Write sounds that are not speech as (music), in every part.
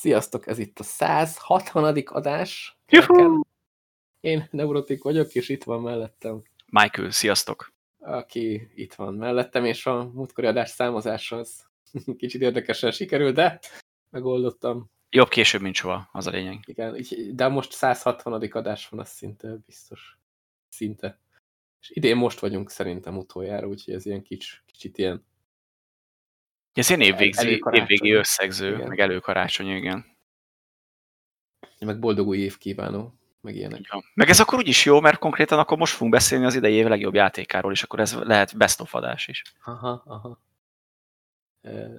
Sziasztok, ez itt a 160. adás. Juhu! Én neurotik vagyok, és itt van mellettem, Michael, sziasztok! aki itt van mellettem, és a múltkori adás számozása az (laughs) kicsit érdekesen sikerült, de megoldottam. Jobb később, mint soha, az a lényeg. Igen, de most 160. adás van, az szinte biztos. Szinte. És idén most vagyunk szerintem utoljára, úgyhogy ez ilyen kics, kicsit ilyen Ez ilyen évvégzi, évvégi összegző, Igen. meg előkarácsony, igen. meg boldog új év kívánó, meg ilyenek. Van. Meg ez akkor úgyis jó, mert konkrétan akkor most fogunk beszélni az idei év legjobb játékáról, és akkor ez lehet best of adás is. Aha, aha. Uh,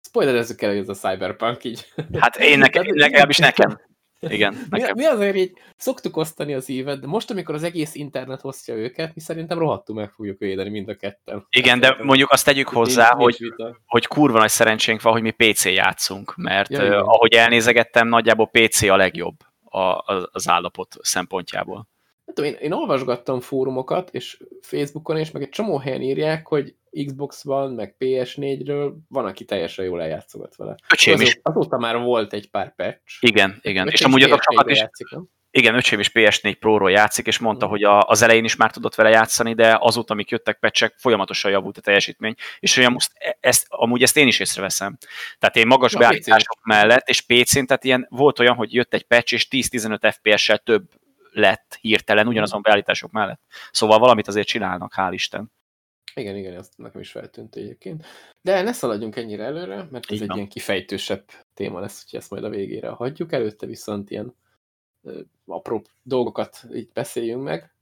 spoilerezzük el, hogy ez a Cyberpunk így. Hát én (laughs) nekem, legalábbis nekem. Igen, Mi, nekem. mi azért így szoktuk osztani az évet, de most, amikor az egész internet hozja őket, mi szerintem rohadtul meg fogjuk védeni mind a ketten. Igen, de mondjuk azt tegyük hozzá, nincs- hogy, nincs hogy kurva nagy szerencsénk van, hogy mi PC játszunk, mert Ja, igen. ahogy elnézegettem, nagyjából PC a legjobb a, az állapot szempontjából. Tudom, én, én olvasgattam fórumokat, és Facebookon is, meg egy csomó helyen írják, hogy Xbox van, meg PS4-ről van, aki teljesen jól eljátszogat vele. Öcsém is. Azó, azóta már volt egy pár patch. Igen, igen. És Öcsém amúgy azok PS4-re sokat is, játszik, nem? Igen, öcsém is PS4 Pro-ról játszik, és mondta, Mm. hogy a, az elején is már tudott vele játszani, de azóta, amik jöttek pecsek, folyamatosan javult a teljesítmény, és hogy amúgy ezt, amúgy ezt én is észreveszem. Tehát én magas Ja, beállítások mellett, és PC-n, tehát ilyen volt olyan, hogy jött egy patch, és 10-15 FPS-sel több lett hirtelen ugyanazon beállítások mellett. Szóval valamit azért csinálnak, hál' Isten. Igen, igen, azt nekem is feltűnt egyébként. De ne szaladjunk ennyire előre, mert ez egy ilyen kifejtősebb téma lesz, úgyhogy ezt majd a végére hagyjuk. Előtte viszont ilyen ö, apró dolgokat így beszéljünk meg.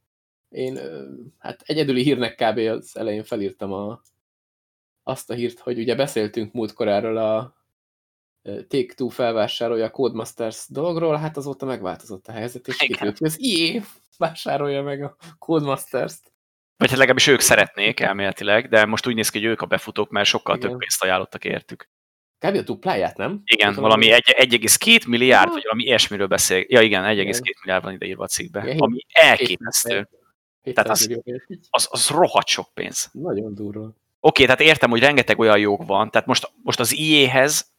Én ö, hát egyedüli hírnek kb. az elején felírtam a, azt a hírt, hogy ugye beszéltünk múltkor erről a Take-Two felvásárolja a Codemasters dologról, hát azóta megváltozott a helyzet, és kiderült, hogy az EA vásárolja meg a Codemasters-t. Vagy hát legalábbis ők szeretnék elméletileg, de most úgy néz ki, hogy ők a befutók, mert sokkal Igen. több pénzt ajánlottak értük. Kb. a dupláját, nem? Igen, Tudom, valami egy- 1,2 milliárd, vagy valami ilyesmiről beszél. Ja igen, 1,2 Igen. milliárd van ide írva a cikkbe, Igen, ami elképesztő. 700 Tehát az-. Az, az rohadt sok pénz. Nagyon durva. Oké, tehát értem, hogy rengeteg olyan jog van, tehát most, most az IE-hez,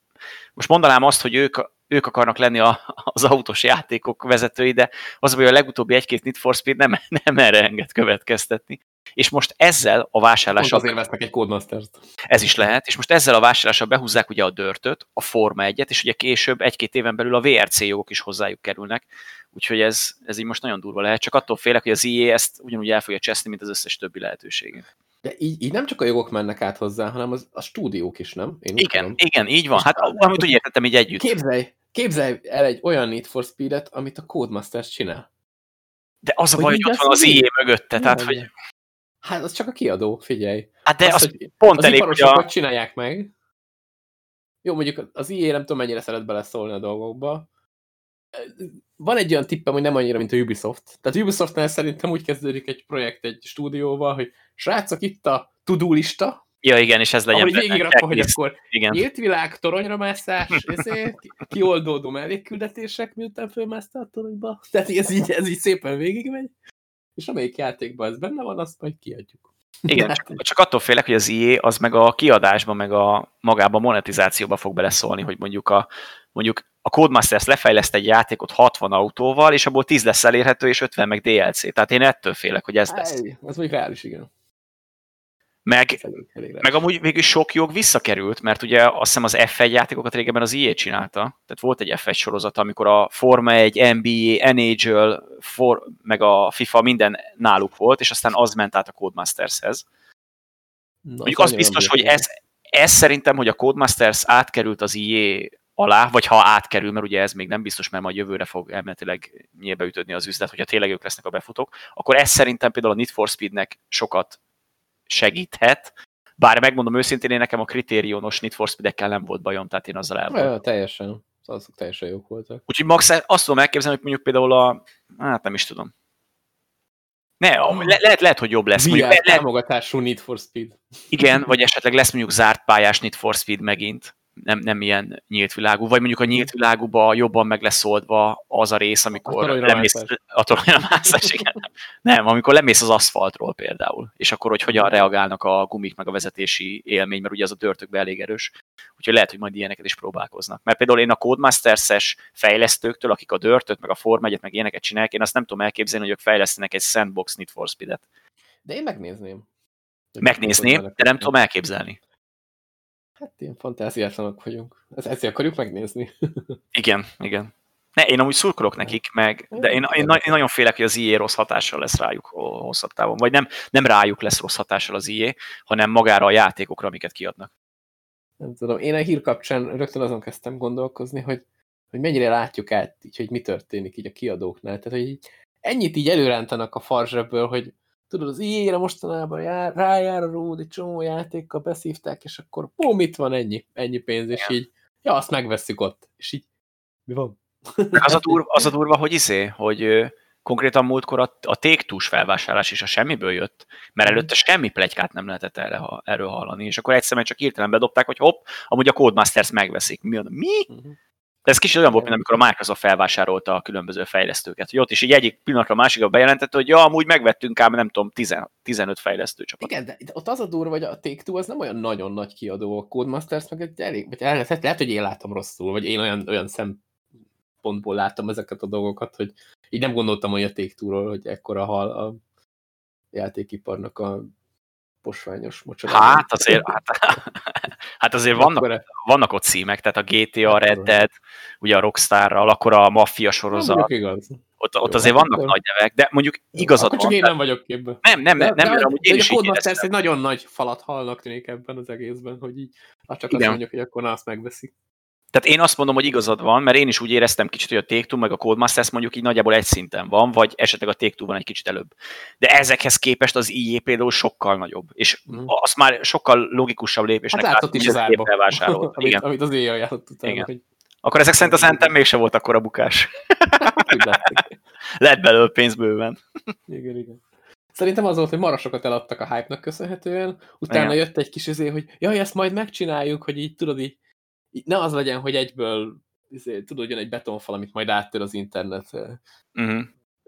most mondanám azt, hogy ők, ők akarnak lenni a, az autós játékok vezetői, de az, hogy a legutóbbi egy-két Need for Speed nem, (laughs) nem erre enged következtetni. És most ezzel a Pont vásárlással azért vesznek egy Codemasters-t. Ez is lehet, és most ezzel a vásárlással behúzzák ugye a dörtöt, a Forma 1-et, és ugye később egy-két éven belül a VRC jogok is hozzájuk kerülnek, úgyhogy ez, ez így most nagyon durva lehet, csak attól félek, hogy az IE ezt ugyanúgy el fogja cseszni, mint az összes többi lehetőségét. De így, így nem csak a jogok mennek át hozzá, hanem az, a stúdiók is, nem? Én Igen, tudom. igen, így van, hát amit úgy értettem így együtt. Képzelj, képzelj el egy olyan Need for Speed-et, amit a Codemasters csinál. De az a Hogy baj, így hogy ott van az IE mögötte, tehát Nem, hogy, de- Hát az csak a kiadó, figyelj. hát de az, az hogy pont az elég, hogy a, csinálják meg. Jó, mondjuk az IE nem tudom mennyire szeret beleszólni a dolgokba. Van egy olyan tippem, hogy nem annyira, mint a Ubisoft. Tehát Ubisoftnál szerintem úgy kezdődik egy projekt egy stúdióval, hogy srácok, itt a to-do lista, ja igen, és ez legyen benne, végigrakva, hogy akkor igen. nyílt világ, toronyra mászás, ezért, kioldódó mellékküldetések, miután fölmászta a toronyba. Tehát ez így, ez így szépen végigmegy. És amelyik játékban ez benne van, azt majd kiadjuk. Igen, csak, csak attól félek, hogy az IE az meg a kiadásba, meg a magába a monetizációba fog beleszólni, hogy mondjuk a, mondjuk a Codemasters lefejleszt egy játékot 60 autóval, és abból 10 lesz elérhető, és 50 meg DLC. Tehát én ettől félek, hogy ez lesz. Áj, Az mondjuk reális, igen. Meg, Ez meg amúgy végül sok jog visszakerült, mert ugye azt hiszem az F1 játékokat régebben az EA csinálta. Tehát volt egy F1 sorozata, amikor a Forma 1, NBA, NHL, for, meg a FIFA minden náluk volt, és aztán az ment át a Codemastershez. Na, Mondjuk az biztos, hogy ez, ez szerintem, hogy a Codemasters átkerült az IE alá, vagy ha átkerül, mert ugye ez még nem biztos, mert majd jövőre fog elméletileg nyílbe ütődni az üzlet, hogyha tényleg ők lesznek a befutók, akkor ez szerintem például a Need for Speednek sokat segíthet, bár megmondom őszintén, én nekem a kritériónos Need for Speed-ekkel nem volt bajom, tehát én azzal el. Ja, teljesen. Azok teljesen jók voltak. Úgyhogy max azt tudom elképzelni, hogy mondjuk például a, hát nem is tudom. Ne, le, lehet, lehet, hogy jobb lesz. VR Mondjuk, le, támogatású Need for Speed. igen, vagy esetleg lesz mondjuk zárt pályás Need for Speed megint, nem, nem ilyen nyílt világú, vagy mondjuk a nyílt világúba jobban meg lesz oldva az a rész, amikor A lemész, a toronyra mászás, igen. Nem, amikor lemész az aszfaltról például, és akkor, hogy hogyan reagálnak a gumik meg a vezetési élmény, mert ugye az a dörtökben elég erős, úgyhogy lehet, hogy majd ilyeneket is próbálkoznak. Mert például én a Codemasters-es fejlesztőktől, akik a dörtöt, meg a Form 1 meg ilyeneket csinálják, én azt nem tudom elképzelni, hogy ők fejlesztenek egy sandbox Need for Speed-et. De én megnézném. Megnézném, de nem tudom elképzelni. Hát ilyen fantáziátlanok vagyunk. Ezt, ezt akarjuk megnézni. (laughs) Igen, igen. Ne, én amúgy szurkolok nekik, meg, de én, én, én nagyon félek, hogy az IE rossz hatással lesz rájuk ho- hosszabb távon. Vagy nem, nem rájuk lesz rossz hatással az IE, hanem magára a játékokra, amiket kiadnak. Nem tudom, én a hír kapcsán rögtön azon kezdtem gondolkozni, hogy, hogy mennyire látjuk át, így, hogy mi történik így a kiadóknál. Tehát, hogy így, ennyit így előrántanak a farzsebből, hogy tudod, az IE-re mostanában jár, rájár a ród, egy csomó játékkal beszívták, és akkor pum, itt van ennyi, ennyi pénz, és így, ja, azt megveszük ott. És így, mi van? Az a durva, az a durva hogy izé, hogy konkrétan múltkor a, a téktús felvásárlás is a semmiből jött, mert előtte semmi plegykát nem lehetett erre, erről hallani, és akkor egyszerűen csak hirtelen bedobták, hogy hopp, amúgy a Codemasters megveszik. Mi? mi? Uh-huh. De ez kicsit olyan volt, mint amikor a Microsoft felvásárolta a különböző fejlesztőket. Hogy ott is így egyik pillanatra a másikra bejelentette, hogy ja, amúgy megvettünk ám, nem tudom, 10, 15 fejlesztő csapat. Igen, de ott az a durva, hogy a Take-Two az nem olyan nagyon nagy kiadó, a Codemasters meg egy elég, vagy lehet, lehet, hogy én látom rosszul, vagy én olyan, olyan szempontból látom ezeket a dolgokat, hogy így nem gondoltam hogy a Take-Two-ról, hogy ekkora hal a játékiparnak a posványos mocsora. (laughs) (laughs) Hát azért, hát, hát azért vannak, vannak ott címek, tehát a GTA, Hát, Red Dead, ugye a Rockstarral, akkor a Mafia sorozat, igaz. ott, ott Jó, azért hát vannak akkor- nagy nevek, de mondjuk igazad Akkor csak van. én nem vagyok képben. Nem, nem, nem, nem, amúgy én is így egy nagyon nagy falat halnak tűnik ebben az egészben, hogy így, ha csak azt mondjuk, hogy akkor azt megveszik. Tehát én azt mondom, hogy igazad van, mert én is úgy éreztem kicsit, hogy a Take-Two meg a Codemasters mondjuk így nagyjából egy szinten van, vagy esetleg a Take-Two van egy kicsit előbb. De ezekhez képest az IE például sokkal nagyobb, és Mhm. azt már sokkal logikusabb lépésnek Hát látszott is az árba, (laughs) amit, Igen. amit az éjjel ajánlott utána, Igen. hogy Akkor ezek szerint az Anthem mégse volt akkor a bukás. (laughs) (laughs) Lett belőle pénz bőven. Igen, igen. Szerintem az volt, hogy marasokat eladtak a hype-nak köszönhetően, utána Igen. jött egy kis izé, hogy jaj, ezt majd megcsináljuk, hogy így tudod, így ne az legyen, hogy egyből izé, tudod, jön egy betonfal, amit majd áttör az internet Uh-huh.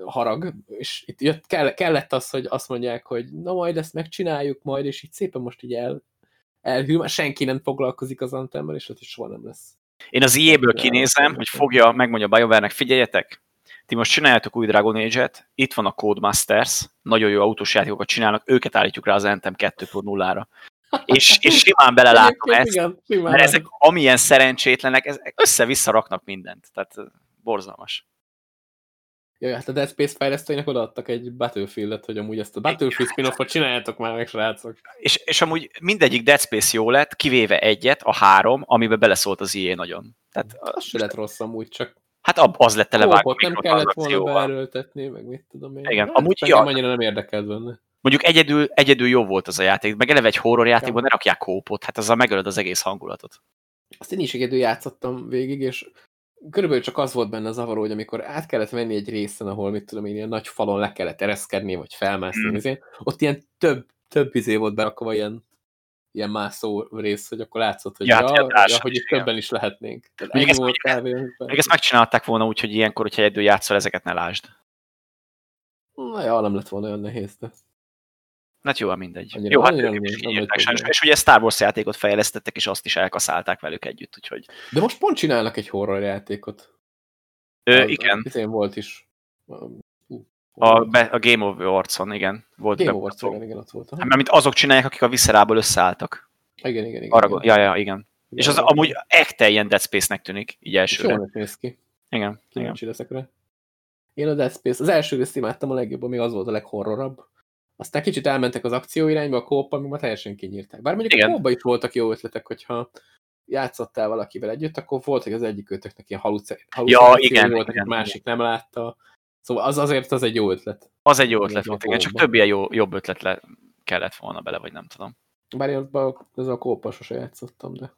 harag, és itt jött, kell, kellett az, hogy azt mondják, hogy na majd ezt megcsináljuk majd, és így szépen most így el, elhűl, mert senki nem foglalkozik az antemmel, és ott is soha nem lesz. Én az IE-ből kinézem, hogy fogja, megmondja BioWare-nek, figyeljetek, ti most csináljátok új Dragon Age-et, itt van a Codemasters, nagyon jó autós játékokat csinálnak, őket állítjuk rá az Anthem 2.0-ra. És, és simán belelátom ezt, igen, simán mert ezek amilyen szerencsétlenek, ezek össze-vissza raknak mindent. Tehát borzalmas. Jaj, hát a Dead Space fejlesztőinek odaadtak egy Battlefield-et, hogy amúgy ezt a Battlefield spin-offot csináljátok már meg, srácok. És, és amúgy mindegyik Dead Space jó lett, kivéve egyet, a három, amiben beleszólt az IE nagyon. Tehát, Az se lett rossz amúgy, csak hát ab- az lett televágva kópot nem kellett volna beerőltetni, meg mit tudom én. Igen, Hát, amúgy ja. annyira nem érdekelt benne. Mondjuk egyedül, egyedül jó volt az a játék, meg eleve egy horror játékban ne rakják kópot, hát azzal megölöd az egész hangulatot. Azt én is egyedül játszottam végig, és körülbelül csak az volt benne zavaró, hogy amikor át kellett menni egy részen, ahol mit tudom én, ilyen nagy falon le kellett ereszkedni, vagy felmászni, mm. ott ilyen több, több izé volt berakva ilyen, ilyen mászó rész, hogy akkor látszott, hogy, Ja, ja, hát ja, ja, hogy itt többen is lehetnénk. Ennyi ezt volt Még ezt megcsinálták volna úgy, hogy ilyenkor, hogyha egyedül játszol, ezeket ne lásd. Na ja, nem lett volna olyan nehéz, de Hát jó, mindegy. Annyira- jó, hát annyira ők is írták sajnos. És ugye Star Wars játékot fejlesztettek, és azt is elkaszálták velük együtt, úgyhogy... De most pont csinálnak egy horror játékot. Ö, Az- igen, izén volt is. A, be, a Game of Awards-on, igen. Volt Game bemutató. Awards, igen, igen, ott volt. Hát, mert ott azok csinálják, akik a visszerából összeálltak. Igen, igen, igen. Arra, igen. ja, ja, igen. És az Igen. amúgy ekte ilyen Dead Space-nek tűnik, így elsőre. jól néz ki. Igen, igen. Kíváncsi leszek rá. Én a Dead Space, az első részt imádtam a legjobban, még az volt a leghorrorabb. Aztán kicsit elmentek az akció irányba, a kópa, még már teljesen kinyírták. Bár mondjuk Igen. a kóba is voltak jó ötletek, hogyha játszottál valakivel együtt, akkor volt, hogy az egyik őtöknek ilyen haluci- halucinációi igen, voltak, igen, egy másik nem látta. Szóval az azért az egy jó ötlet. Az egy jó Igen, ötlet a volt, igen, csak több ilyen jó, jobb ötlet le, kellett volna bele, vagy nem tudom. Bár én ezzel a kópa sose játszottam, de...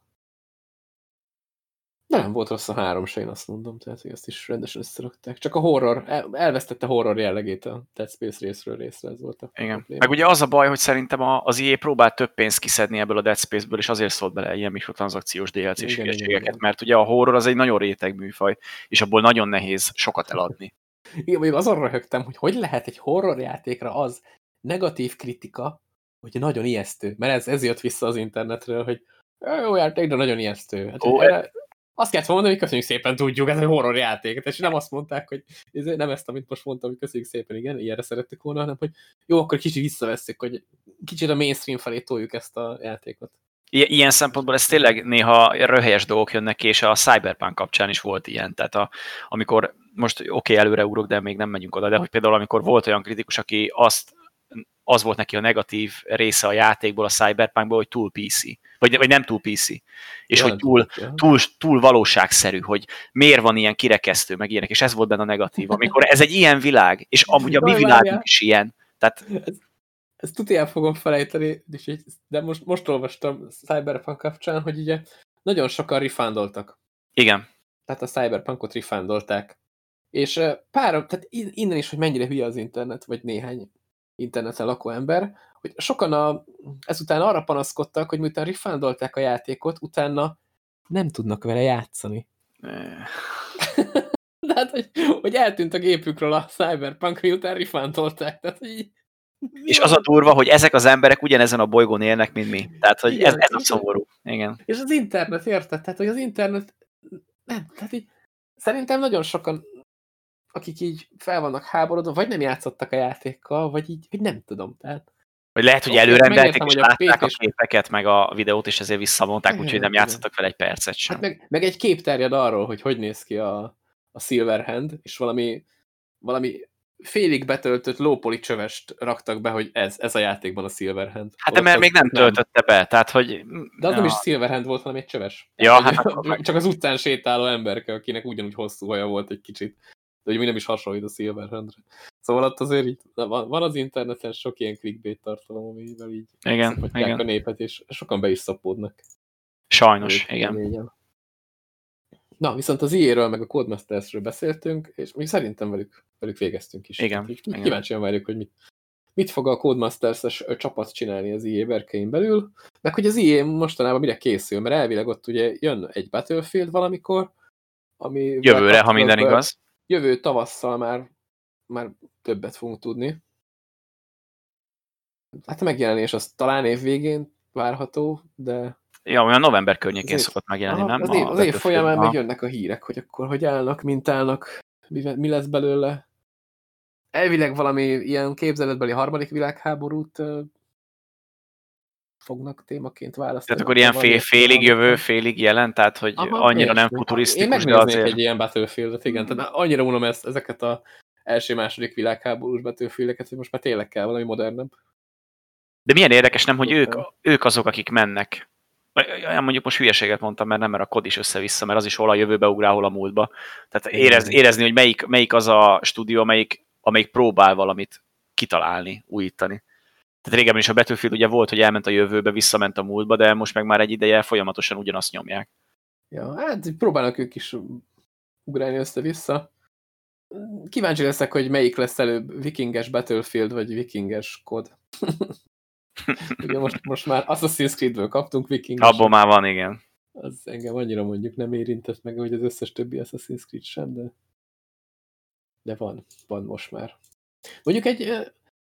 De nem volt rossz a három se, én azt mondom, tehát hogy azt is rendesen összerakták. Csak a horror, el, elvesztette horror jellegét a Dead Space részről részre, ez volt a Igen. probléma. Meg ugye az a baj, hogy szerintem az EA próbált több pénzt kiszedni ebből a Dead Space-ből, és azért szólt bele ilyen mikrotranszakciós DLC-s hülyeségeket, mert ugye a horror az egy nagyon réteg műfaj, és abból nagyon nehéz sokat eladni. Igen, mondjuk azon röhögtem, hogy hogy lehet egy horror játékra az negatív kritika, hogy nagyon ijesztő. Mert ez, ez jött vissza az internetről, hogy "Ö, jó játék, de nagyon ijesztő. Hát, Ó, erre azt kellett mondani, hogy köszönjük szépen, tudjuk, ez egy horror játék. És nem azt mondták, hogy ez nem ezt, amit most mondtam, hogy köszönjük szépen, igen, ilyenre szerettük volna, hanem hogy jó, akkor kicsit visszavesszük, hogy kicsit a mainstream felé toljuk ezt a játékot. Ilyen szempontból ez tényleg néha röhelyes dolgok jönnek ki, és a Cyberpunk kapcsán is volt ilyen. Tehát a, amikor, most oké, okay, előre ugrok, de még nem megyünk oda, de hogy például amikor volt olyan kritikus, aki azt az volt neki a negatív része a játékból, a Cyberpunkból, hogy túl PC. Vagy, vagy nem túl PC. És Ja, hogy túl, túl, túl valóságszerű, hogy miért van ilyen kirekesztő, meg ilyenek, és ez volt benne a negatív. Amikor ez egy ilyen világ, és amúgy a mi világunk is ilyen. Tehát ezt tudja el fogom felejteni, de most, most olvastam Cyberpunk kapcsán, hogy ugye nagyon sokan rifándoltak. igen, Tehát a Cyberpunkot rifándolták. És pár, tehát in- innen is, hogy mennyire hülye az internet, vagy néhány interneten lakó ember, hogy sokan a, ezután arra panaszkodtak, hogy miután rifándolták a játékot, utána nem tudnak vele játszani. Eh, (laughs) Tehát, hogy, hogy eltűnt a gépükről a Cyberpunk, miután rifándolták. Tehát, hogy így, és az a durva, hogy ezek az emberek ugyanezen a bolygón élnek, mint mi. Tehát, hogy ez, Igen, ez a és- szomorú. Igen. És az internet, érted? Tehát, hogy az internet nem, tehát így szerintem nagyon sokan, akik így fel vannak háborodva, vagy nem játszottak a játékkal, vagy így, hogy nem tudom. Tehát Vagy lehet, hogy előrendelték, és hogy a látták a képeket, meg a videót, és ezért visszavonták, Igen, úgyhogy nem játszottak vele egy percet sem. hát meg, meg, egy kép terjed arról, hogy hogy néz ki a, a Silverhand, és valami, valami félig betöltött lópoli csövest raktak be, hogy ez, ez a játékban a Silverhand. Hát de mert még nem töltötte be, tehát hogy... De az nem Ja. is Silverhand volt, hanem egy csöves. Ja, hát meg- Csak az utcán sétáló emberke, akinek ugyanúgy hosszú haja volt egy kicsit. De hogy mi nem is hasonlít a Silverhandre. Szóval ott azért így, van, az interneten sok ilyen clickbait tartalom, amivel így Igen, igen. a népet, és sokan be is szapódnak. Sajnos, igen. keményen. Na, viszont az IE-ről meg a Codemasters-ről beszéltünk, és még szerintem velük, velük végeztünk is. Igen, Úgyhogy igen. Kíváncsian várjuk, hogy mit, mit fog a Codemasters-es csapat csinálni az IE berkein belül, meg hogy az IE mostanában mire készül, mert elvileg ott ugye jön egy Battlefield valamikor, ami Jövőre, ha minden igaz. Jövő tavasszal már, már többet fogunk tudni. Hát a megjelenés az talán év végén várható, de Ja, olyan november környékén Az szokott megjelenni, nem? Az év, az év folyamán még jönnek a hírek, hogy akkor hogy állnak, mint állnak, mi, mi lesz belőle. Elvileg valami ilyen képzeletbeli harmadik világháborút fognak témaként választani. Tehát akkor ilyen fél, félig jövő, félig jelen, tehát hogy Aha, annyira nem ilyesmi. futurisztikus, Én megnéznék azért... egy ilyen Battlefieldet, igen. Tehát annyira unom ezt, ezeket a első-második világháborús Battlefieldeket, hogy most már tényleg kell valami modernebb. De milyen érdekes, nem, hogy ők, ők azok, akik mennek. Mondjuk most hülyeséget mondtam, mert nem, mert a kod is össze-vissza, mert az is hol a jövőbe ugrál, hol a múltba. Tehát érez, érezni, hogy melyik, melyik az a stúdió, amelyik, amelyik próbál valamit kitalálni, újítani. Tehát régebben is a Battlefield ugye volt, hogy elment a jövőbe, visszament a múltba, de most meg már egy ideje folyamatosan ugyanazt nyomják. Ja, hát próbálnak ők is ugrálni össze-vissza. Kíváncsi leszek, hogy melyik lesz előbb, vikinges Battlefield, vagy vikinges kod. (laughs) Ugye most, most már Assassin's Creed-ből kaptunk vikinges. Abból már van, igen. Az engem annyira mondjuk nem érintett meg, hogy az összes többi Assassin's Creed sem, de, de van, van most már. Mondjuk egy,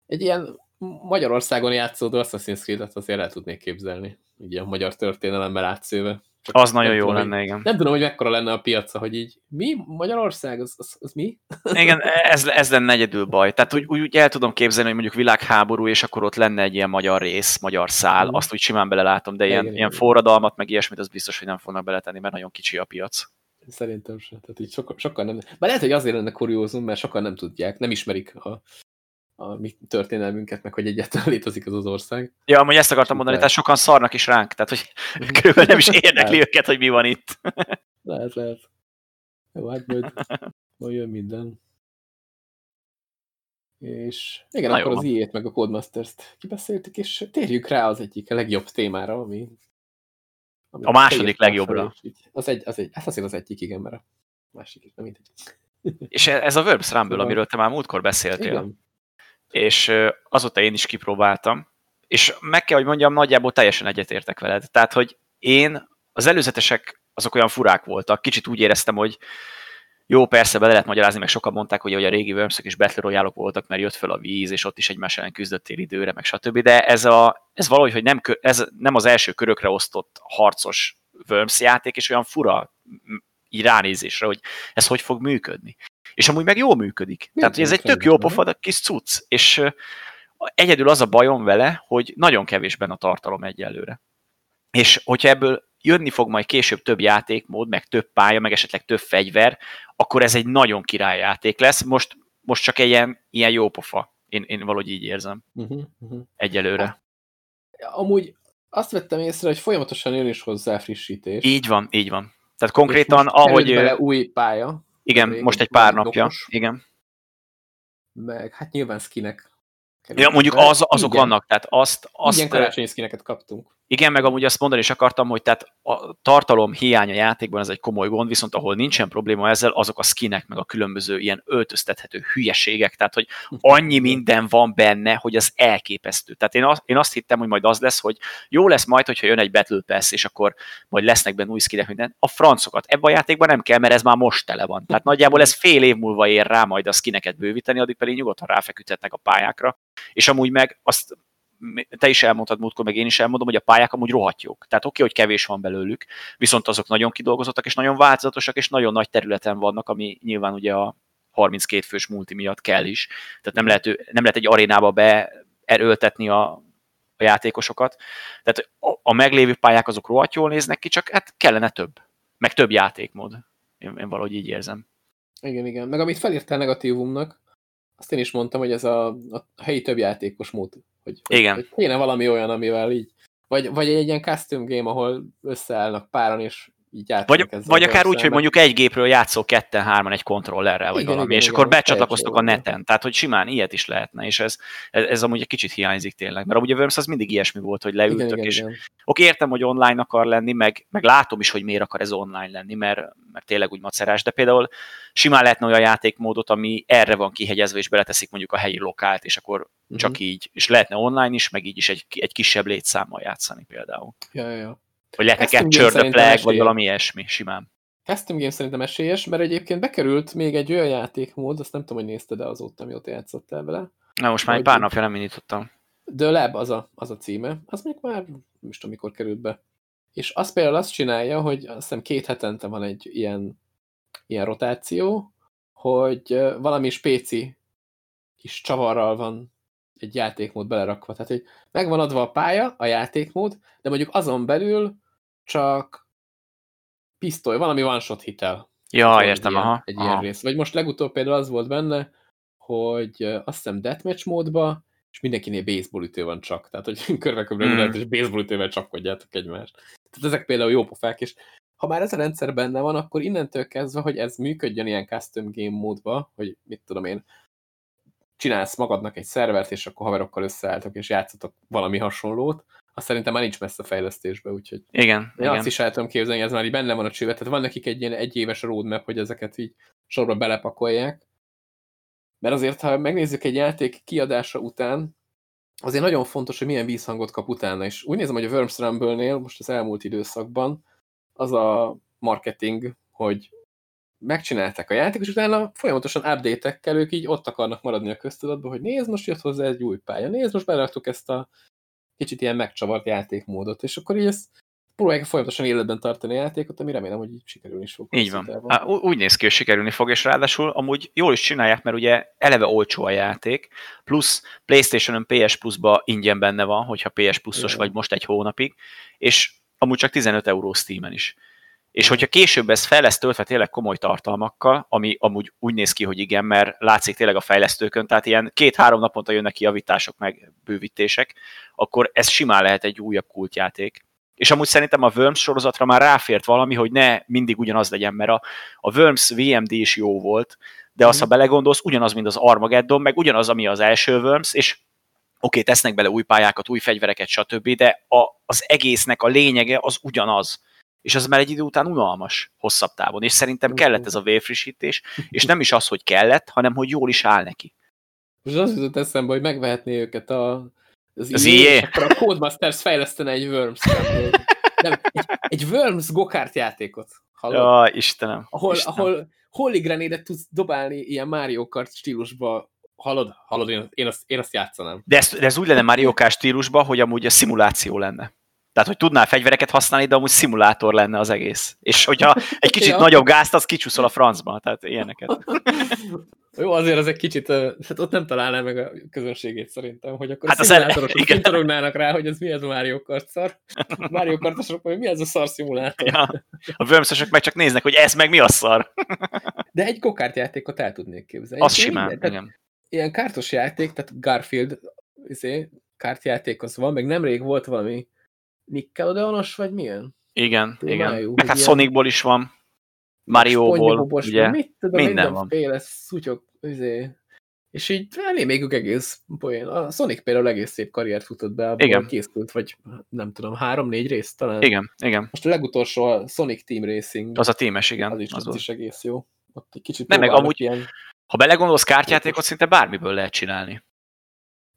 egy ilyen Magyarországon játszódó Assassin's Creed-et azért el tudnék képzelni, így a magyar történelemmel átszőve. Csak Az nagyon jó tudom, lenne, igen. Nem tudom, hogy mekkora lenne a piaca, hogy így mi? Magyarország? Az, az, az mi? (laughs) Igen, ez, ez lenne egyedül baj. Tehát úgy, úgy, el tudom képzelni, hogy mondjuk világháború, és akkor ott lenne egy ilyen magyar rész, magyar szál, Mhm. azt úgy simán belelátom, de ilyen, Igen, ilyen igen. forradalmat, meg ilyesmit, az biztos, hogy nem fognak beletenni, mert nagyon kicsi a piac. Szerintem sem. Tehát így sokan, sokan nem... Bár lehet, hogy azért lenne kuriózum, mert sokan nem tudják, nem ismerik a, a mi történelmünket, meg hogy egyáltalán létezik az az ország. Ja, amúgy ezt akartam mondani, tehát sokan szarnak is ránk, tehát hogy (laughs) körülbelül nem is érdekli őket, hogy mi van itt. (laughs) Lehet, lehet. Jó, hát majd, majd jön minden. És igen, Na akkor jó. az IE-t meg a Codemasters-t kibeszéltük, és térjük rá az egyik legjobb témára, ami, A második legjobbra. Az egy, az egy, hát azért az egyik, igen, mert a másik is, nem mindegy. És ez a Verbs Rumble, amiről te már múltkor beszéltél. Igen. És azóta én is kipróbáltam, és meg kell, hogy mondjam, nagyjából teljesen egyetértek veled. Tehát, hogy én, az előzetesek azok olyan furák voltak, kicsit úgy éreztem, hogy jó, persze be lehet magyarázni, meg sokan mondták, hogy, a régi worms is Battle royale voltak, mert jött fel a víz, és ott is egymás ellen küzdöttél időre, meg stb. De ez, a, ez valahogy, hogy nem, ez nem az első körökre osztott harcos Worms játék, és olyan fura így ránézésre, hogy ez hogy fog működni. És amúgy meg jól működik. Mi Tehát, ez egy tök jó pofa kis cucc, és egyedül az a bajom vele, hogy nagyon kevés benne a tartalom egyelőre. És hogyha ebből jönni fog majd később több játékmód, meg több pálya, meg esetleg több fegyver, akkor ez egy nagyon király játék lesz. Most, most csak egy ilyen, ilyen jó pofa. Én, én valahogy így érzem. Uh-huh, uh-huh. Egyelőre. Hát, amúgy azt vettem észre, hogy folyamatosan jön is hozzá frissítés. Így van, így van. Tehát konkrétan, ahogy... Bele új pálya. Igen, most egy pár napja. Dokos. Igen. Meg hát nyilván skinek. Ja, mondjuk az, azok igen. vannak, tehát azt... azt Igen, karácsonyi skineket kaptunk. Igen, meg amúgy azt mondani is akartam, hogy tehát a tartalom hiánya játékban ez egy komoly gond, viszont ahol nincsen probléma ezzel, azok a skinek, meg a különböző ilyen öltöztethető hülyeségek, tehát hogy annyi minden van benne, hogy az elképesztő. Tehát én, az, én azt hittem, hogy majd az lesz, hogy jó lesz majd, hogyha jön egy Battle Pass, és akkor majd lesznek benne új skinek, minden. A francokat ebben a játékban nem kell, mert ez már most tele van. Tehát nagyjából ez fél év múlva ér rá majd a skineket bővíteni, addig pedig nyugodtan ráfeküdhetnek a pályákra. És amúgy meg azt te is elmondtad múltkor, meg én is elmondom, hogy a pályák amúgy rohadt jók. Tehát oké, okay, hogy kevés van belőlük, viszont azok nagyon kidolgozottak, és nagyon változatosak, és nagyon nagy területen vannak, ami nyilván ugye a 32 fős multi miatt kell is. Tehát nem lehet, nem lehet egy arénába beerőltetni a, a játékosokat. Tehát a, a meglévő pályák azok rohadt jól néznek ki, csak hát kellene több. Meg több játékmód. Én, én valahogy így érzem. Igen, igen. Meg amit felírtál negatívumnak, azt én is mondtam, hogy ez a, a helyi többjátékos mód. Hogy, Igen. Hogy kéne valami olyan, amivel így, vagy, vagy egy ilyen custom game, ahol összeállnak páran, és így Vagy, vagy akár úgy, hogy mondjuk egy gépről játszol ketten, hárman egy kontrollerrel, vagy igen, valami, igen, és igen, akkor becsatlakoztok a neten. Tehát, hogy simán ilyet is lehetne, és ez, ez, ez amúgy egy kicsit hiányzik tényleg. Mert amúgy a Worms az mindig ilyesmi volt, hogy leültök, igen, és igen. oké, értem, hogy online akar lenni, meg, meg látom is, hogy miért akar ez online lenni, mert, mert tényleg úgy macerás, de például simán lehetne olyan játékmódot, ami erre van kihegyezve, és beleteszik mondjuk a helyi lokált, és akkor uh-huh. csak így, és lehetne online is, meg így is egy, egy kisebb létszámmal játszani például. Ja, ja, ja. Vagy lehetne Capture the Flag, vagy valami ilyesmi, simán. Custom Game szerintem esélyes, mert egyébként bekerült még egy olyan játékmód, azt nem tudom, hogy nézted de azóta, mióta játszottál vele. Na, most már egy pár napja nem indítottam. The Lab az a, az a címe. Az még már nem is tudom, mikor került be. És az például azt csinálja, hogy azt hiszem két hetente van egy ilyen, ilyen rotáció, hogy valami spéci kis csavarral van egy játékmód belerakva. Tehát, hogy megvan adva a pálya, a játékmód, de mondjuk azon belül csak pisztoly, valami one-shot hitel. Ja, értem, egy aha. Ilyen, egy aha. ilyen rész. Vagy most legutóbb például az volt benne, hogy azt hiszem deathmatch módba, és mindenkinél baseball ütő van csak. Tehát, hogy (laughs) körbe-körbe hmm. és baseball ütővel csapkodjátok egymást. Tehát ezek például jó pofák, és ha már ez a rendszer benne van, akkor innentől kezdve, hogy ez működjön ilyen custom game módba, hogy mit tudom én, csinálsz magadnak egy szervert, és akkor haverokkal összeálltok, és játszotok valami hasonlót, azt szerintem már nincs messze a fejlesztésbe, úgyhogy igen, én igen. azt is el tudom képzelni, ez már így benne van a csőbe, tehát van nekik egy ilyen egyéves roadmap, hogy ezeket így sorba belepakolják. Mert azért, ha megnézzük egy játék kiadása után, azért nagyon fontos, hogy milyen vízhangot kap utána, és úgy nézem, hogy a Worms Rumble-nél most az elmúlt időszakban az a marketing, hogy megcsinálták a játékot, és utána folyamatosan update-ekkel ők így ott akarnak maradni a köztudatban, hogy nézd, most jött hozzá egy új pálya, nézd, most beraktuk ezt a kicsit ilyen megcsavart játékmódot, és akkor így ezt próbálják folyamatosan életben tartani a játékot, ami remélem, hogy így sikerülni is fog. Így van. Há, úgy néz ki, hogy sikerülni fog, és ráadásul amúgy jól is csinálják, mert ugye eleve olcsó a játék, plusz Playstation-ön PS Plus-ba ingyen benne van, hogyha PS Plus-os vagy most egy hónapig, és amúgy csak 15 euró Steam-en is. És hogyha később ez fel lesz töltve tényleg komoly tartalmakkal, ami amúgy úgy néz ki, hogy igen, mert látszik tényleg a fejlesztőkön, tehát ilyen két-három naponta jönnek ki javítások, meg bővítések, akkor ez simán lehet egy újabb kultjáték. És amúgy szerintem a Worms sorozatra már ráfért valami, hogy ne mindig ugyanaz legyen, mert a, a Worms VMD is jó volt, de azt, ha mhm. belegondolsz, ugyanaz, mint az Armageddon, meg ugyanaz, ami az első Worms, és okay, tesznek bele új pályákat, új fegyvereket, stb., de a, az egésznek a lényege az ugyanaz. És az már egy idő után unalmas, hosszabb távon. És szerintem kellett ez a vérfrissítés, és nem is az, hogy kellett, hanem hogy jól is áll neki. Most az jutott eszembe, hogy megvehetné őket a, az, az IE, akkor a Codemasters fejlesztene egy Worms nem, egy, egy Worms gokart játékot. Hallod? Ja, Istenem. Ahol, Istenem. ahol Holy Grenade-et tudsz dobálni ilyen Mario Kart stílusba Hallod? Hallod, én, én, azt, én azt játszanám. De ez, de ez úgy lenne Mario Kart stílusban, hogy amúgy a szimuláció lenne. Tehát, hogy tudnál fegyvereket használni, de amúgy szimulátor lenne az egész. És hogyha (laughs) egy kicsit ja. nagyobb gázt, az kicsúszol a francba, tehát ilyeneket. (laughs) Jó, azért az egy kicsit, hát ott nem találná meg a közönségét szerintem, hogy akkor hát a szimulátorok kintorognának (laughs) rá, hogy ez mi ez a Mario Kart szar. Mario Kartosok, hogy mi ez a szar szimulátor. Ja. A worms meg csak néznek, hogy ez meg mi a szar. De egy kokárt játékot el tudnék képzelni. Az simán, igen ilyen kártos játék, tehát Garfield izé, kártjáték az van, meg nemrég volt valami Nickelodeonos, vagy milyen? Igen, Témájú, igen. Meg hát ilyen... Sonicból is van, Mario-ból, ugye, mit tudom, minden van. Féle szutyok, izé. És így elég még egész poén. A Sonic például egész szép karriert futott be, abból igen. készült, vagy nem tudom, három-négy rész talán. Igen, igen. Most a legutolsó a Sonic Team Racing. Az a tímes, igen. Az is, az, az is egész jó. Ott egy kicsit nem, meg amúgy ilyen ha belegondolsz, kártyátékot szinte bármiből lehet csinálni.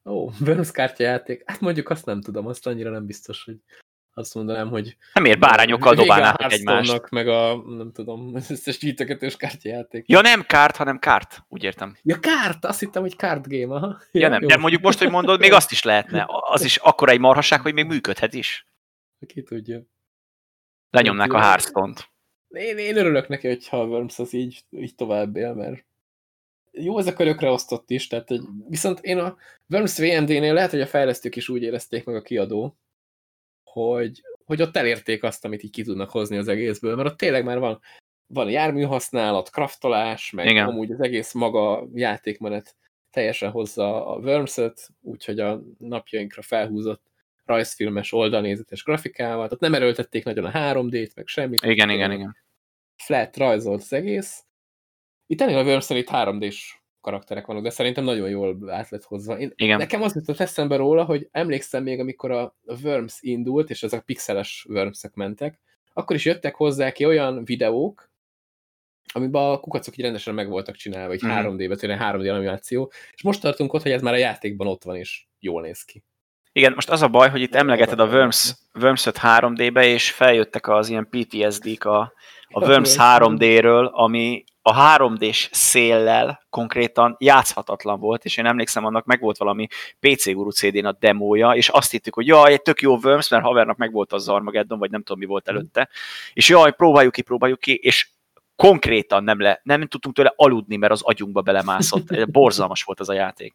Ó, Worms kártyajáték. Hát mondjuk azt nem tudom, azt annyira nem biztos, hogy azt mondanám, hogy... Nem miért bárányokkal dobálnátok egymást. meg a, nem tudom, összes gyűjtögetős kártyajáték. Ja, nem kárt, hanem kárt, úgy értem. Ja, kárt, azt hittem, hogy kárt game, aha. Ja, ja nem, jó. de mondjuk most, hogy mondod, még azt is lehetne. Az is akkora egy marhaság, hogy még működhet is. Ki tudja. Lenyomnák a Hearthstone-t. Én, én örülök neki, hogyha a Worms az így, így tovább él, mert jó ez a körökre osztott is, tehát hogy, viszont én a Worms VMD-nél lehet, hogy a fejlesztők is úgy érezték meg a kiadó, hogy, hogy ott elérték azt, amit így ki tudnak hozni az egészből, mert ott tényleg már van, van járműhasználat, kraftolás, meg Igen. amúgy az egész maga játékmenet teljesen hozza a Worms-öt, úgyhogy a napjainkra felhúzott rajzfilmes oldalnézetes grafikával, tehát nem erőltették nagyon a 3D-t, meg semmit. Igen, igen, igen. Flat rajzolt az egész, itt ennél a worms itt 3D-s karakterek vannak, de szerintem nagyon jól át lett hozva. Én, Igen. Nekem az jutott eszembe róla, hogy emlékszem még, amikor a Worms indult, és ezek pixeles worms mentek, akkor is jöttek hozzá ki olyan videók, amiben a kukacok így rendesen meg voltak csinálva, egy mm. 3D-be, tényleg 3D animáció, és most tartunk ott, hogy ez már a játékban ott van, és jól néz ki. Igen, most az a baj, hogy itt emlegeted a Worms, Worms 5 3D-be, és feljöttek az ilyen PTSD-k a, a Worms 3D-ről, ami a 3D-s széllel konkrétan játszhatatlan volt, és én emlékszem, annak meg volt valami PC Guru CD-n a demója, és azt hittük, hogy jaj, egy tök jó Worms, mert havernak meg volt az Armageddon, vagy nem tudom, mi volt előtte, és jaj, próbáljuk ki, próbáljuk ki, és konkrétan nem, le, nem tudtunk tőle aludni, mert az agyunkba belemászott. Borzalmas volt az a játék.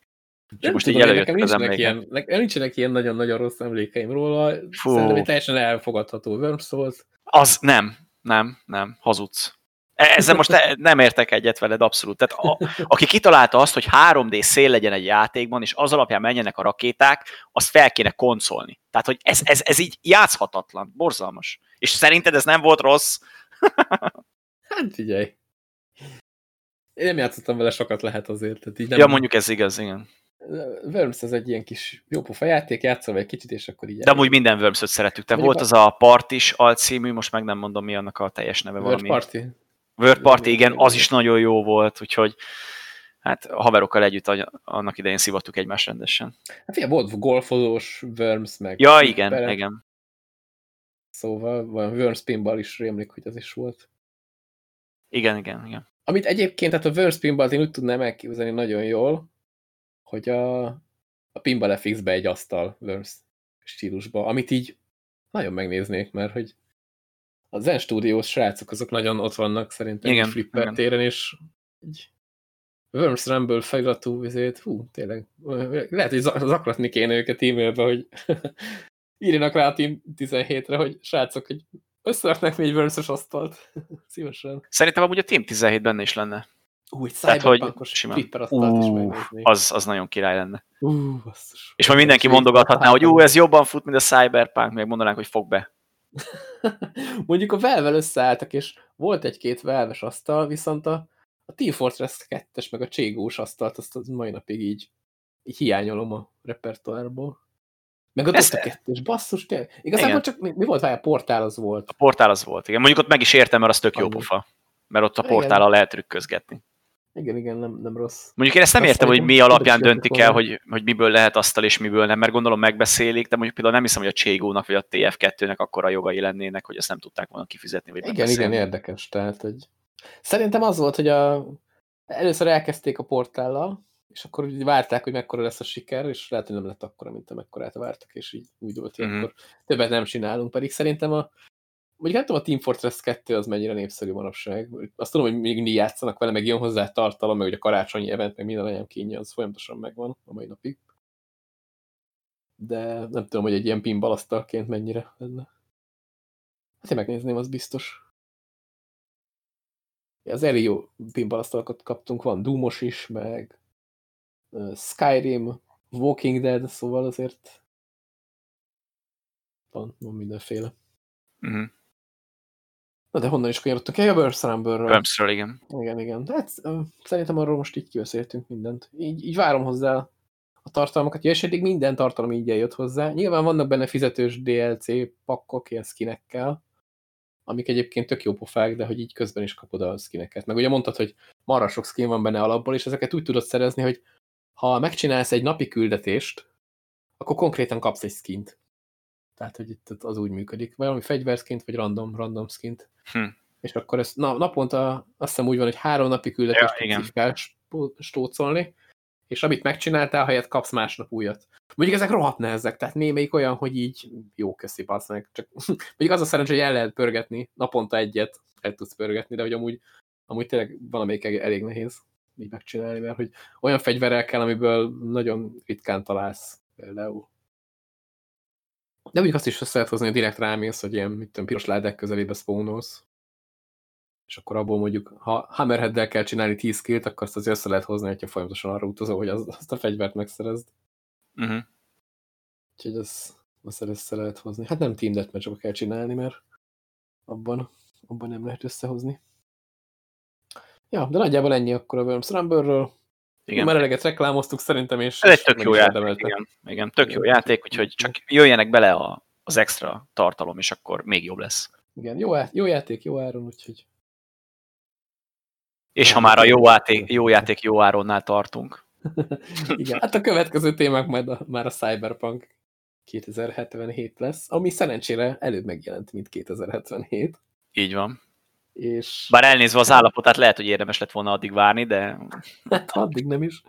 Nem most tudom, így nekem nincsenek, ilyen, nekem nincsenek ilyen nagyon-nagyon rossz emlékeim róla. Fú. Szerintem egy teljesen elfogadható Worms volt. Az nem, nem, nem, hazudsz. E, ezzel most nem értek egyet veled abszolút. Tehát a, aki kitalálta azt, hogy 3D szél legyen egy játékban, és az alapján menjenek a rakéták, azt fel kéne koncolni. Tehát, hogy ez, ez, ez így játszhatatlan, borzalmas. És szerinted ez nem volt rossz? (laughs) hát figyelj. Én nem játszottam vele sokat lehet azért. Tehát így nem ja, mondjuk ez igaz, igen. Worms az egy ilyen kis jópofa játék, játszol egy kicsit, és akkor így... De amúgy minden Worms-öt szeretük. Te volt az a Partis alcímű, most meg nem mondom, mi annak a teljes neve World valami. Party. World Party, igen, az is nagyon jó volt, úgyhogy hát a haverokkal együtt annak idején szivattuk egymást rendesen. Hát igen, volt golfozós, Worms, meg... Ja, igen, pere. igen. Szóval van Worms pinball is rémlik, hogy az is volt. Igen, igen, igen. Amit egyébként, tehát a Worms pinball én úgy tudnám elképzelni nagyon jól, hogy a, a Pinball FX-be egy asztal Worms stílusba, amit így nagyon megnéznék, mert hogy a Zen Studios srácok azok nagyon ott vannak szerintem igen, Flipper igen. téren, és egy Worms Rumble feliratú vizét, hú, tényleg, lehet, hogy zaklatni kéne őket e-mailbe, hogy (laughs) írjanak rá a Team 17-re, hogy srácok, hogy összeraknak még egy worms asztalt. (laughs) Szívesen. Szerintem amúgy a Team 17 benne is lenne. Úgy, cyberpunkos flipperasztalt is megnéznék. Az, az nagyon király lenne. Uh, És majd mindenki mondogathatná, hogy ú, ez jobban fut, mint a Cyberpunk, meg mondanánk, hogy fog be. (laughs) Mondjuk a valve összeálltak, és volt egy-két velves asztal, viszont a, a Team Fortress 2-es, meg a Cségós asztalt, azt az mai napig így így hiányolom a repertoárból. Meg ott, ott a kettős basszus, kell. Igazából igen. csak mi, mi volt, a portál az volt. A portál az volt, igen. Mondjuk ott meg is értem, mert az tök jó pofa. Mert ott a portállal lehet trükközgetni. Igen, igen, nem, nem rossz. Mondjuk én ezt nem azt értem, hogy mi alapján döntik el, hogy, hogy miből lehet asztal és miből nem, mert gondolom megbeszélik, de mondjuk például nem hiszem, hogy a Cségónak vagy a TF2-nek akkor a jogai lennének, hogy ezt nem tudták volna kifizetni. Vagy igen, igen, érdekes. Tehát, hogy... Szerintem az volt, hogy a... először elkezdték a portállal, és akkor úgy várták, hogy mekkora lesz a siker, és lehet, hogy nem lett akkora, mint amekkorát vártak, és így úgy volt, hogy mm -hmm. akkor többet nem csinálunk, pedig szerintem a Mondjuk nem tudom, a Team Fortress 2 az mennyire népszerű manapság. Azt tudom, hogy még mindig játszanak vele, meg jön hozzá tartalom, meg hogy a karácsonyi event, meg minden olyan kínja, az folyamatosan megvan a mai napig. De nem tudom, hogy egy ilyen pinbalasztalként mennyire lenne. Hát én megnézném, az biztos. Az elég jó pinbalasztalokat kaptunk, van Doomos is, meg Skyrim, Walking Dead, szóval azért van, van mindenféle. Uh mhm. -huh. Na de honnan is kanyarodtunk el? A Burst Rumble-ről. Burstről, igen. Igen, igen. De hát szerintem arról most így kibeszéltünk mindent. Így, így várom hozzá a tartalmakat. Ja, és eddig minden tartalom így eljött hozzá. Nyilván vannak benne fizetős DLC pakkok, ilyen skinekkel, amik egyébként tök jó pofák, de hogy így közben is kapod a skineket. Meg ugye mondtad, hogy marra sok skin van benne alapból, és ezeket úgy tudod szerezni, hogy ha megcsinálsz egy napi küldetést, akkor konkrétan kapsz egy skint. Tehát, hogy itt az úgy működik. Valami fegyverszkint, vagy random, random skint. Hm. És akkor ez na, naponta azt hiszem úgy van, hogy három napi küldetést ja, tudsz kell stócolni, és amit megcsináltál, helyett kapsz másnap újat. Mondjuk ezek rohadt nehezek, tehát némelyik olyan, hogy így jó, köszi, meg. Csak (laughs) mondjuk az a szerencsé, hogy el lehet pörgetni, naponta egyet el tudsz pörgetni, de hogy amúgy, amúgy tényleg valamelyik elég nehéz így megcsinálni, mert hogy olyan fegyverrel kell, amiből nagyon ritkán találsz például. De mondjuk azt is össze lehet hozni, hogy direkt rámész, hogy ilyen, mit tudom, piros ládák közelébe spawnolsz. És akkor abból mondjuk, ha Hammerheaddel kell csinálni 10 killt, akkor azt azért össze lehet hozni, hogyha folyamatosan arra utazol, hogy az, azt a fegyvert megszerezd. Uh mhm. -huh. Úgyhogy az, azt össze lehet hozni. Hát nem Team deathmatch kell csinálni, mert abban, abban nem lehet összehozni. Ja, de nagyjából ennyi akkor a Worms Rumble-ről. Igen. Már eleget reklámoztuk szerintem, és... Ez egy tök jó játék, igen. igen. Tök jó játék, úgyhogy csak jöjjenek bele a, az extra tartalom, és akkor még jobb lesz. Igen, jó, jó játék, jó áron, úgyhogy... És ha már a jó játék, jó játék jó áronnál tartunk. (laughs) igen, hát a következő témák majd a, már a Cyberpunk 2077 lesz, ami szerencsére előbb megjelent, mint 2077. Így van. És... Bár elnézve az állapotát, lehet, hogy érdemes lett volna addig várni, de... Hát addig nem is.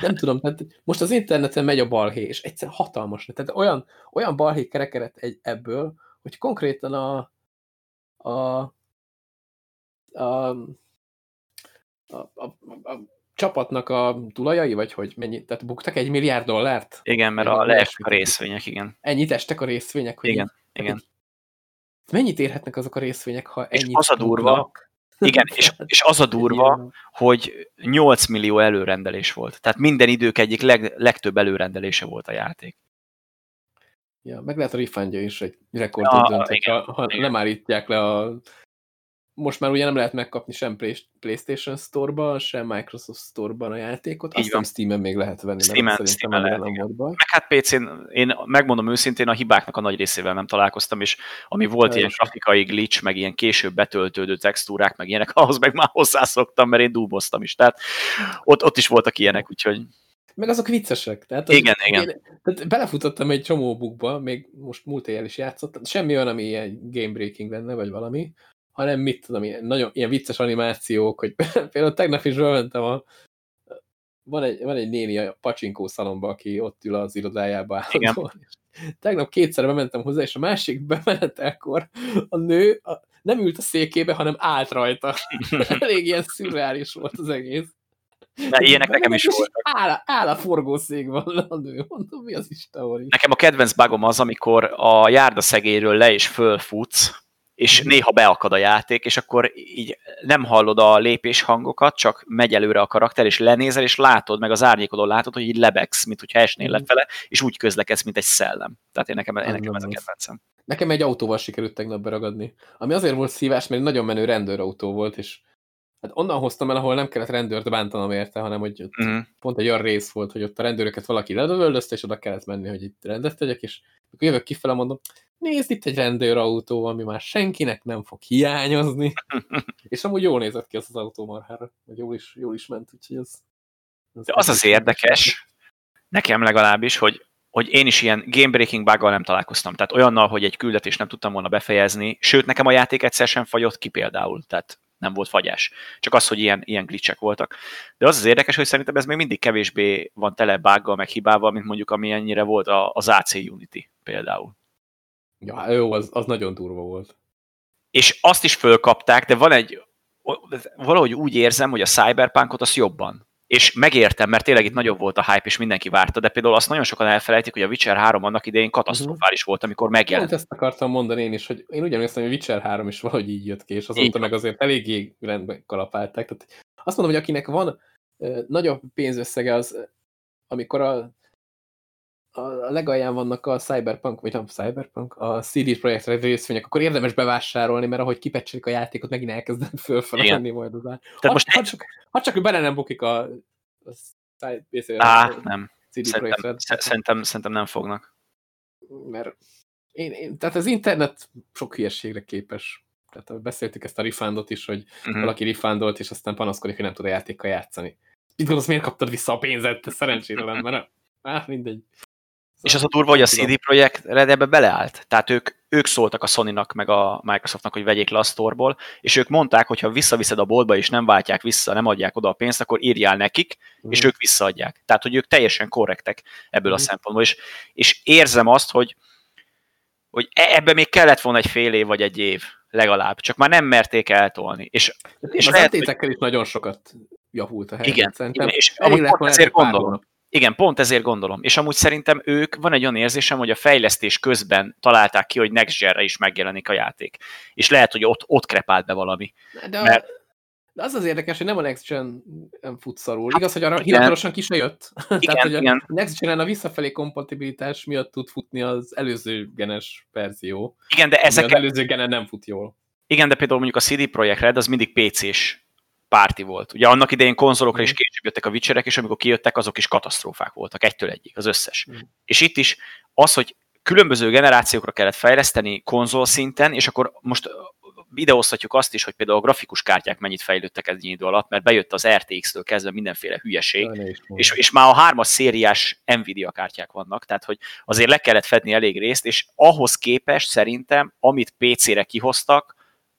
Nem tudom, tehát most az interneten megy a balhé, és egyszer hatalmas. Tehát olyan, olyan balhé kerekeret egy, ebből, hogy konkrétan a, a, a, a, a, a csapatnak a tulajai, vagy hogy mennyi, tehát buktak egy milliárd dollárt? Igen, mert a leestek a részvények, igen. Ennyit estek a részvények, hogy igen, így, igen. Mennyit érhetnek azok a részvények, ha és ennyit az a durva, igen, és, (laughs) és az a durva, hogy 8 millió előrendelés volt. Tehát minden idők egyik leg, legtöbb előrendelése volt a játék. Ja, meg lehet a refundja is egy rekordot ja, dönt, ha, ha igen. nem állítják le a most már ugye nem lehet megkapni sem PlayStation Store-ban, sem Microsoft Store-ban a játékot. Így van. Steam-en még lehet venni, Steam-en, Steam lehet, nem volt. Meg hát PC-n, én megmondom őszintén, a hibáknak a nagy részével nem találkoztam, és ami volt ilyen grafikai glitch, meg ilyen később betöltődő textúrák, meg ilyenek, (laughs) ahhoz meg már hozzászoktam, mert én dúboztam is. Tehát ott, ott is voltak ilyenek, úgyhogy meg azok viccesek. Tehát igen, az, igen. Én, tehát belefutottam egy csomó bukba, még most múlt éjjel is játszottam, semmi olyan, ami ilyen game breaking lenne, vagy valami, hanem mit tudom, ilyen, nagyon, ilyen vicces animációk, hogy (laughs) például tegnap is bementem a van egy, van egy néni a pacsinkó szalomba, aki ott ül az irodájába állandóan. Tegnap kétszer bementem hozzá, és a másik bemenetelkor a nő a, nem ült a székébe, hanem állt rajta. (laughs) Elég ilyen szürreális volt az egész. De ilyenek nekem is voltak. Áll, áll a forgószékban a nő, mondom, mi az Isten Nekem a kedvenc bugom az, amikor a járda szegélyről le és fölfutsz, és mhm. néha beakad a játék, és akkor így nem hallod a lépés hangokat, csak megy előre a karakter, és lenézel, és látod, meg az árnyékodon látod, hogy így lebegsz, mint hogyha esnél mhm. lefele, és úgy közlekedsz, mint egy szellem. Tehát én nekem, én nekem ez a kedvencem. Nekem egy autóval sikerült tegnap beragadni. Ami azért volt szívás, mert nagyon menő rendőrautó volt, és Hát onnan hoztam el, ahol nem kellett rendőrt bántanom érte, hanem hogy ott Mhm. pont egy olyan rész volt, hogy ott a rendőröket valaki ledövöldözte, és oda kellett menni, hogy itt rendet tegyek, és akkor jövök kifele, mondom, nézd itt egy rendőrautó, ami már senkinek nem fog hiányozni. (laughs) és amúgy jól nézett ki az az autó marhára, vagy jól is, jól is ment, úgyhogy az... De az az érdekes, nekem legalábbis, hogy, hogy én is ilyen game-breaking buggal nem találkoztam. Tehát olyannal, hogy egy küldetést nem tudtam volna befejezni, sőt, nekem a játék egyszer sem fagyott ki például, tehát nem volt fagyás. Csak az, hogy ilyen, ilyen glitchek voltak. De az az érdekes, hogy szerintem ez még mindig kevésbé van tele buggal, meg hibával, mint mondjuk amilyennyire volt az AC Unity például. Ja, jó, az, az nagyon durva volt. És azt is fölkapták, de van egy, valahogy úgy érzem, hogy a Cyberpunkot az jobban. És megértem, mert tényleg itt nagyobb volt a hype, és mindenki várta, de például azt nagyon sokan elfelejtik, hogy a Witcher 3 annak idején katasztrofális volt, amikor megjelent. ezt akartam mondani én is, hogy én emlékszem, hogy Witcher 3 is valahogy így jött ki, és azóta meg azért eléggé rendben kalapálták. Tehát azt mondom, hogy akinek van nagyobb pénzösszege, az amikor a, a a legalján vannak a Cyberpunk, vagy nem Cyberpunk, a CD Projekt Red részvények, akkor érdemes bevásárolni, mert ahogy kipecselik a játékot, megint elkezdenek (laughs) fölfele Igen. menni majd oda. Tehát Ha, most ha, csak, ha csak bele nem bukik a, a PC Á, a nem. CD Projekt Szerintem, Red, sze- szerintem, szerintem nem fognak. mert én, én, tehát az internet sok hülyeségre képes. Tehát beszéltük ezt a refundot is, hogy Uh-huh. valaki refundolt, és aztán panaszkodik, hogy nem tud a játékkal játszani. Mit gondolsz, miért kaptad vissza a pénzet? Te szerencsére nem, mert á, mindegy. És az a durva, hogy a. CD Projekt Red ebbe beleállt. Tehát ők, ők szóltak a Sony-nak, meg a Microsoftnak, hogy vegyék le a store és ők mondták, hogy ha visszaviszed a boltba, és nem váltják vissza, nem adják oda a pénzt, akkor írjál nekik, és Mhm. ők visszaadják. Tehát, hogy ők teljesen korrektek ebből a Mhm. szempontból. És, és érzem azt, hogy, hogy e- ebbe még kellett volna egy fél év vagy egy év legalább, csak már nem merték eltolni. És és az lehet, hogy- is nagyon sokat javult a helyzet. igen, Szerintem és amúgy pont ezért gondolom. hónap. Igen, pont ezért gondolom. És amúgy szerintem ők, van egy olyan érzésem, hogy a fejlesztés közben találták ki, hogy Next Gen-re is megjelenik a játék. És lehet, hogy ott, ott krepált be valami. De, Mert- de az az érdekes, hogy nem a Next Gen fut szarul. Igaz, hogy arra hivatalosan ki se jött. (laughs) Igen, Tehát, hogy a igen. Next Gen-en a visszafelé kompatibilitás miatt tud futni az előző genes verzió. Igen, de ezek, Az előző genen nem fut jól. igen, de például mondjuk a CD Projekt Red az mindig PC-s párti volt. Ugye annak idején konzolokra is Mhm. később jöttek a Witcherek, és amikor kijöttek, azok is katasztrófák voltak, egytől egyig, az összes. Mhm. És itt is az, hogy különböző generációkra kellett fejleszteni konzol szinten, és akkor most videóztatjuk azt is, hogy például a grafikus kártyák mennyit fejlődtek ennyi idő alatt, mert bejött az RTX-től kezdve mindenféle hülyeség, és, és már a hármas szériás Nvidia kártyák vannak, tehát hogy azért le kellett fedni elég részt, és ahhoz képest szerintem, amit PC-re kihoztak,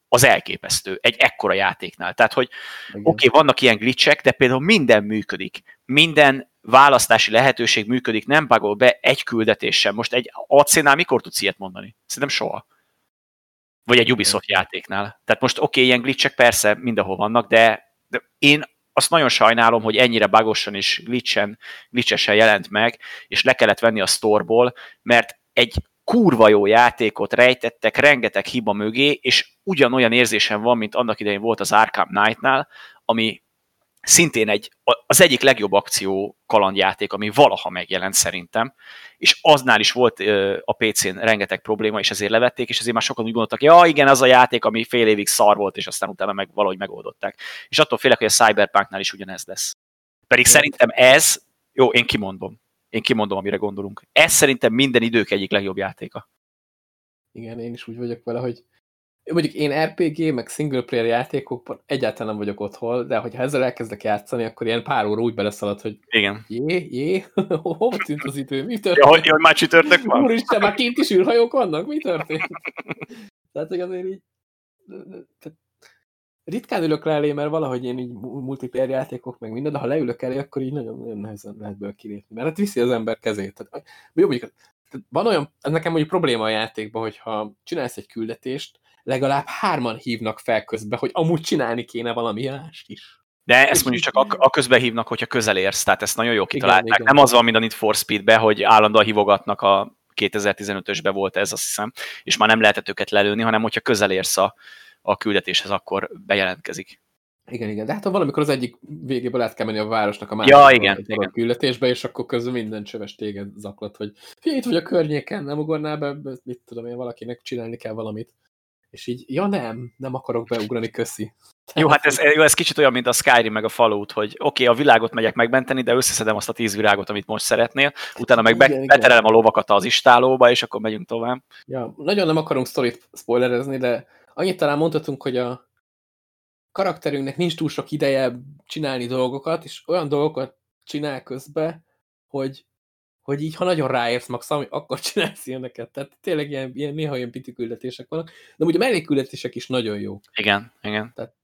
az elképesztő egy ekkora játéknál. Tehát, hogy oké, okay, vannak ilyen glitchek, de például minden működik. Minden választási lehetőség működik, nem bagol be egy küldetés sem. Most egy AC-nál mikor tudsz ilyet mondani? Szerintem soha. Vagy egy Ubisoft játéknál. Tehát most oké, okay, ilyen glitchek persze mindenhol vannak, de, de én azt nagyon sajnálom, hogy ennyire bagosan és glitchen, glitchesen jelent meg, és le kellett venni a storeból, mert egy kurva jó játékot rejtettek rengeteg hiba mögé, és ugyanolyan érzésem van, mint annak idején volt az Arkham Knight-nál, ami szintén egy, az egyik legjobb akció kalandjáték, ami valaha megjelent szerintem, és aznál is volt a PC-n rengeteg probléma, és ezért levették, és ezért már sokan úgy gondoltak, ja igen, az a játék, ami fél évig szar volt, és aztán utána meg valahogy megoldották. És attól félek, hogy a Cyberpunknál is ugyanez lesz. Pedig szerintem ez, jó, én kimondom, én kimondom, amire gondolunk. Ez szerintem minden idők egyik legjobb játéka. Igen, én is úgy vagyok vele, hogy mondjuk én RPG, meg single player játékokban egyáltalán nem vagyok otthon, de hogyha ezzel elkezdek játszani, akkor ilyen pár óra úgy beleszalad, hogy Igen. jé, jé, (laughs) hova tűnt az idő, mi Ja, történt? hogy, hogy már csütörtök van? Úristen, már kint is űrhajók vannak? Mi történt? (laughs) Tehát, hogy azért így... Tehát ritkán ülök le elé, mert valahogy én így multiplayer játékok, meg minden, de ha leülök elé, akkor így nagyon, nagyon nehezen lehet ből kilépni. Mert hát viszi az ember kezét. Tehát, jó, mondjuk, tehát van olyan, ez nekem mondjuk probléma a játékban, hogyha csinálsz egy küldetést, legalább hárman hívnak fel közbe, hogy amúgy csinálni kéne valami mást is. De ezt mondjuk csak a, a közben hívnak, hogyha közel érsz, tehát ezt nagyon jó kitalálták. igen. Nem az van, mint a Need for Speed-be, hogy állandóan hívogatnak a 2015-ösbe volt ez, azt hiszem, és már nem lehetett őket lelőni, hanem hogyha közel érsz a, a küldetéshez, akkor bejelentkezik. Igen, igen. De hát ha valamikor az egyik végéből át kell menni a városnak a másik Ja, igen, egy igen. küldetésbe, és akkor közben minden csöves téged zaklat, hogy itt vagy a környéken, nem ugornál be, mit tudom én, valakinek csinálni kell valamit. És így, ja nem, nem akarok beugrani, köszi. Jó, hát ez, jó, ez kicsit olyan, mint a Skyrim meg a Fallout, hogy oké, okay, a világot megyek megmenteni, de összeszedem azt a tíz virágot, amit most szeretnél, utána meg be, beterelem a lovakat az istálóba, és akkor megyünk tovább. Ja, nagyon nem akarunk sztorit spoilerezni, de annyit talán mondhatunk, hogy a karakterünknek nincs túl sok ideje csinálni dolgokat, és olyan dolgokat csinál közbe, hogy, hogy így, ha nagyon ráérsz max, akkor (laughs) csinálsz ilyeneket. Tehát tényleg ilyen, ilyen néha ilyen piti küldetések vannak, de ugye a mellékküldetések is nagyon jók. Igen, igen. Tehát,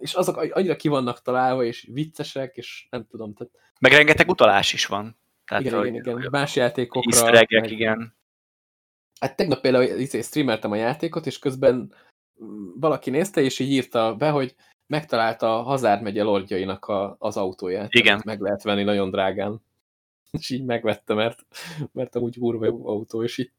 és azok annyira ki vannak találva, és viccesek, és nem tudom. Tehát... Meg rengeteg utalás is van. Tehát, igen, igen, igen. Más játékokra. Easter meg... igen. Hát tegnap például izé, streameltem a játékot, és közben valaki nézte, és így írta be, hogy megtalálta a Hazard megye lordjainak a, az autóját. Igen. Meg lehet venni nagyon drágán. (laughs) És így megvette, mert, mert amúgy kurva jó autó, és így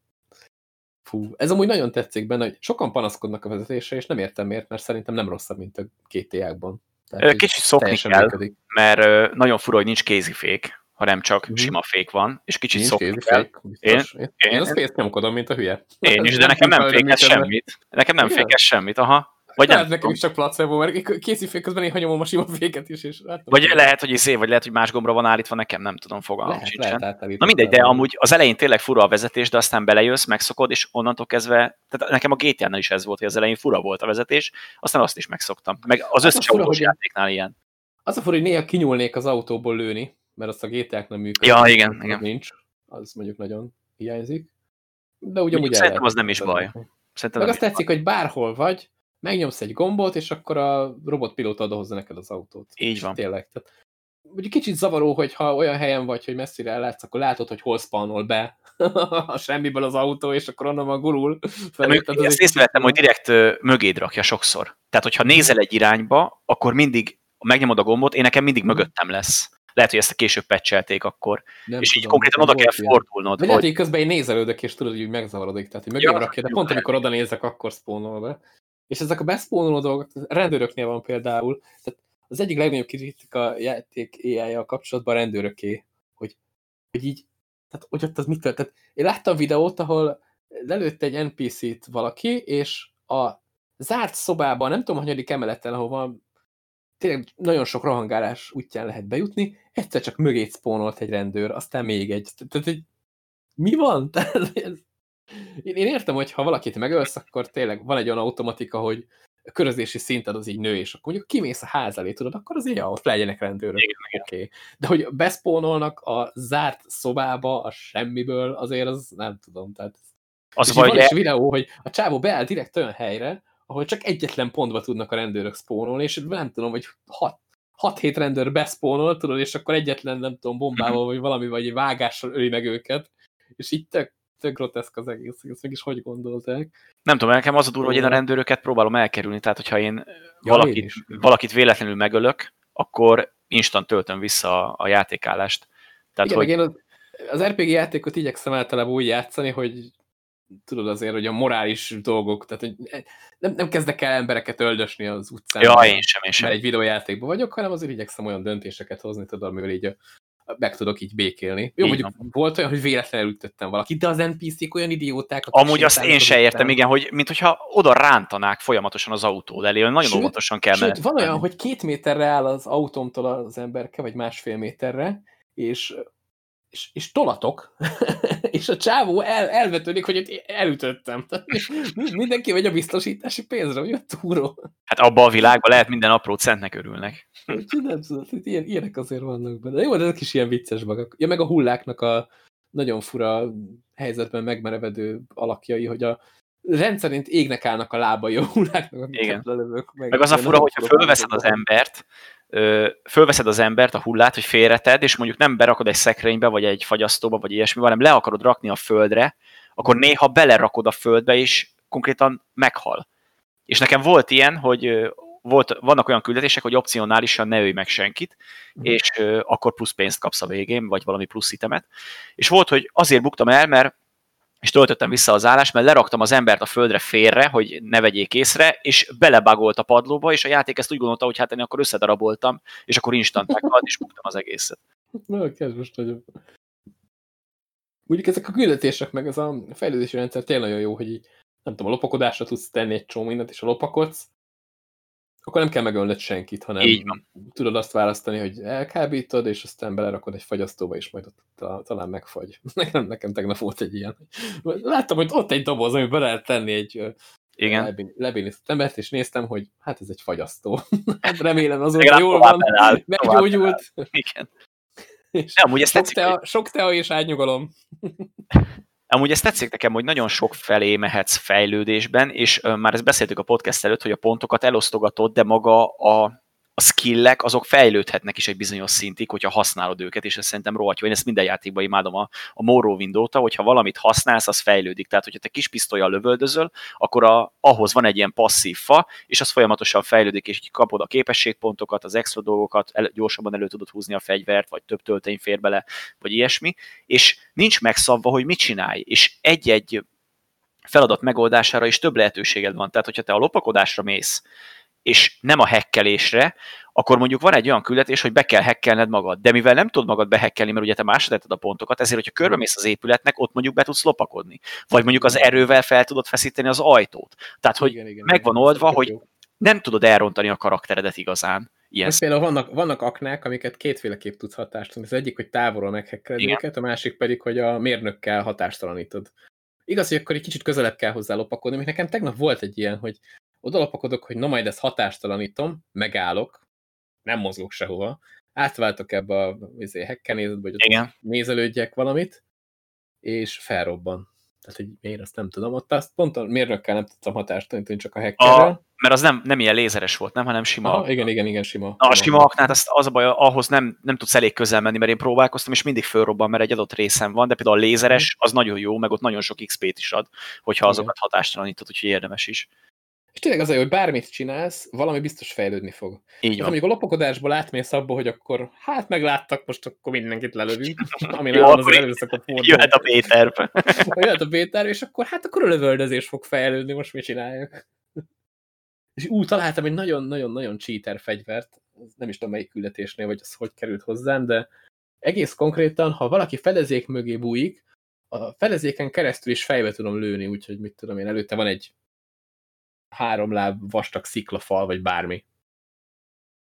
Fú, ez amúgy nagyon tetszik benne, hogy sokan panaszkodnak a vezetésre, és nem értem miért, mert szerintem nem rosszabb, mint a két ban Kicsit szokni kell, működik. mert nagyon fura, hogy nincs kézifék, hanem csak mm sima fék van, és kicsit szokni kell. Én, én, én, azt fék nyomkodom, mint a hülye. Én is, de nekem nem fékez semmit. Nekem nem fékez semmit, aha. Vagy nem, nekem is csak placebo, mert készifék közben én hanyomom a sima féket is. És hát, vagy lehet, hogy izé, vagy lehet, hogy más gombra van állítva, nekem nem tudom, fogalmam lehet, sincsen. Lehet Na mindegy, de amúgy az elején tényleg fura a vezetés, de aztán belejössz, megszokod, és onnantól kezdve, tehát nekem a GTA-nál is ez volt, hogy az elején fura volt a vezetés, aztán azt is megszoktam. Meg az összes autós játéknál ilyen. Az a fura, hogy néha kinyúlnék az autóból lőni, mert azt a GTA-k nem működik. Ja, igen, igen. Nincs. Az mondjuk nagyon hiányzik. De ugye úgy Szerintem az nem is baj. Szerintem Meg azt tetszik, baj. hogy bárhol vagy, megnyomsz egy gombot, és akkor a robotpilóta adahozza neked az autót. Így van. Tényleg. Tehát, ugye kicsit zavaró, hogy ha olyan helyen vagy, hogy messzire ellátsz, akkor látod, hogy hol spawnol be (laughs) a semmiből az autó, és akkor onnan a gurul. Ezt észrevettem, hogy direkt mögéd rakja sokszor. Tehát, hogyha nézel egy irányba, akkor mindig megnyomod a gombot, én nekem mindig mögöttem lesz. Lehet, hogy ezt a később pecselték akkor. Nem és tudom, így konkrétan oda kell ilyen. fordulnod. Vagy hogy... lehet, közben én nézelődök, és tudod, hogy megzavarodik. Tehát, hogy mögém ja, rakja, de pont amikor oda nézek, akkor spawnol be. És ezek a beszpónoló dolgok, rendőröknél van például, tehát az egyik legnagyobb kritika játék AI-jal kapcsolatban a rendőröké, hogy, hogy így, tehát hogy ott az mit Tehát én láttam videót, ahol lelőtt egy NPC-t valaki, és a zárt szobában, nem tudom, hanyadik emeleten, ahol van tényleg nagyon sok rohangálás útján lehet bejutni, egyszer csak mögét spónolt egy rendőr, aztán még egy. Tehát, hogy mi van? (laughs) Tehát, én, én értem, hogy ha valakit megölsz, akkor tényleg van egy olyan automatika, hogy a körözési szinted az így nő, és akkor mondjuk kimész a ház elé, tudod, akkor azért ja, ott legyenek rendőrök. Oké. Okay. De hogy beszpónolnak a zárt szobába a semmiből, azért az nem tudom. Tehát az vagy van is videó, hogy a csávó beáll direkt olyan helyre, ahol csak egyetlen pontba tudnak a rendőrök spónolni, és nem tudom, hogy 6-7 rendőr beszpónol, tudod, és akkor egyetlen, nem tudom, bombával, vagy valami, vagy egy vágással öli meg őket, és így tök, tök groteszk az egész, ezt meg is hogy gondolták. Nem tudom, nekem az a durva, hogy én a rendőröket próbálom elkerülni, tehát hogyha én ja, valakit, én valakit véletlenül megölök, akkor instant töltöm vissza a, a játékállást. Tehát, Igen, hogy... én az, az RPG játékot igyekszem általában úgy játszani, hogy tudod azért, hogy a morális dolgok, tehát hogy nem, nem kezdek el embereket öldösni az utcán. Ja, én sem, én sem. egy videójátékban vagyok, hanem azért igyekszem olyan döntéseket hozni, tudod, amivel így meg tudok így békélni. Jó, mondjuk volt olyan, hogy véletlenül ütöttem valakit, de az NPC-k olyan idióták. Amúgy azt én se értem, igen, hogy mint hogyha oda rántanák folyamatosan az autó elé, nagyon sőt, óvatosan kell Sőt, van olyan, hogy két méterre áll az autómtól az emberke, vagy másfél méterre, és és, és tolatok, (laughs) és a csávó el, elvetődik, hogy elütöttem. mindenki vagy a biztosítási pénzre, vagy a túró. Hát abban a világban lehet minden apró centnek örülnek. Nem tudom, ilyen, ilyenek azért vannak benne. Jó, de ezek is ilyen vicces magak. Ja, meg a hulláknak a nagyon fura helyzetben megmerevedő alakjai, hogy a rendszerint égnek állnak a lábai a hulláknak, Igen. Lelövök, meg, meg az a fura, hogyha fölveszed az embert, fölveszed az embert, a hullát, hogy félreted, és mondjuk nem berakod egy szekrénybe, vagy egy fagyasztóba, vagy ilyesmi, hanem le akarod rakni a földre, akkor néha belerakod a földbe, és konkrétan meghal. És nekem volt ilyen, hogy volt, vannak olyan küldetések, hogy opcionálisan ne ölj meg senkit, mm. és akkor plusz pénzt kapsz a végén, vagy valami plusz itemet. És volt, hogy azért buktam el, mert és töltöttem vissza az állást, mert leraktam az embert a földre félre, hogy ne vegyék észre, és belebagolt a padlóba, és a játék ezt úgy gondolta, hogy hát én akkor összedaraboltam, és akkor instant meghalt, és buktam az egészet. Na, kedves vagyok. Mondjuk ezek a küldetések, meg ez a fejlődési rendszer tényleg nagyon jó, hogy így nem tudom, a lopakodásra tudsz tenni egy csomó mindent, és a lopakodsz, akkor nem kell megölnöd senkit, hanem Így van. tudod azt választani, hogy elkábítod, és aztán belerakod egy fagyasztóba, és majd ott talán megfagy. (laughs) Nekem, nekem tegnap volt egy ilyen. Láttam, hogy ott egy doboz, ami bele lehet tenni egy igen. lebénített embert, és néztem, hogy hát ez egy fagyasztó. (laughs) hát remélem azóta jól van, eláll, (laughs) meggyógyult. Igen. És Nem, ezt sok, tetszik, tea, hogy... sok tea és átnyugalom. Amúgy ezt tetszik nekem, hogy nagyon sok felé mehetsz fejlődésben, és már ezt beszéltük a podcast előtt, hogy a pontokat elosztogatod, de maga a, a skillek azok fejlődhetnek is egy bizonyos szintig, hogyha használod őket, és ez szerintem rohadt jó. Én ezt minden játékban imádom a, a Morrowind óta, hogyha valamit használsz, az fejlődik. Tehát, hogyha te kis pisztolyjal lövöldözöl, akkor a, ahhoz van egy ilyen passzív fa, és az folyamatosan fejlődik, és így kapod a képességpontokat, az extra dolgokat, el, gyorsabban elő tudod húzni a fegyvert, vagy több töltény fér bele, vagy ilyesmi, és nincs megszabva, hogy mit csinálj. És egy-egy feladat megoldására is több lehetőséged van. Tehát, hogyha te a lopakodásra mész, és nem a hekkelésre, akkor mondjuk van egy olyan küldetés, hogy be kell hekkelned magad. De mivel nem tudod magad behekkelni, mert ugye te másodetted a pontokat, ezért, hogyha körbemész az épületnek, ott mondjuk be tudsz lopakodni. Vagy mondjuk az erővel fel tudod feszíteni az ajtót. Tehát, hogy igen, igen, megvan igen, oldva, hogy jó. nem tudod elrontani a karakteredet igazán. Ilyen például vannak, vannak aknák, amiket kétféleképp tudsz hatástalanítani. Az egyik, hogy távolról meghekkeled őket, a másik pedig, hogy a mérnökkel hatástalanítod. Igaz, hogy akkor egy kicsit közelebb kell hozzá lopakodni, mert nekem tegnap volt egy ilyen, hogy odalapakodok, hogy na majd ezt hatástalanítom, megállok, nem mozgok sehova, átváltok ebbe a izé, hekkenézetbe, hogy ott nézelődjek valamit, és felrobban. Tehát, hogy miért, azt nem tudom. Ott azt pont a mérnökkel nem tudtam hatástalanítani, csak a hackerrel. A, mert az nem, nem ilyen lézeres volt, nem, hanem sima. Aha, igen, igen, igen, sima. Na, a sima aknát, azt az a baj, ahhoz nem, nem tudsz elég közel menni, mert én próbálkoztam, és mindig fölrobban, mert egy adott részem van, de például a lézeres, az nagyon jó, meg ott nagyon sok XP-t is ad, hogyha azokat hatástalanítod, úgyhogy érdemes is. És tényleg az, hogy bármit csinálsz, valami biztos fejlődni fog. Így van. Ha mondjuk a lopakodásból átmész abba, hogy akkor hát megláttak, most akkor mindenkit lelövünk, (laughs) ami nem az előszak a fordul. Jöhet a Péter. (laughs) Jöhet a Péter, és akkor hát akkor a lövöldözés fog fejlődni, most mit csináljak. És úgy találtam egy nagyon-nagyon-nagyon cheater fegyvert, nem is tudom melyik küldetésnél, vagy az hogy került hozzám, de egész konkrétan, ha valaki fedezék mögé bújik, a fedezéken keresztül is fejbe tudom lőni, úgyhogy mit tudom én, előtte van egy három láb vastag sziklafal, vagy bármi.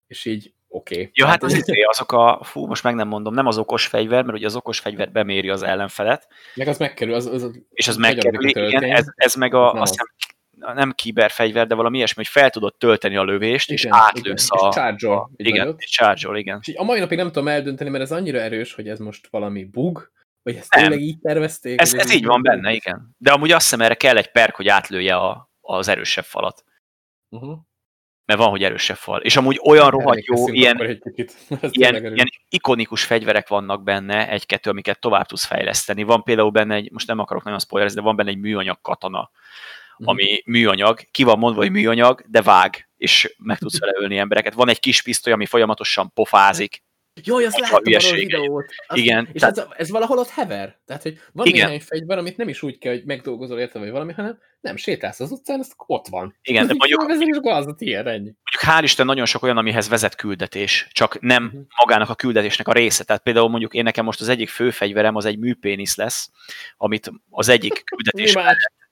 És így oké. Okay. Jó, hát az izé, azok a, fú, most meg nem mondom, nem az okos fegyver, mert ugye az okos fegyver beméri az ellenfelet. Meg az megkerül. Az, az, és az megkerül, igen, ez, ez meg a, nem azt hiszem, nem kiberfegyver, de valami ilyesmi, hogy fel tudod tölteni a lövést, igen, és átlősz igen. a... És charge Igen, és charge igen. És a mai napig nem tudom eldönteni, mert ez annyira erős, hogy ez most valami bug, vagy ezt nem. tényleg így tervezték? Ez, ez így van benne, igen. De amúgy azt hiszem, erre kell egy perk, hogy átlője a, az erősebb falat. Uh-huh. Mert van, hogy erősebb fal. És amúgy olyan rohadt jó, ilyen, (laughs) ilyen, ilyen ikonikus fegyverek vannak benne, egy-kettő, amiket tovább tudsz fejleszteni. Van például benne egy, most nem akarok nagyon spoilerezni, de van benne egy műanyag katana, uh-huh. ami műanyag, ki van mondva, hogy műanyag, de vág, és meg tudsz (laughs) vele ölni embereket. Van egy kis pisztoly, ami folyamatosan pofázik, Jaj, azt láttam arról a videót. Azt, igen. És tehát... ez, ez valahol ott hever. Tehát, hogy van igen. néhány fegyver, amit nem is úgy kell, hogy megdolgozol érte, vagy valami, hanem nem, sétálsz az utcán, ez ott van. Igen, de (laughs) mondjuk... Ez is gazdat, ilyen, ennyi. Mondjuk hál' Isten nagyon sok olyan, amihez vezet küldetés, csak nem uh-huh. magának a küldetésnek a része. Tehát például mondjuk én nekem most az egyik fő fegyverem az egy műpénisz lesz, amit az egyik (laughs) küldetés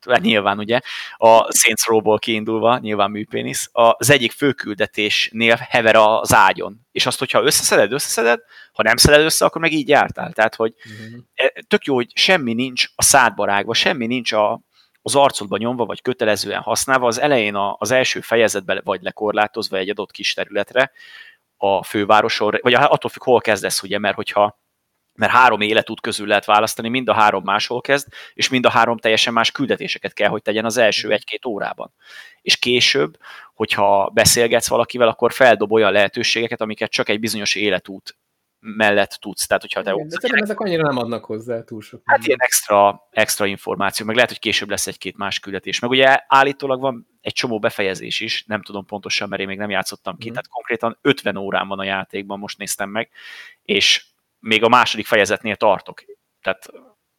nyilván ugye, a Saints Row-ból kiindulva, nyilván műpénisz, az egyik főküldetésnél hever az ágyon. És azt, hogyha összeszeded, összeszeded, ha nem szeded össze, akkor meg így jártál. Tehát, hogy uh-huh. tök jó, hogy semmi nincs a szádba rágva, semmi nincs a, az arcodba nyomva, vagy kötelezően használva, az elején a, az első fejezetben vagy lekorlátozva egy adott kis területre, a fővároson, vagy attól függ, hol kezdesz, ugye, mert hogyha mert három életút közül lehet választani, mind a három máshol kezd, és mind a három teljesen más küldetéseket kell, hogy tegyen az első egy-két órában. És később, hogyha beszélgetsz valakivel, akkor feldob olyan lehetőségeket, amiket csak egy bizonyos életút mellett tudsz. Tehát, hogyha te Igen, de szerintem ezek annyira nem adnak hozzá túl sok. Hát ilyen extra, extra információ, meg lehet, hogy később lesz egy-két más küldetés. Meg ugye állítólag van egy csomó befejezés is, nem tudom pontosan, mert én még nem játszottam ki, mm. tehát konkrétan 50 órán van a játékban, most néztem meg, és még a második fejezetnél tartok. Tehát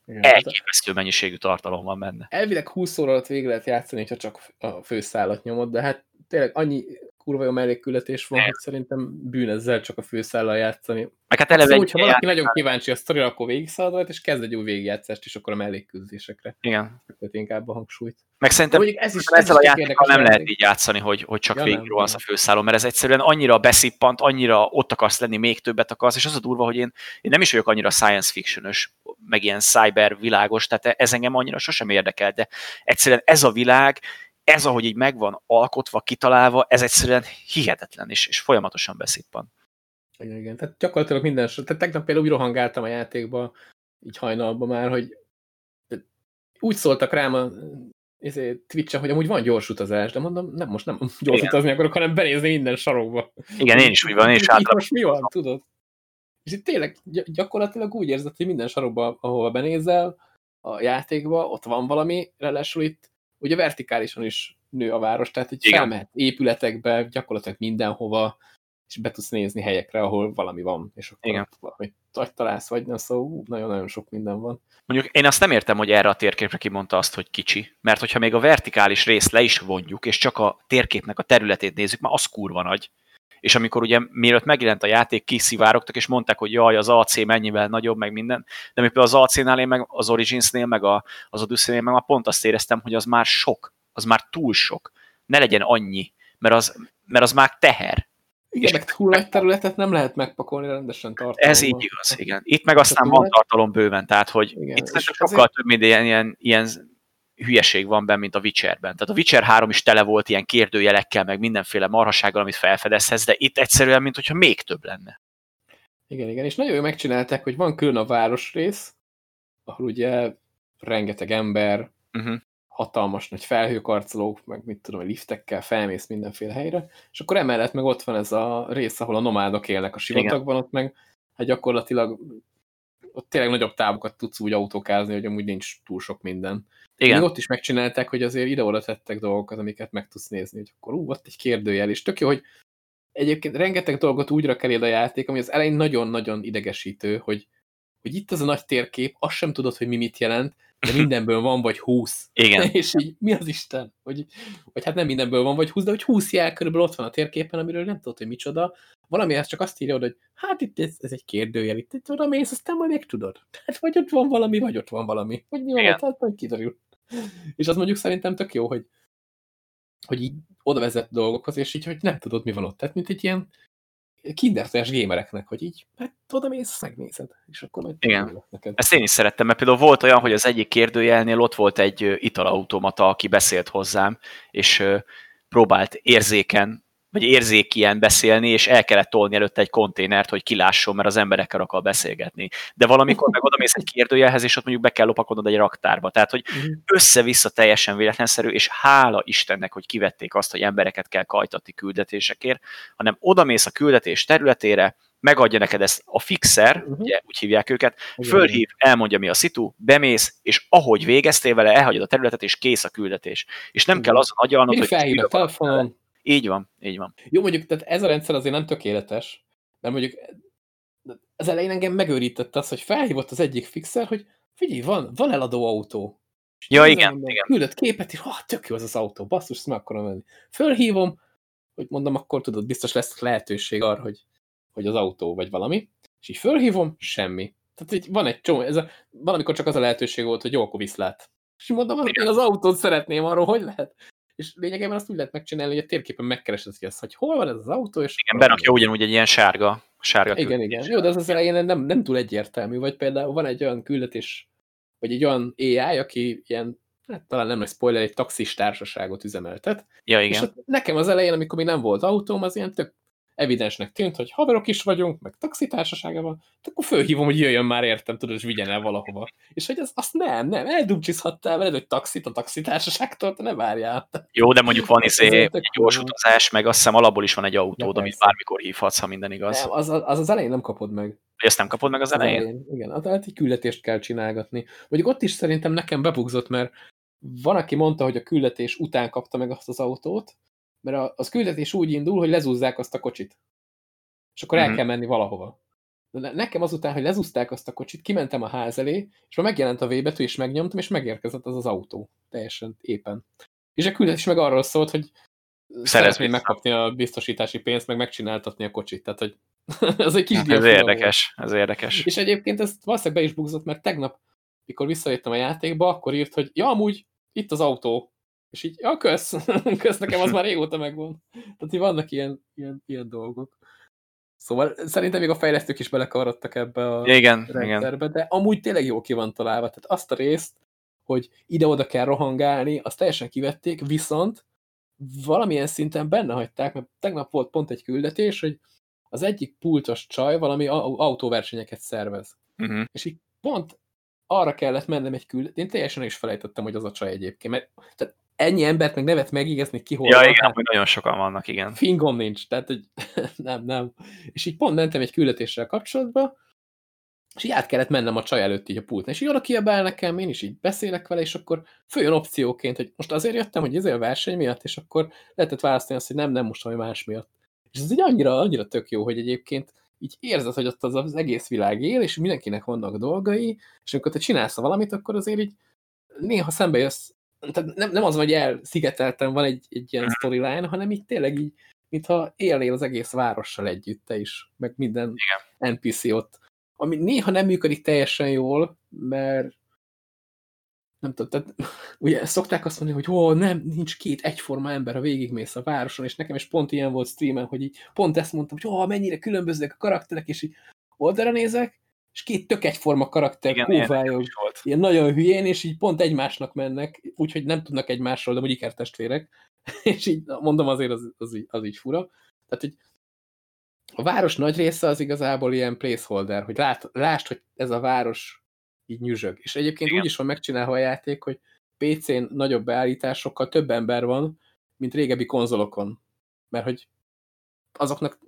igen, elképesztő mennyiségű tartalom van benne. Elvileg 20 óra alatt végig lehet játszani, ha csak a főszállat nyomod, de hát tényleg annyi kurva jó mellékkületés van, hogy szerintem bűn ezzel csak a főszállal játszani. Meg hát eleve szóval, hogyha valaki nagyon kíváncsi a sztorira, akkor végigszaladott, és kezd egy új végigjátszást is akkor a mellékküzdésekre. Igen. Köt inkább a hangsúlyt. Meg szerintem mondjuk ez is, ezzel ez a játékkal nem lehet így játszani, hogy, hogy csak Ja, ja, nem, végig rohansz a nem. főszálon, mert ez egyszerűen annyira beszippant, annyira ott akarsz lenni, még többet akarsz, és az a durva, hogy én, én nem is vagyok annyira science fictionös, meg ilyen cyber világos, tehát ez engem annyira sosem érdekel, de egyszerűen ez a világ, ez, ahogy így megvan alkotva, kitalálva, ez egyszerűen hihetetlen, és, és folyamatosan beszippan. Igen, igen. Tehát gyakorlatilag minden. Tehát tegnap például úgy rohangáltam a játékba, így hajnalban már, hogy úgy szóltak rám a izé, Twitch-en, hogy amúgy van gyors utazás, de mondom, nem, most nem (laughs) gyors Igen. utazni akarok, hanem benézni minden sarokba. Igen, én is úgy van, én is általában most mi van, tudod? És itt tényleg gy- gyakorlatilag úgy érzed, hogy minden sarokba, ahova benézel a játékba, ott van valami, ráadásul itt ugye vertikálisan is nő a város, tehát így Igen. felmehet épületekbe, gyakorlatilag mindenhova, és be tudsz nézni helyekre, ahol valami van, és akkor Igen. ott valami vagy találsz, vagy nem, szóval nagyon-nagyon sok minden van. Mondjuk én azt nem értem, hogy erre a térképre kimondta azt, hogy kicsi, mert hogyha még a vertikális részt le is vonjuk, és csak a térképnek a területét nézzük, már az kurva nagy. És amikor ugye mielőtt megjelent a játék, kiszivárogtak, és mondták, hogy jaj, az AC mennyivel nagyobb, meg minden, de még például az AC-nál, én meg az Origins-nél, meg a, az Odyssey-nél, meg már pont azt éreztem, hogy az már sok, az már túl sok. Ne legyen annyi, mert az, mert az már teher. Igen, meg túl nagy területet nem lehet megpakolni rendesen tartalommal. Ez így igaz, igen. Itt meg aztán van tartalom bőven, tehát hogy Igen, itt szerintem azért- sokkal több minden ilyen, ilyen, ilyen hülyeség van benne, mint a Witcherben. Tehát a Witcher 3 is tele volt ilyen kérdőjelekkel, meg mindenféle marhasággal, amit felfedezhetsz, de itt egyszerűen, mint hogyha még több lenne. Igen, igen, és nagyon jól megcsinálták, hogy van külön a városrész, ahol ugye rengeteg ember, Uh-huh. hatalmas nagy felhőkarcolók, meg mit tudom, liftekkel felmész mindenféle helyre, és akkor emellett meg ott van ez a rész, ahol a nomádok élnek a sivatagban, ott meg hát gyakorlatilag ott tényleg nagyobb távokat tudsz úgy autókázni, hogy amúgy nincs túl sok minden. Igen, Még ott is megcsinálták, hogy azért ide-oda tettek dolgokat, amiket meg tudsz nézni, hogy akkor ú, ott egy kérdőjel, és tök jó, hogy egyébként rengeteg dolgot úgy rak eléd a játék, ami az elején nagyon-nagyon idegesítő, hogy, hogy itt az a nagy térkép, azt sem tudod, hogy mi mit jelent, de (laughs) mindenből van vagy 20. igen, (laughs) És így, mi az Isten? Hogy, vagy hát nem mindenből van vagy 20, de hogy 20 jel körülbelül ott van a térképen, amiről nem tudod, hogy micsoda. Valamihez csak azt írja, hogy hát itt ez, ez egy kérdőjel, itt, itt oda mész, aztán majd megtudod. (laughs) Tehát vagy ott van valami, vagy ott van valami. Hogy mi van ott, hát majd kiderül. És az mondjuk szerintem tök jó, hogy, hogy így oda vezet dolgokhoz, és így, hogy nem tudod, mi van ott. Tehát, mint egy ilyen kindertes gémereknek, hogy így, hát oda mész, megnézed, és akkor majd Igen. neked. ezt én is szerettem, mert például volt olyan, hogy az egyik kérdőjelnél ott volt egy italautomata, aki beszélt hozzám, és próbált érzéken, vagy érzékien beszélni, és el kellett tolni előtte egy konténert, hogy kilásson, mert az emberekkel akar beszélgetni. De valamikor meg oda mész egy kérdőjelhez, és ott mondjuk be kell lopakodnod egy raktárba. Tehát, hogy Mhm. össze-vissza teljesen véletlenszerű, és hála Istennek, hogy kivették azt, hogy embereket kell kajtatni küldetésekért, hanem odamész a küldetés területére, megadja neked ezt a fixer, Mhm. ugye úgy hívják őket, Igen, fölhív, elmondja mi a szitu, bemész, és ahogy végeztél vele, elhagyod a területet, és kész a küldetés. És nem Igen. kell azon agyalnod, hogy felhív a telefonon, így van, így van. Jó, mondjuk, tehát ez a rendszer azért nem tökéletes, de mondjuk az elején engem megőrített az, hogy felhívott az egyik fixer, hogy figyelj, van, van eladó autó. Ja, igen, mondom, igen. Küldött képet, és ah, tök jó az az autó, basszus, ezt meg akarom venni. Fölhívom, hogy mondom, akkor tudod, biztos lesz lehetőség arra, hogy, hogy az autó, vagy valami. És így fölhívom, semmi. Tehát így van egy csomó, ez a, valamikor csak az a lehetőség volt, hogy jó, akkor viszlát. És mondom, én az autót szeretném arról, hogy lehet? És lényegében azt úgy lehet megcsinálni, hogy a térképen megkeresed, az, hogy hol van ez az autó, és... Igen, berakja ugyanúgy egy ilyen sárga, sárga Igen, küldetés. igen. Jó, de az az elején nem, nem túl egyértelmű. Vagy például van egy olyan küldetés, vagy egy olyan AI, aki ilyen, hát talán nem lesz spoiler, egy taxis társaságot üzemeltet. Ja, És igen. ott nekem az elején, amikor még nem volt autóm, az ilyen tök evidensnek tűnt, hogy haverok is vagyunk, meg hát akkor fölhívom, hogy jöjjön már értem, tudod, és vigyen el valahova. És hogy az, azt nem, nem, eldumcsizhattál veled, hogy taxit a taxitársaságtól, te ne várjál. Jó, de mondjuk van Ez izé, egy gyors utazás, meg azt hiszem alapból is van egy autód, Ja, amit bármikor hívhatsz, ha minden igaz. Nem, az, az, az, elején nem kapod meg. Ezt nem kapod meg az Az elején? elején, igen, az egy küldetést kell csinálgatni. Mondjuk ott is szerintem nekem bebugzott, mert van, aki mondta, hogy a küldetés után kapta meg azt az autót, mert a- az küldetés úgy indul, hogy lezúzzák azt a kocsit. És akkor el Mhm. kell menni valahova. De ne- nekem azután, hogy lezúzták azt a kocsit, kimentem a ház elé, és már megjelent a V betű, és megnyomtam, és megérkezett az az autó. Teljesen éppen. És a küldetés meg arról szólt, hogy szeretném megkapni a biztosítási pénzt, meg megcsináltatni a kocsit. Tehát, hogy (laughs) ez egy kis hát Ez érdekes, volt. ez érdekes. És egyébként ezt valószínűleg be is bugzott, mert tegnap, mikor visszajöttem a játékba, akkor írt, hogy ja, amúgy itt az autó. És így, ja, kösz, (laughs) kösz, nekem az már régóta megvan. Tehát, hogy vannak ilyen, ilyen, ilyen dolgok. Szóval szerintem még a fejlesztők is belekavarodtak ebbe a igen, rendszerbe, igen. de amúgy tényleg jó ki van találva. Tehát azt a részt, hogy ide-oda kell rohangálni, azt teljesen kivették, viszont valamilyen szinten benne hagyták, mert tegnap volt pont egy küldetés, hogy az egyik pultos csaj valami autóversenyeket szervez. Uh -huh. És így pont arra kellett mennem egy küldet, én teljesen is felejtettem, hogy az a csaj egyébként, mert tehát ennyi embert meg nevet megígezni ki hol Ja, van, igen, hogy nagyon sokan vannak, igen. Fingom nincs, tehát hogy (laughs) nem, nem. És így pont mentem egy küldetéssel kapcsolatba, és így át kellett mennem a csaj előtt így a pultnál, és így oda kiabál nekem, én is így beszélek vele, és akkor följön opcióként, hogy most azért jöttem, hogy ezért a verseny miatt, és akkor lehetett választani azt, hogy nem, nem most valami más miatt. És ez így annyira, annyira tök jó, hogy egyébként így érzed, hogy ott az, az egész világ él, és mindenkinek vannak dolgai, és amikor te csinálsz valamit, akkor azért így néha szembe jössz, tehát nem, nem az, hogy elszigeteltem, van egy, egy ilyen storyline, hanem így tényleg így, mintha élnél az egész várossal együtt te is, meg minden Igen. NPC ott ami néha nem működik teljesen jól, mert nem tudom, tehát ugye szokták azt mondani, hogy ó, nem, nincs két egyforma ember, a végigmész a városon, és nekem is pont ilyen volt streamen, hogy így pont ezt mondtam, hogy ó, mennyire különbözőek a karakterek, és így oldalra nézek, és két tök egyforma karakter kóvályog, ilyen nagyon hülyén, és így pont egymásnak mennek, úgyhogy nem tudnak egymásról, de úgy ikertestvérek, (laughs) és így mondom azért az, az, így, az így fura. Tehát, hogy a város nagy része az igazából ilyen placeholder, hogy lát, lásd, hogy ez a város így nyüzsög. És egyébként Igen. úgy is van megcsinálva a játék, hogy PC-n nagyobb beállításokkal több ember van, mint régebbi konzolokon. Mert hogy azoknak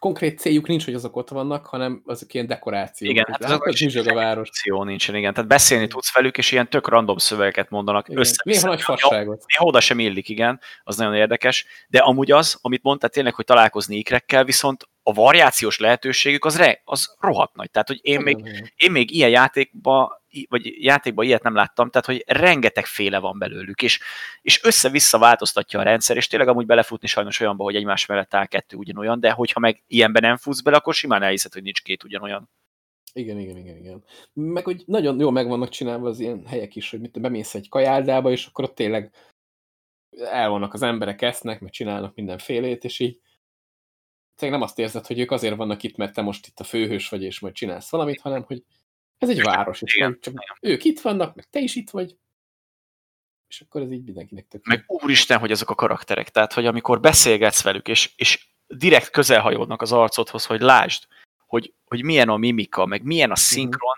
konkrét céljuk nincs, hogy azok ott vannak, hanem azok ilyen dekorációk. Igen, hát azok is a város. nincsen, igen. Tehát beszélni tudsz velük, és ilyen tök random szövegeket mondanak össze. Néha nagy fasságot. Néha oda sem illik, igen, az nagyon érdekes. De amúgy az, amit mondtál tényleg, hogy találkozni ikrekkel, viszont a variációs lehetőségük az, re, az rohadt nagy. Tehát, hogy én még, én még ilyen játékban vagy játékban ilyet nem láttam, tehát hogy rengeteg féle van belőlük, és, és össze-vissza változtatja a rendszer, és tényleg amúgy belefutni sajnos olyanba, hogy egymás mellett áll kettő ugyanolyan, de hogyha meg ilyenben nem futsz bele, akkor simán elhiszed, hogy nincs két ugyanolyan. Igen, igen, igen, igen. Meg hogy nagyon jól meg vannak csinálva az ilyen helyek is, hogy mit bemész egy kajáldába, és akkor ott tényleg el vannak az emberek, esznek, meg csinálnak mindenfélét, és így tényleg nem azt érzed, hogy ők azért vannak itt, mert te most itt a főhős vagy, és majd csinálsz valamit, hanem hogy ez egy város, és Igen. csak ők itt vannak, meg te is itt vagy, és akkor ez így mindenkinek tök. Meg úristen, hogy azok a karakterek, tehát, hogy amikor beszélgetsz velük, és, és direkt közelhajódnak az arcodhoz, hogy lásd, hogy, hogy milyen a mimika, meg milyen a mhm. szinkron,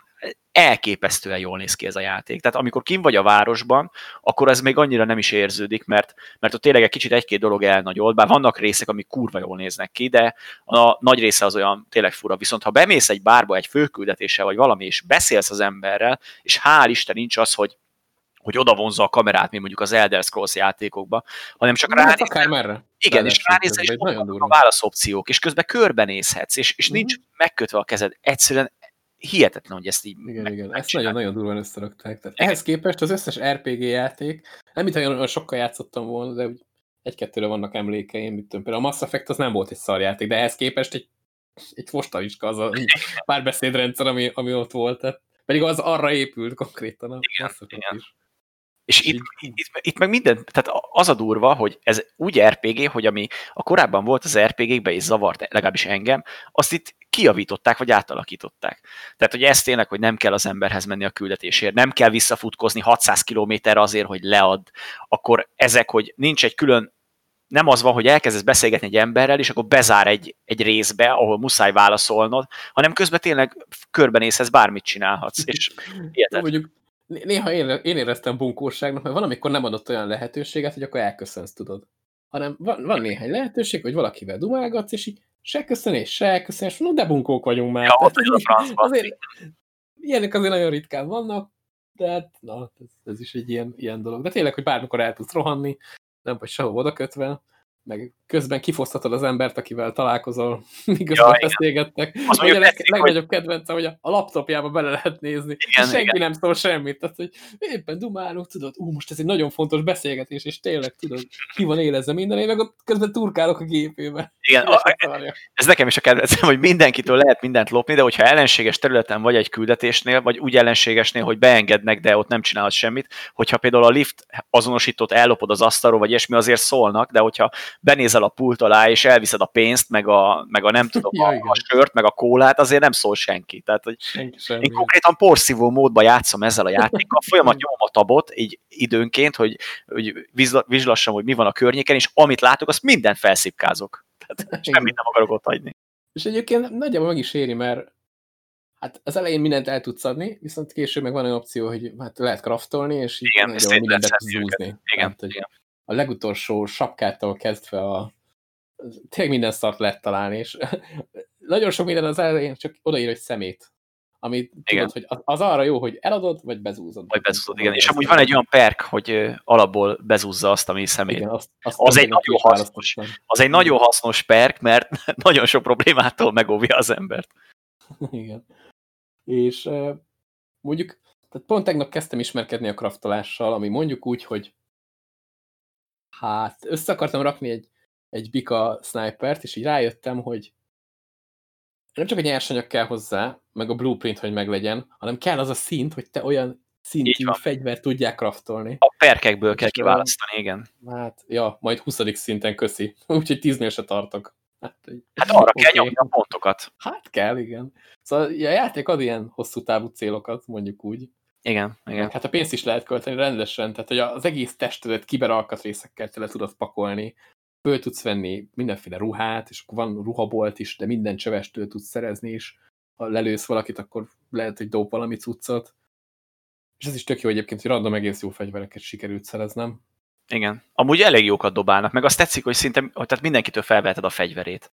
elképesztően jól néz ki ez a játék. Tehát amikor kim vagy a városban, akkor ez még annyira nem is érződik, mert, mert ott tényleg egy kicsit egy-két dolog elnagyolt, bár vannak részek, amik kurva jól néznek ki, de a nagy része az olyan tényleg fura. Viszont ha bemész egy bárba egy főküldetéssel, vagy valami, és beszélsz az emberrel, és hál' Isten nincs az, hogy hogy oda vonza a kamerát, mint mondjuk az Elder Scrolls játékokba, hanem csak. Akár merre. Igen, és ránézel, és a válaszopciók, és közben körbenézhetsz, és, és nincs uh-huh. megkötve a kezed. Egyszerűen hihetetlen, hogy ezt így Igen, meg, igen, ezt nagyon-nagyon durván összerakták. Tehát ehhez képest az összes RPG játék, nem mint olyan sokkal játszottam volna, de egy-kettőre vannak emlékeim, mit tudom. Például a Mass Effect az nem volt egy szarjáték, de ehhez képest egy, egy fostaliska az a párbeszédrendszer, ami, ami ott volt. Tehát pedig az arra épült konkrétan a igen, Mass Effect igen. is. És itt, itt, itt meg minden, tehát az a durva, hogy ez úgy RPG, hogy ami a korábban volt az RPG-kben és zavart legalábbis engem, azt itt kiavították, vagy átalakították. Tehát, hogy ez tényleg, hogy nem kell az emberhez menni a küldetésért, nem kell visszafutkozni 600 kilométerre azért, hogy lead, akkor ezek, hogy nincs egy külön nem az van, hogy elkezdesz beszélgetni egy emberrel, és akkor bezár egy, egy részbe, ahol muszáj válaszolnod, hanem közben tényleg körbenézhetsz, bármit csinálhatsz. És Mondjuk néha én, én éreztem bunkóságnak, mert van, amikor nem adott olyan lehetőséget, hogy akkor elköszönsz, tudod. Hanem van, van néhány lehetőség, hogy valakivel dumálgatsz, és így se köszönés, se elköszönés, no, de bunkók vagyunk már. Ja, Tehát, az azért, ilyenek azért nagyon ritkán vannak, de hát, na, ez, ez is egy ilyen, ilyen dolog. De tényleg, hogy bármikor el tudsz rohanni, nem vagy sehol oda kötve, meg közben kifosztatod az embert, akivel találkozol, (laughs) miközben ja, beszélgettek. Az a leg, tetszik, legnagyobb hogy... kedvence, hogy a laptopjába bele lehet nézni, igen, és senki igen. nem szól semmit. Tehát, hogy éppen dumálunk, tudod, ú, most ez egy nagyon fontos beszélgetés, és tényleg, tudod, ki van élezve minden, én meg ott közben turkálok a gépébe. Igen, a, ez nekem is a kedvencem, hogy mindenkitől lehet mindent lopni, de hogyha ellenséges területen vagy egy küldetésnél, vagy úgy ellenségesnél, hogy beengednek, de ott nem csinálod semmit, hogyha például a lift azonosított ellopod az asztalról, vagy ilyesmi, azért szólnak, de hogyha benézel a pult alá, és elviszed a pénzt, meg a, meg a nem tudom, (laughs) ja, a, a sört, meg a kólát, azért nem szól senki. Tehát, hogy senki én konkrétan porszívó módban játszom ezzel a játékkal, (laughs) folyamat nyomom a tabot, így időnként, hogy, hogy vizslassam, hogy mi van a környéken, és amit látok, azt mindent felszipkázok. Tehát (laughs) semmit nem akarok ott hagyni. És egyébként nagyjából meg is éri, mert hát az elején mindent el tudsz adni, viszont később meg van olyan opció, hogy hát lehet kraftolni, és így igen, nagyon mindent tudsz zúzni. Igen, hát, igen a legutolsó sapkától kezdve a tényleg minden szart lehet találni, és (laughs) nagyon sok minden az elején csak odaír, hogy szemét. Ami igen. tudod, hogy az arra jó, hogy eladod, vagy bezúzod. Vagy bezúzod, igen. És amúgy van egy olyan perk, hogy alapból bezúzza azt, ami szemét. Igen, azt, azt az, egy nagyon hasznos, az egy nagyon hasznos perk, mert (laughs) nagyon sok problémától megóvja az embert. (laughs) Igen. És mondjuk, tehát pont tegnap kezdtem ismerkedni a kraftolással, ami mondjuk úgy, hogy hát össze akartam rakni egy, egy bika snipert, és így rájöttem, hogy nem csak a nyersanyag kell hozzá, meg a blueprint, hogy meglegyen, hanem kell az a szint, hogy te olyan szintű fegyvert tudják kraftolni. A perkekből kell kiválasztani, igen. Hát, ja, majd 20. szinten köszi. (laughs) Úgyhogy 10 se tartok. Hát, hát arra okay. kell nyomni a pontokat. Hát kell, igen. Szóval a játék ad ilyen hosszú távú célokat, mondjuk úgy. Igen, igen. Hát a pénzt is lehet költeni rendesen, tehát hogy az egész testedet kiberalkatrészekkel tele tudod pakolni, föl tudsz venni mindenféle ruhát, és akkor van ruhabolt is, de minden csövestől tudsz szerezni is. Ha lelősz valakit, akkor lehet, hogy dob valami cuccot. És ez is tök jó egyébként, hogy random egész jó fegyvereket sikerült szereznem. Igen. Amúgy elég jókat dobálnak, meg azt tetszik, hogy szinte tehát mindenkitől felveheted a fegyverét.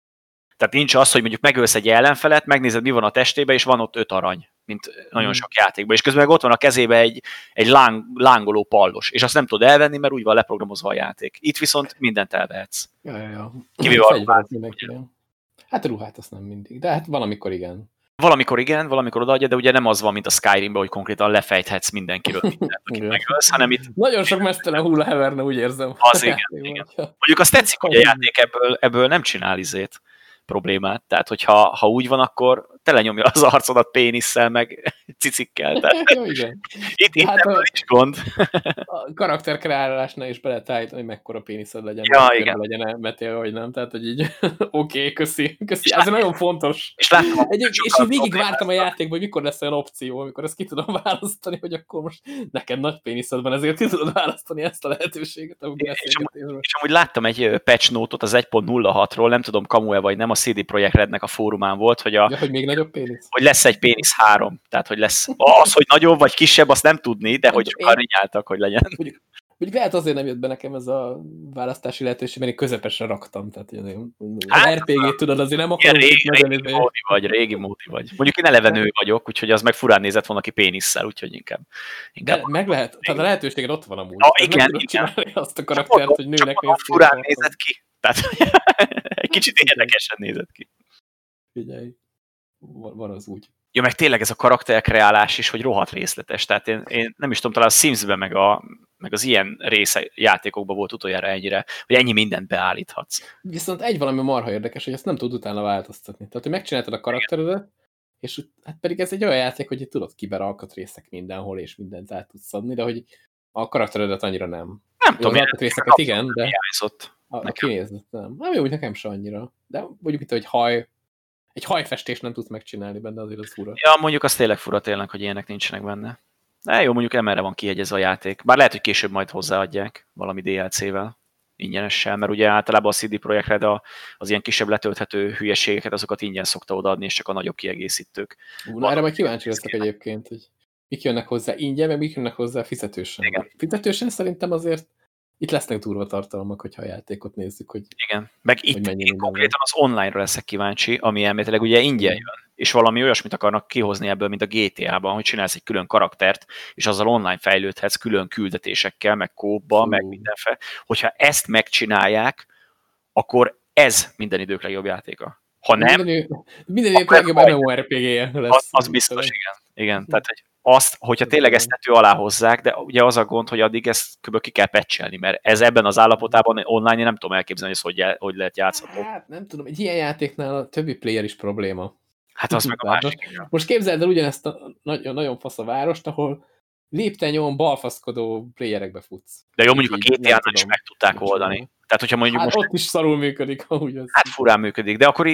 Tehát nincs az, hogy mondjuk megölsz egy ellenfelet, megnézed, mi van a testébe, és van ott öt arany, mint nagyon hmm. sok játékban. És közben meg ott van a kezébe egy, egy láng, lángoló pallos, és azt nem tud elvenni, mert úgy van leprogramozva a játék. Itt viszont mindent elvehetsz. Ja, ja, ja. Kivéve a ruhát. Hát a ruhát azt nem mindig, de hát valamikor igen. Valamikor igen, valamikor odaadja, de ugye nem az van, mint a Skyrimben, hogy konkrétan lefejthetsz mindenkiről mindent, akit megölsz, hanem itt... Nagyon sok mesztelen hulla heverne, úgy érzem. Az igen, (laughs) igen. Mondjuk azt tetszik, hogy a játék ebből, ebből nem csinál izét problémát. Tehát, hogyha ha úgy van, akkor telenyomja az arcodat pénisszel, meg cicikkel. Tehát, (laughs) igen. Itt, itt hát a, is gond. a karakterkreálásnál is bele hogy mekkora péniszed legyen, ja, igen. legyen elmetél, vagy nem. Tehát, hogy így (laughs) oké, okay, köszi, köszi. Ez nagyon fontos. És láttam, Egy, és így végig vártam a játékban, hogy mikor lesz olyan opció, amikor ezt ki tudom választani, hogy akkor most neked nagy péniszed van, ezért ki tudod választani ezt a lehetőséget. És, és, amúgy, és amúgy láttam egy patch note-ot az 1.06-ról, nem tudom, kamu-e vagy nem, a CD Projekt Rednek a fórumán volt, hogy, a, ja, hogy még nagyobb pénisz. Hogy lesz egy pénisz három. Tehát, hogy lesz az, hogy nagyobb vagy kisebb, azt nem tudni, de hogy sokan rinyáltak, hogy legyen. Mondjuk, mondjuk lehet azért nem jött be nekem ez a választási lehetőség, mert én közepesre raktam. Tehát hogy hát, RPG-t tudod, azért nem akarom. Régi, régi módi vagy, régi módi vagy. Mondjuk én eleve nő vagyok, úgyhogy az meg furán nézett volna ki pénisszel, úgyhogy inkább. inkább de meg lehet, tehát a lehetőséged ott van amúgy. Ja, igen, igen. azt a karaktert, hogy nőnek. Csak furán nézett ki. Tehát (laughs) egy kicsit érdekesen nézett ki. Figyelj, van az úgy. Jó, meg tényleg ez a karakterkreálás is, hogy rohadt részletes. Tehát én, én nem is tudom, talán a Sims-ben meg, a, meg az ilyen része játékokban volt utoljára ennyire, hogy ennyi mindent beállíthatsz. Viszont egy valami marha érdekes, hogy ezt nem tudod utána változtatni. Tehát, hogy megcsináltad a karakteredet, és hát pedig ez egy olyan játék, hogy tudod kiberalkatrészek mindenhol, és mindent át tudsz adni, de hogy a karakteredet annyira nem. Nem Jó, tudom, az alkatrészeket igen, de hiányzott. a, a nem. Nem jó, hogy nekem se annyira. De mondjuk itt, hogy haj, egy hajfestést nem tudsz megcsinálni benne, azért az fura. Ja, mondjuk az tényleg fura tényleg, hogy ilyenek nincsenek benne. De jó, mondjuk emerre van kiegyezve a játék. Bár lehet, hogy később majd hozzáadják valami DLC-vel, ingyenessel, mert ugye általában a CD Projekt Red az ilyen kisebb letölthető hülyeségeket, azokat ingyen szokta odaadni, és csak a nagyobb kiegészítők. Ú, na, erre majd kíváncsi leszek egyébként, hogy mik jönnek hozzá ingyen, meg mik jönnek hozzá fizetősen. Igen. Fizetősen szerintem azért itt lesznek durva tartalmak, hogyha a játékot nézzük, hogy Igen, meg hogy itt, itt konkrétan az online-ra leszek kíváncsi, ami elméletileg ugye ingyen jön, és valami olyasmit akarnak kihozni ebből, mint a GTA-ban, hogy csinálsz egy külön karaktert, és azzal online fejlődhetsz külön küldetésekkel, meg kóba, meg mindenféle. Hogyha ezt megcsinálják, akkor ez minden idők legjobb játéka. Ha nem, Minden, minden idők legjobb MMORPG-je lesz. az, az biztos, igen. igen. Tehát, hogy azt, hogyha tényleg ezt tető alá hozzák, de ugye az a gond, hogy addig ezt kb. ki kell pecselni, mert ez ebben az állapotában online én nem tudom elképzelni, hogy hogy, hogy lehet játszható. Hát nem tudom, egy ilyen játéknál a többi player is probléma. Hát az meg a másik. Most képzeld el ugyanezt a nagyon, nagyon fasz a várost, ahol léptenyón balfaszkodó playerekbe futsz. De jó, mondjuk a nem GTA-nál is meg tudták oldani. Tehát, hogyha mondjuk Hát most ott is szarul működik, ahogy az. hát furán működik, de akkor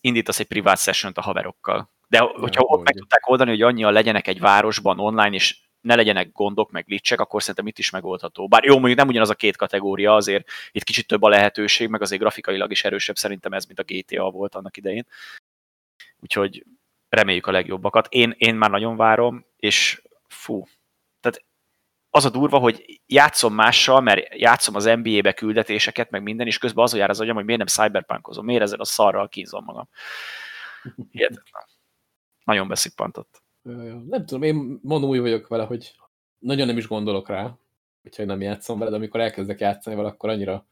indítasz, egy privát session a haverokkal. De hogyha ott meg tudták oldani, hogy annyian legyenek egy városban online, és ne legyenek gondok, meg glitchek, akkor szerintem itt is megoldható. Bár jó, mondjuk nem ugyanaz a két kategória, azért itt kicsit több a lehetőség, meg azért grafikailag is erősebb szerintem ez, mint a GTA volt annak idején. Úgyhogy reméljük a legjobbakat. Én, én már nagyon várom, és fú, tehát az a durva, hogy játszom mással, mert játszom az NBA-be küldetéseket, meg minden, és közben azon jár az agyam, hogy miért nem cyberpunkozom, miért ezzel a szarral kínzom magam. Hihetetlen. Nagyon beszippantott. Nem tudom, én mondom úgy vagyok vele, hogy nagyon nem is gondolok rá, hogyha nem játszom vele, de amikor elkezdek játszani vele, akkor annyira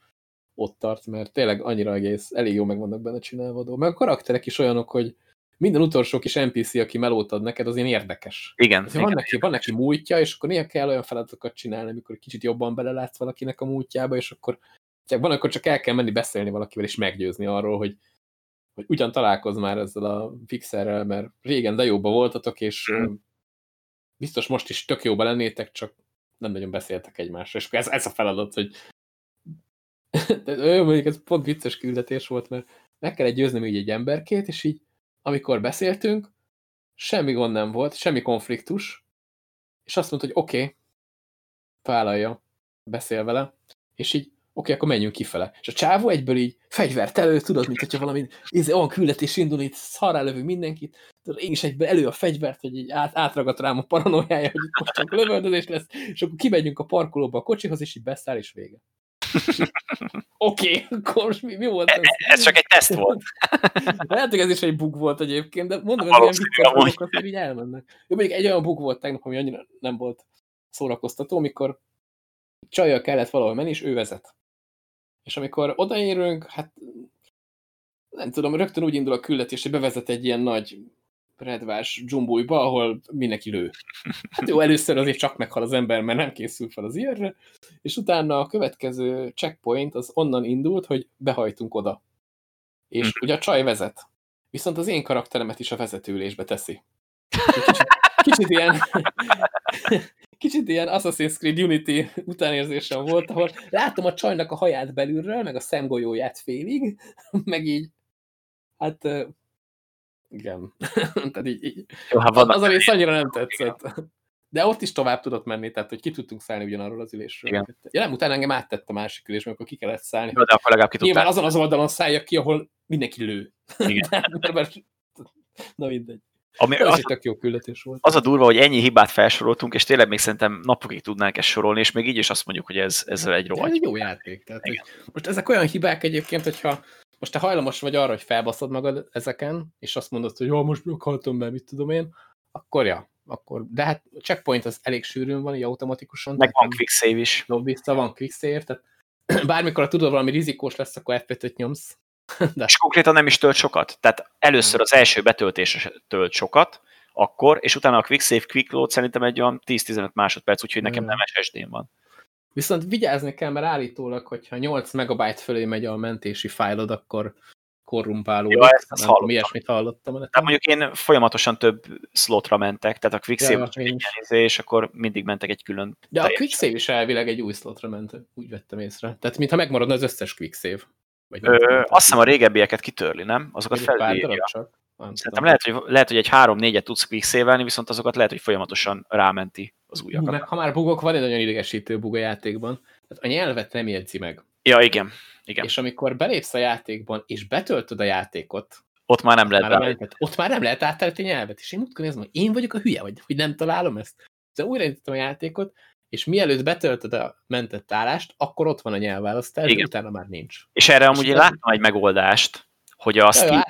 ott tart, mert tényleg annyira egész, elég jó meg vannak benne csinálva. Meg a karakterek is olyanok, hogy minden utolsó kis NPC, aki melót ad neked, az ilyen érdekes. Igen, Hát, van, igen. neki, van neki múltja, és akkor néha kell olyan feladatokat csinálni, amikor kicsit jobban belelátsz valakinek a múltjába, és akkor csak van, akkor csak el kell menni beszélni valakivel, és meggyőzni arról, hogy, hogy ugyan találkozz már ezzel a fixerrel, mert régen de jóba voltatok, és ö, biztos most is tök jóba lennétek, csak nem nagyon beszéltek egymásra. És ez, ez a feladat, hogy (laughs) de, mondjuk ez pont vicces küldetés volt, mert meg kellett győznöm így egy emberkét, és így amikor beszéltünk, semmi gond nem volt, semmi konfliktus, és azt mondta, hogy oké, okay, vállalja, beszél vele, és így, oké, okay, akkor menjünk kifele. És a csávó egyből így fegyvert elő, tudod, mint hogyha valami ez olyan küldetés indul, itt szarrá lövünk mindenkit, tudod, én is egyből elő a fegyvert, hogy így át, átragadt rám a paranoiája, hogy itt most csak lövöldözés lesz, és akkor kimegyünk a parkolóba a kocsihoz, és így beszáll, és vége. (laughs) Oké, okay, akkor mi, mi volt ez? Ez csak egy teszt volt. (laughs) Lehet, hogy ez is egy bug volt egyébként, de mondom, hogy ilyen dolgok azért így elmennek. Jó, mondjuk egy olyan bug volt tegnap, ami annyira nem volt szórakoztató, amikor csajjal kellett valahol menni, és ő vezet. És amikor odaérünk, hát nem tudom, rögtön úgy indul a küldetés, hogy bevezet egy ilyen nagy redvás dzsumbújba, ahol mindenki lő. Hát jó, először azért csak meghal az ember, mert nem készül fel az ilyenre, és utána a következő checkpoint az onnan indult, hogy behajtunk oda. És Mhm. ugye a csaj vezet. Viszont az én karakteremet is a vezetőülésbe teszi. (laughs) Kicsit, kicsit ilyen (laughs) kicsit ilyen Assassin's Creed Unity utánérzésem volt, ahol látom a csajnak a haját belülről, meg a szemgolyóját félig, (laughs) meg így, hát igen. (laughs) Tehát így, így. Jó, hát vannak Az a rész annyira nem tetszett. De ott is tovább tudott menni, tehát hogy ki tudtunk szállni ugyanarról az ülésről. Igen. Ja, nem, utána engem áttett a másik ülésre, amikor ki kellett szállni. Jó, de akkor legalább ki Nyilván azon az oldalon szálljak ki, ahol mindenki lő. Igen. (laughs) mert, mert, na mindegy. Ami, az, tök jó küldetés volt. az a durva, hogy ennyi hibát felsoroltunk, és tényleg még szerintem napokig tudnánk ezt sorolni, és még így is azt mondjuk, hogy ez, ez egy De ez rohadt. egy jó játék. Tehát, hogy Igen. most ezek olyan hibák egyébként, hogyha most te hajlamos vagy arra, hogy felbaszod magad ezeken, és azt mondod, hogy jó, most meghaltam be, mit tudom én, akkor ja, akkor, de hát a checkpoint az elég sűrűn van, így automatikusan. Meg van quick save is. vissza, van quick save, tehát (clears throat) bármikor, ha tudod, valami rizikós lesz, akkor F5-öt nyomsz. (laughs) De És konkrétan nem is tölt sokat. Tehát először az első betöltésre tölt sokat, akkor, és utána a quick save, quick load szerintem egy olyan 10-15 másodperc, úgyhogy nekem Mm. nem SSD-n van. Viszont vigyázni kell, mert állítólag, hogyha 8 megabyte fölé megy a mentési fájlod, akkor korrumpálódik. Ja, ezt- ezt hallottam. ilyesmit hallottam. a. Tehát mondjuk én folyamatosan több slotra mentek, tehát a quick Ja, izé, és akkor mindig mentek egy külön. De a teljes- quick save is elvileg egy új slotra ment, úgy vettem észre. Tehát mintha megmaradna az összes quick save. Vagy Ö, azt hiszem a régebbieket kitörli, nem? Azokat felülírja. Nem Szerintem lehet hogy, lehet, hogy egy 3-4-et tudsz quick save viszont azokat lehet, hogy folyamatosan rámenti az Hú, újakat. meg ha már bugok, van egy nagyon idegesítő bug a játékban. Tehát a nyelvet nem jegyzi meg. Ja, igen. igen. És amikor belépsz a játékban, és betöltöd a játékot, Ott már nem lehet már mentet, ott már nem lehet átállítani nyelvet. És én múltkor nézem, hogy én vagyok a hülye, vagy hogy nem találom ezt. De újraindítom a játékot, és mielőtt betöltöd a mentett állást, akkor ott van a nyelvválasztás, de Igen. utána már nincs. És erre amúgy én ez- láttam egy megoldást, hogy a Steam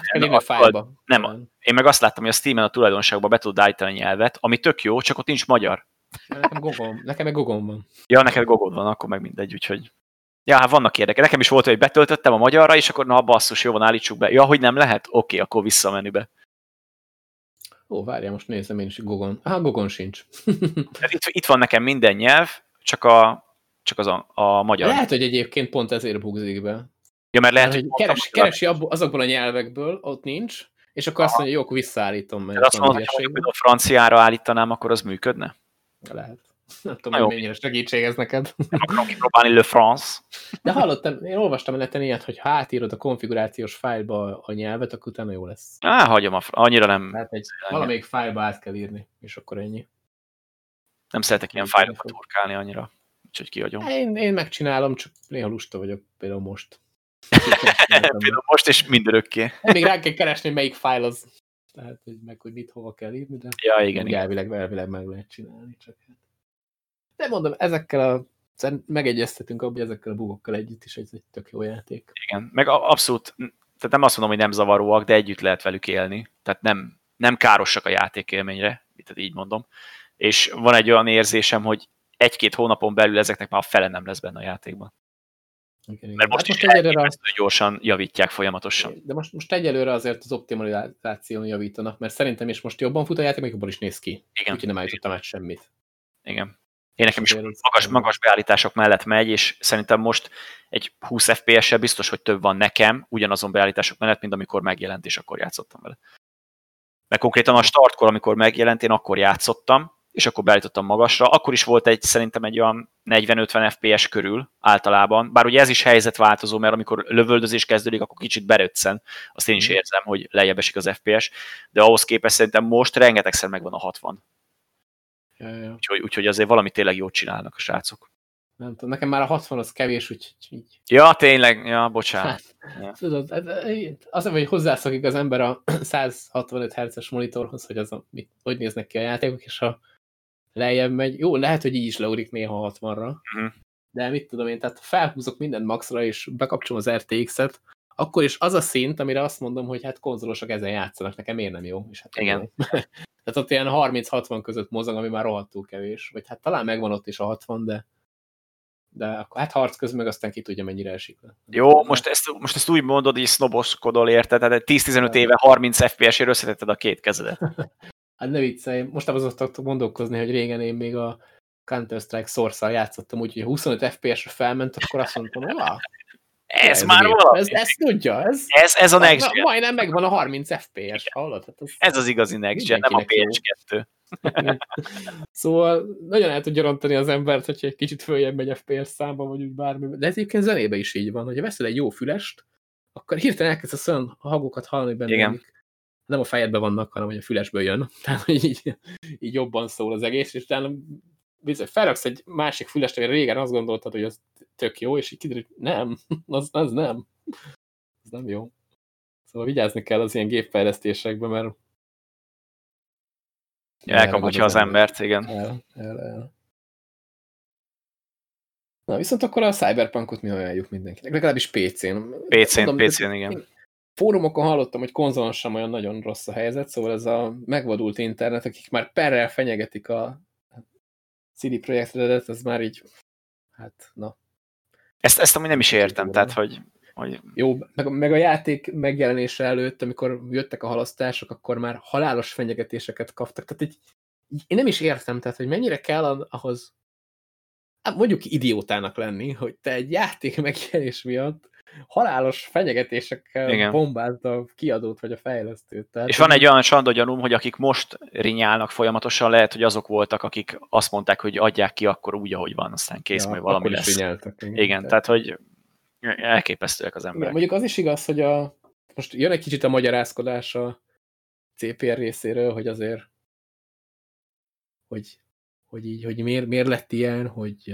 nem, én meg azt láttam, hogy a Steam-en a tulajdonságban be tudod állítani a nyelvet, ami tök jó, csak ott nincs magyar. Nekem gogom, nekem meg gogom van. Ja, neked gogod van, akkor meg mindegy, úgyhogy Ja, hát vannak érdekek. Nekem is volt, hogy betöltöttem a magyarra, és akkor na basszus, jó van, állítsuk be. Ja, hogy nem lehet? Oké, okay, akkor vissza a menübe. Ó, várjál, most nézem én is Gogon. Ah, Gogon sincs. (laughs) itt, itt van nekem minden nyelv, csak, a, csak az a, a magyar. Lehet, hogy egyébként pont ezért bugzik be. Ja, mert lehet, hogy keres, keresi abból, azokból a nyelvekből, ott nincs, és akkor azt mondja, jó, akkor visszaállítom. Mert azt mondom, hogy a franciára állítanám, akkor az működne? Lehet. (laughs) Nem tudom, hogy mennyire segítség ez neked. Nem akarom kipróbálni Le France. De hallottam, én olvastam neten ilyet, hogy ha átírod a konfigurációs fájlba a nyelvet, akkor utána jó lesz. Á, hagyom, a annyira nem... Hát egy valamelyik fájlba át kell írni, és akkor ennyi. Nem szeretek ilyen fájlokat turkálni annyira, úgyhogy kihagyom. Én, én megcsinálom, csak néha lusta vagyok, például most. Például most és mindörökké. Még rá kell keresni, melyik fájl az. Tehát, hogy meg, hogy mit hova kell írni, de ja, igen, igen. elvileg, elvileg meg lehet csinálni. Csak hát. De mondom, ezekkel a megegyeztetünk abban, hogy ezekkel a bugokkal együtt is ez egy tök jó játék. Igen, meg abszolút, tehát nem azt mondom, hogy nem zavaróak, de együtt lehet velük élni. Tehát nem, nem károsak a játékélményre, tehát így mondom. És van egy olyan érzésem, hogy egy-két hónapon belül ezeknek már a fele nem lesz benne a játékban. Igen, igen. Mert most, hát most egyelőre gyorsan javítják folyamatosan. De most, most egyelőre azért az optimalizáción javítanak, mert szerintem is most jobban fut a játék, még jobban is néz ki. Igen. Úgyhogy nem állítottam át semmit. Igen. Én nekem is magas, magas beállítások mellett megy, és szerintem most egy 20 FPS-sel biztos, hogy több van nekem ugyanazon beállítások mellett, mint amikor megjelent, és akkor játszottam vele. Mert konkrétan a startkor, amikor megjelent, én akkor játszottam, és akkor beállítottam magasra. Akkor is volt egy, szerintem egy olyan 40-50 FPS körül általában, bár ugye ez is helyzetváltozó, mert amikor lövöldözés kezdődik, akkor kicsit beröccen, azt én is mhm. érzem, hogy lejjebb esik az FPS, de ahhoz képest szerintem most rengetegszer megvan a 60. Ja, ja. Úgyhogy, úgyhogy azért valami tényleg jót csinálnak a srácok. Nem tudom, nekem már a 60 az kevés, úgyhogy így. Ja, tényleg, ja, bocsánat. Hát, ja. Tudod, az, hogy hozzászokik az ember a (clears throat) 165 Hz-es monitorhoz, hogy az a, mit, hogy néznek ki a játékok, és ha lejjebb megy, jó, lehet, hogy így is leugrik néha 60-ra, uh -huh. de mit tudom én, tehát felhúzok mindent maxra, és bekapcsolom az RTX-et, akkor is az a szint, amire azt mondom, hogy hát konzolosok ezen játszanak, nekem miért nem jó? És hát Igen. (laughs) Tehát ott ilyen 30-60 között mozog, ami már rohadtul kevés. Vagy hát talán megvan ott is a 60, de de akkor hát harc közben meg aztán ki tudja, mennyire esik le. Jó, most ezt, most ezt úgy mondod, így sznoboskodol érte, tehát 10-15 éve 30 FPS-ért összetetted a két kezedet. (laughs) hát ne viccelj, most az szoktak gondolkozni, hogy régen én még a Counter-Strike source játszottam, úgyhogy 25 FPS-re felment, akkor azt mondtam, hogy ez, ez már valami. Ez, ez tudja, ez, ez, ez a next gen. Majdnem megvan a 30 FPS, hallod? Hát ez, ez az igazi next gen, nem a PS2. szóval nagyon el tudja rontani az embert, hogyha egy kicsit följebb megy FPS számba, vagy úgy bármi. De ez egyébként zenébe is így van, hogyha veszel egy jó fülest, akkor hirtelen elkezdesz olyan hangokat hallani benne, Igen. Nem a fejedben vannak, hanem hogy a fülesből jön. (laughs) Tehát, hogy így, így jobban szól az egész, és utána bizony, felraksz egy másik fülest, amire régen azt gondoltad, hogy az tök jó, és így kiderül, hogy nem, (laughs) az, az nem. Az nem jó. Szóval vigyázni kell az ilyen gépfejlesztésekben, mert elkaphatja az, az embert, igen. El, el, el. Na, viszont akkor a Cyberpunkot mi ajánljuk mindenkinek, legalábbis PC-n. PC-n, PC-n, igen. Fórumokon hallottam, hogy konzolon sem olyan nagyon rossz a helyzet, szóval ez a megvadult internet, akik már perrel fenyegetik a CD Projekt Redet, az már így, hát, na. Ezt, ezt amúgy nem is értem, tehát, hogy... hogy... Jó, meg, meg a játék megjelenése előtt, amikor jöttek a halasztások, akkor már halálos fenyegetéseket kaptak, tehát így, én nem is értem, tehát, hogy mennyire kell ahhoz, hát mondjuk idiótának lenni, hogy te egy játék megjelenés miatt halálos fenyegetésekkel Igen. bombázd a kiadót vagy a fejlesztőt. Tehát és van egy olyan sandogyanum, hogy akik most rinyálnak folyamatosan, lehet, hogy azok voltak, akik azt mondták, hogy adják ki akkor úgy, ahogy van, aztán kész, ja, majd valami lesz. Rinyáltak, igen, igen tehát, tehát hogy elképesztőek az emberek. Mondjuk az is igaz, hogy a, most jön egy kicsit a magyarázkodás a CPR részéről, hogy azért hogy, hogy így, hogy miért, miért lett ilyen, hogy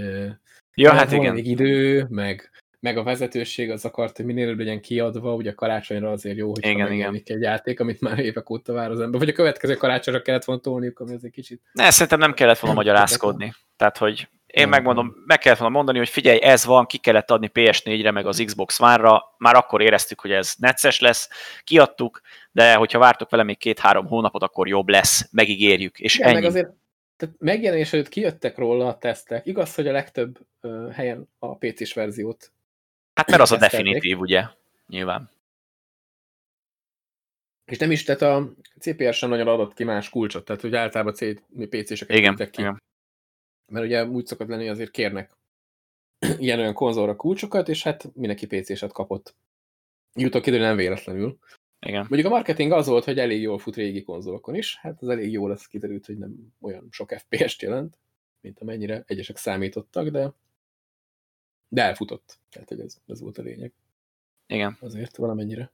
ja, hát igen. még idő, meg meg a vezetőség az akart, hogy minél legyen kiadva, ugye a karácsonyra azért jó, hogy igen, igen. egy játék, amit már évek óta vár az ember. Vagy a következő karácsonyra kellett volna tolniuk, ami azért kicsit... Ne, szerintem nem kellett volna magyarázkodni. Tehát, hogy én nem, megmondom, meg kellett volna mondani, hogy figyelj, ez van, ki kellett adni PS4-re, meg az Xbox One-ra, már akkor éreztük, hogy ez necces lesz, kiadtuk, de hogyha vártok vele még két-három hónapot, akkor jobb lesz, megígérjük, és Igen, ennyi. Meg azért tehát megjelenés előtt kijöttek róla a tesztek. Igaz, hogy a legtöbb uh, helyen a PC-s verziót Hát mert az a definitív, ugye? Nyilván. És nem is, tehát a CPR sem nagyon adott ki más kulcsot, tehát hogy általában PC-seket Igen, ki. igen. Mert ugye úgy szokott lenni, hogy azért kérnek (clears throat) ilyen-olyan konzolra kulcsokat, és hát mindenki PC-set kapott. Jutok idő nem véletlenül. Igen. Mondjuk a marketing az volt, hogy elég jól fut régi konzolokon is, hát az elég jól lesz kiderült, hogy nem olyan sok FPS-t jelent, mint amennyire egyesek számítottak, de, de elfutott. Tehát hogy ez, ez volt a lényeg. Igen. Azért valamennyire.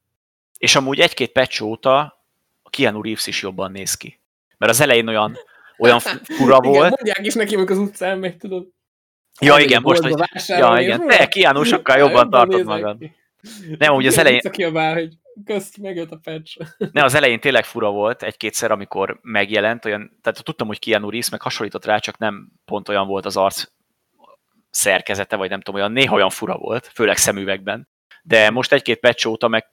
És amúgy egy-két patch óta a Keanu Reeves is jobban néz ki. Mert az elején olyan, olyan (laughs) fura Igen, volt. mondják is neki, amikor az utcán megy, tudod. Ja, Elmegy igen, most, hogy... Ja, igen. Te, Keanu, sokkal jobban tartod magad. ki. Nem, ugye az Igen, elején, visszakiabál, hogy közt megjött a patch. ne, az elején tényleg fura volt egy-kétszer, amikor megjelent, olyan, tehát tudtam, hogy Keanu Reeves meg hasonlított rá, csak nem pont olyan volt az arc szerkezete, vagy nem tudom, olyan néha olyan fura volt, főleg szemüvegben. De most egy-két patch óta meg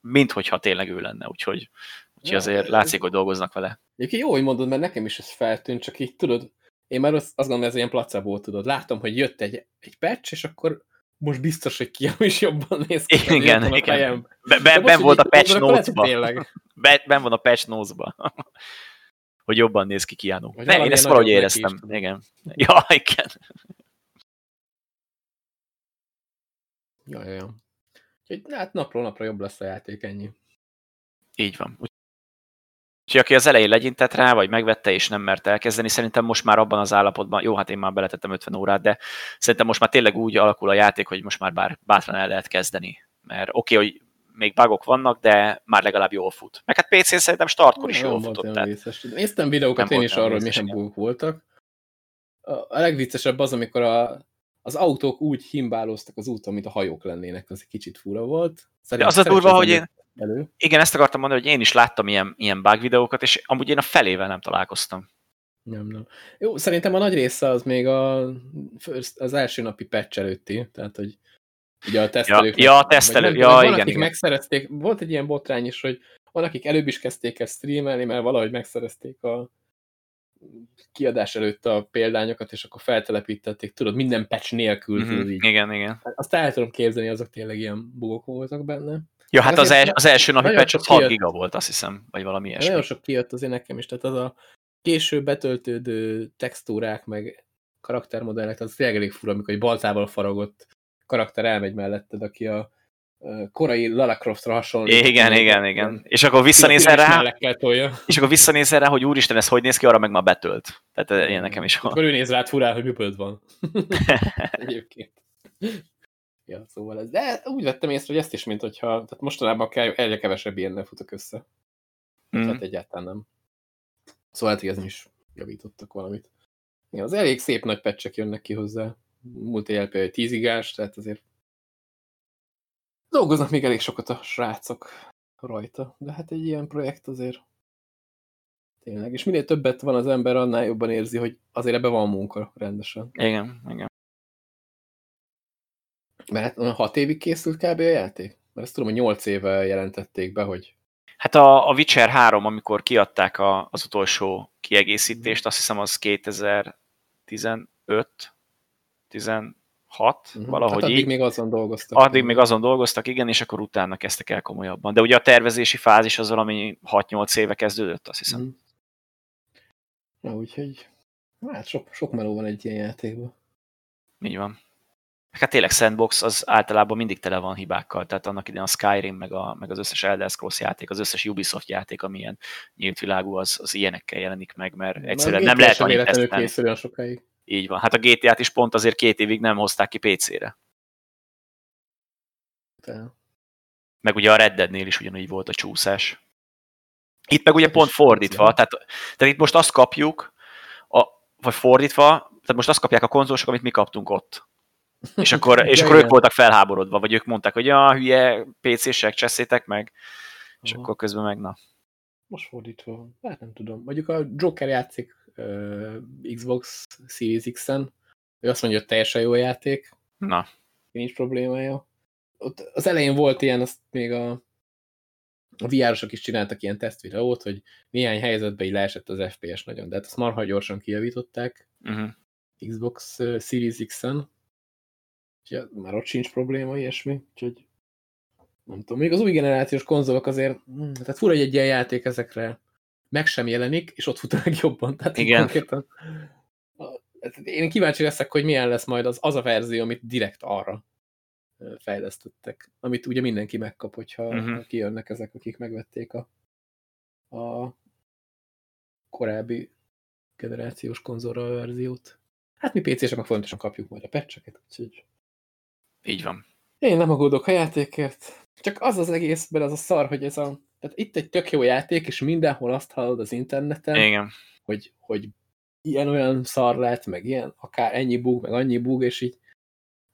minthogyha tényleg ő lenne, úgyhogy, úgyhogy Ja, azért látszik, hogy dolgoznak vele. Egyébként jó, hogy mondod, mert nekem is ez feltűnt, csak így tudod, én már azt, azt gondolom, ez ilyen placebo, tudod. Látom, hogy jött egy, egy patch, és akkor most biztos, hogy Keanu is jobban néz ki. Igen, a igen. fejem. Be, De ben, volt a patch notes-ba. (laughs) Ben, ben van a patch notes-ba. (laughs) hogy jobban néz ki Keanu. Ne, én ezt valahogy éreztem. Igen. (laughs) Ja, igen. Ja, ja, ja. Úgyhogy hát napról napra jobb lesz a játék, ennyi. Így van. Úgy- Úgyhogy aki az elején legyintett rá, vagy megvette és nem mert elkezdeni, szerintem most már abban az állapotban, jó, hát én már beletettem 50 órát, de szerintem most már tényleg úgy alakul a játék, hogy most már bár bátran el lehet kezdeni. Mert oké, okay, hogy még bugok vannak, de már legalább jól fut. Meg hát PC-n szerintem startkor is Nem jól futott. Tehát. Néztem videókat Nem én is arról, hogy milyen bugok voltak. A, a legviccesebb az, amikor a, az autók úgy himbálóztak az úton, mint a hajók lennének, az egy kicsit fura volt. de Szerint, az a durva, hogy én, Elő. igen, ezt akartam mondani, hogy én is láttam ilyen, ilyen bug videókat, és amúgy én a felével nem találkoztam. Nem, nem. Jó, szerintem a nagy része az még a, first, az első napi patch előtti, tehát hogy ugye a tesztelők... ja, a tesztelő- vagy ja, van, igen, akik igen. megszerezték, volt egy ilyen botrány is, hogy van, akik előbb is kezdték ezt streamelni, mert valahogy megszerezték a kiadás előtt a példányokat, és akkor feltelepítették, tudod, minden patch nélkül, Mhm, tudod így. Igen, igen. Azt el tudom képzelni, azok tényleg ilyen bugok voltak benne. Ja, hát az, els, az első napi nagyon patch az 6 kijött. giga volt, azt hiszem, vagy valami Nagyon ilyesmi. sok kijött azért nekem is, tehát az a később betöltődő textúrák, meg karaktermodellek, az tényleg elég fura, amikor egy baltával faragott karakter elmegy melletted, aki a korai Lara Croftra hasonlít. Igen, igen, igen. És akkor visszanézel rá, és akkor visszanézel rá, hogy úristen, ez hogy néz ki, arra meg már betölt. Tehát eh, ilyen nekem is van. Akkor ő néz rád furán, hogy műpöld van. (laughs) Egyébként. Ja, szóval ez. De úgy vettem észre, hogy ezt is, mint hogyha, tehát mostanában kell, egyre kevesebb ilyennel futok össze. Mm. Tehát egyáltalán nem. Szóval hát, hogy is javítottak valamit. Igen, az elég szép nagy pecsek jönnek ki hozzá. Múlt éjjel például 10 igás, tehát azért dolgoznak még elég sokat a srácok rajta. De hát egy ilyen projekt azért tényleg. És minél többet van az ember, annál jobban érzi, hogy azért ebbe van munka rendesen. Igen, igen. Mert olyan hat évig készült kb. a játék? Mert ezt tudom, hogy 8 éve jelentették be, hogy Hát a, a Witcher 3, amikor kiadták a, az utolsó kiegészítést, azt hiszem az 2015, 16, Mhm. valahogy hát addig így. még azon dolgoztak. Addig még azon dolgoztak, igen, és akkor utána kezdtek el komolyabban. De ugye a tervezési fázis az valami 6-8 éve kezdődött, azt hiszem. Mhm. Na, úgyhogy hát sok, sok meló van egy ilyen játékban. Így van. Hát tényleg Sandbox az általában mindig tele van hibákkal, tehát annak idején a Skyrim, meg, a, meg az összes Elder Scrolls játék, az összes Ubisoft játék, amilyen nyílt világú, az, az ilyenekkel jelenik meg, mert egyszerűen nem lehet annyit tesztelni. sokáig. Így van. Hát a GTA-t is pont azért két évig nem hozták ki PC-re. Meg ugye a Red Deadnél is ugyanúgy volt a csúszás. Itt meg ugye Hát pont is fordítva, tehát, tehát itt most azt kapjuk, a, vagy fordítva, tehát most azt kapják a konzolosok, amit mi kaptunk ott. És akkor, (laughs) és akkor ők voltak felháborodva, vagy ők mondták, hogy ja, hülye PC-sek, cseszétek meg, és Aha. akkor közben meg na. Most fordítva van. Hát nem tudom. Mondjuk a Joker játszik uh, Xbox Series X-en. Ő azt mondja, hogy teljesen jó játék. Na, nincs problémája. Ott az elején volt ilyen, azt még a, a VR-osok is csináltak ilyen tesztvideót, hogy néhány helyzetben így leesett az FPS nagyon, de hát azt marha gyorsan kijavították uh-huh. Xbox uh, Series X-en. Ja, már ott sincs probléma, ilyesmi, úgyhogy nem tudom, még az új generációs konzolok azért, tehát fura, hogy egy ilyen játék ezekre meg sem jelenik, és ott fut meg jobban. Tehát Igen. Konkrétan, én kíváncsi leszek, hogy milyen lesz majd az, az a verzió, amit direkt arra fejlesztettek, amit ugye mindenki megkap, hogyha uh Mhm. -huh. kijönnek ezek, akik megvették a, a korábbi generációs konzolra a verziót. Hát mi PC-sek meg fontosan kapjuk majd a patcheket, úgyhogy Így van. én nem aggódok a játékért. Csak az az egészben az a szar, hogy ez a... Tehát itt egy tök jó játék, és mindenhol azt hallod az interneten, Igen. hogy, hogy ilyen-olyan szar lett, meg ilyen, akár ennyi bug, meg annyi bug, és így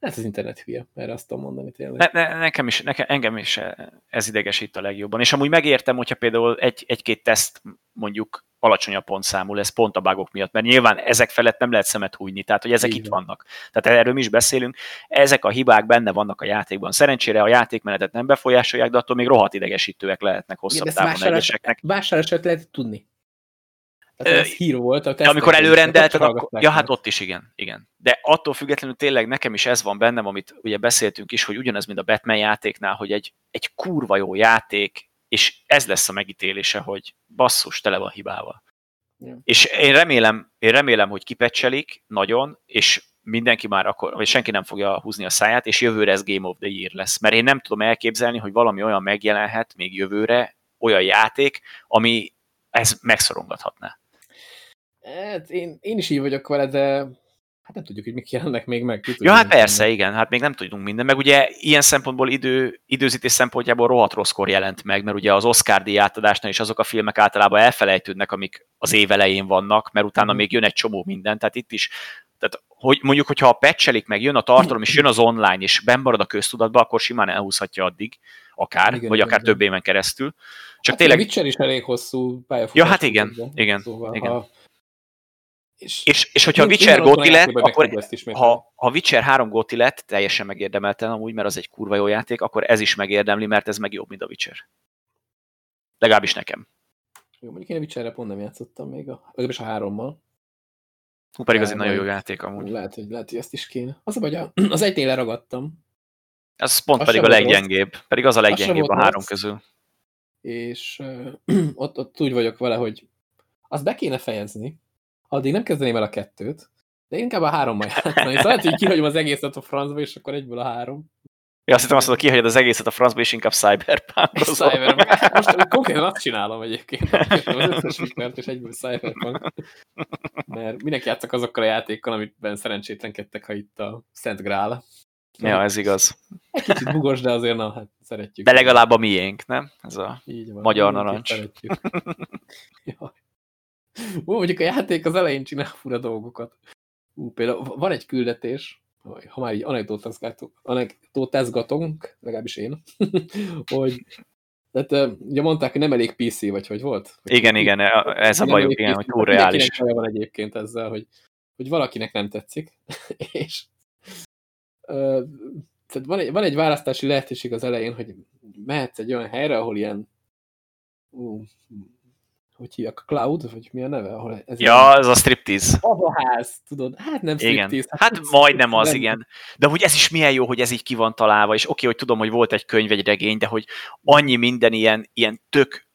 hát az internet hülye, erre azt tudom mondani tényleg. Ne, ne, nekem is, nekem, engem is ez idegesít a legjobban. És amúgy megértem, hogyha például egy, egy-két teszt mondjuk alacsonyabb pontszámú lesz pont a bugok miatt, mert nyilván ezek felett nem lehet szemet hújni, tehát hogy ezek Így itt van. vannak. Tehát erről mi is beszélünk, ezek a hibák benne vannak a játékban. Szerencsére a játékmenetet nem befolyásolják, de attól még rohadt idegesítőek lehetnek hosszabb ezt távon egyeseknek. Vásárlását lehet tudni. Tehát ez hír volt. A De amikor előrendelted, akkor... Ja, hát ott is igen, igen. De attól függetlenül tényleg nekem is ez van bennem, amit ugye beszéltünk is, hogy ugyanez, mint a Batman játéknál, hogy egy, egy kurva jó játék, és ez lesz a megítélése, hogy basszus, tele van hibával. Ja. És én remélem, én remélem, hogy kipecselik nagyon, és mindenki már akkor, vagy senki nem fogja húzni a száját, és jövőre ez Game of the Year lesz. Mert én nem tudom elképzelni, hogy valami olyan megjelenhet még jövőre, olyan játék, ami ezt megszorongathatná. Hát én, én is így vagyok vele, de hát nem tudjuk, hogy mik jelennek még meg. Tudja, Ja, hát persze, jönnek. igen, hát még nem tudunk minden, meg ugye ilyen szempontból idő, időzítés szempontjából rohadt rosszkor jelent meg, mert ugye az Oscar díj átadásnál is azok a filmek általában elfelejtődnek, amik az év elején vannak, mert utána Mhm. még jön egy csomó minden, tehát itt is, tehát hogy mondjuk, hogyha a patchelik meg jön a tartalom, és jön az online, és benn marad a köztudatba, akkor simán elhúzhatja addig, akár, Igen, igen, vagy igen, akár igen. több éven keresztül. Csak hát tényleg, A Witcher is elég hosszú pályafutás. Ja, hát igen, volt, igen, Szóval, igen. Ha... És, és, és hogyha a Witcher a lett, akkor ha, ha Witcher 3 Goti lett, teljesen megérdemelten amúgy, mert az egy kurva jó játék, akkor ez is megérdemli, mert ez meg jobb, mint a Witcher. Legalábbis nekem. Jó, mondjuk én a Witcherre pont nem játszottam még, a, legalábbis a hárommal. Hú, pedig az egy nagyon jó játék amúgy. Lehet, hogy, lehet, hogy ezt is kéne. Az baj, a- az egynél leragadtam, Ez pont Az pedig a leggyengébb. Pedig az a leggyengébb a három rossz. közül. és uh, (clears throat) ott, ott úgy vagyok vele, hogy azt be kéne fejezni, addig nem kezdeném el a kettőt, de inkább a hárommal játszani. Szóval lehet, hogy kihagyom az egészet a francba, és akkor egyből a három. Ja, azt hittem azt mondod, kihagyod az egészet a francba, és inkább cyberpunk Cyberpunk. Most konkrétan azt csinálom egyébként. Az összes Witchert, és egyből Cyberpunk. Mert mindenki játszak azokkal a játékkal, amiben szerencsétlenkedtek, ha itt a Szent Grál. Ja, ez igaz. Egy kicsit bugos, de azért na, hát szeretjük. De legalább a miénk, nem? Ez a... Így van. Magyar narancs. szeretjük. Jaj. Ó, mondjuk a játék az elején csinál fura dolgokat. Ú, például van egy küldetés, ha már így anekdotázgatunk, legalábbis én, (laughs) hogy tehát, ugye mondták, hogy nem elég PC, vagy hogy volt? Igen, igen, ez a bajuk, igen, PC. hogy túl reális. van egyébként ezzel, hogy, hogy valakinek nem tetszik, (laughs) és ö, tehát van, egy, van egy választási lehetőség az elején, hogy mehetsz egy olyan helyre, ahol ilyen ú, hogy hívják, a cloud, vagy mi a neve? Ahol ez Ja, ez a striptease. Avaház, tudod? Hát nem Igen. striptease, Hát majdnem az, nem- igen. De hogy ez is milyen jó, hogy ez így ki van találva, és oké, hogy tudom, hogy volt egy könyv, egy regény, de hogy annyi minden ilyen, ilyen tök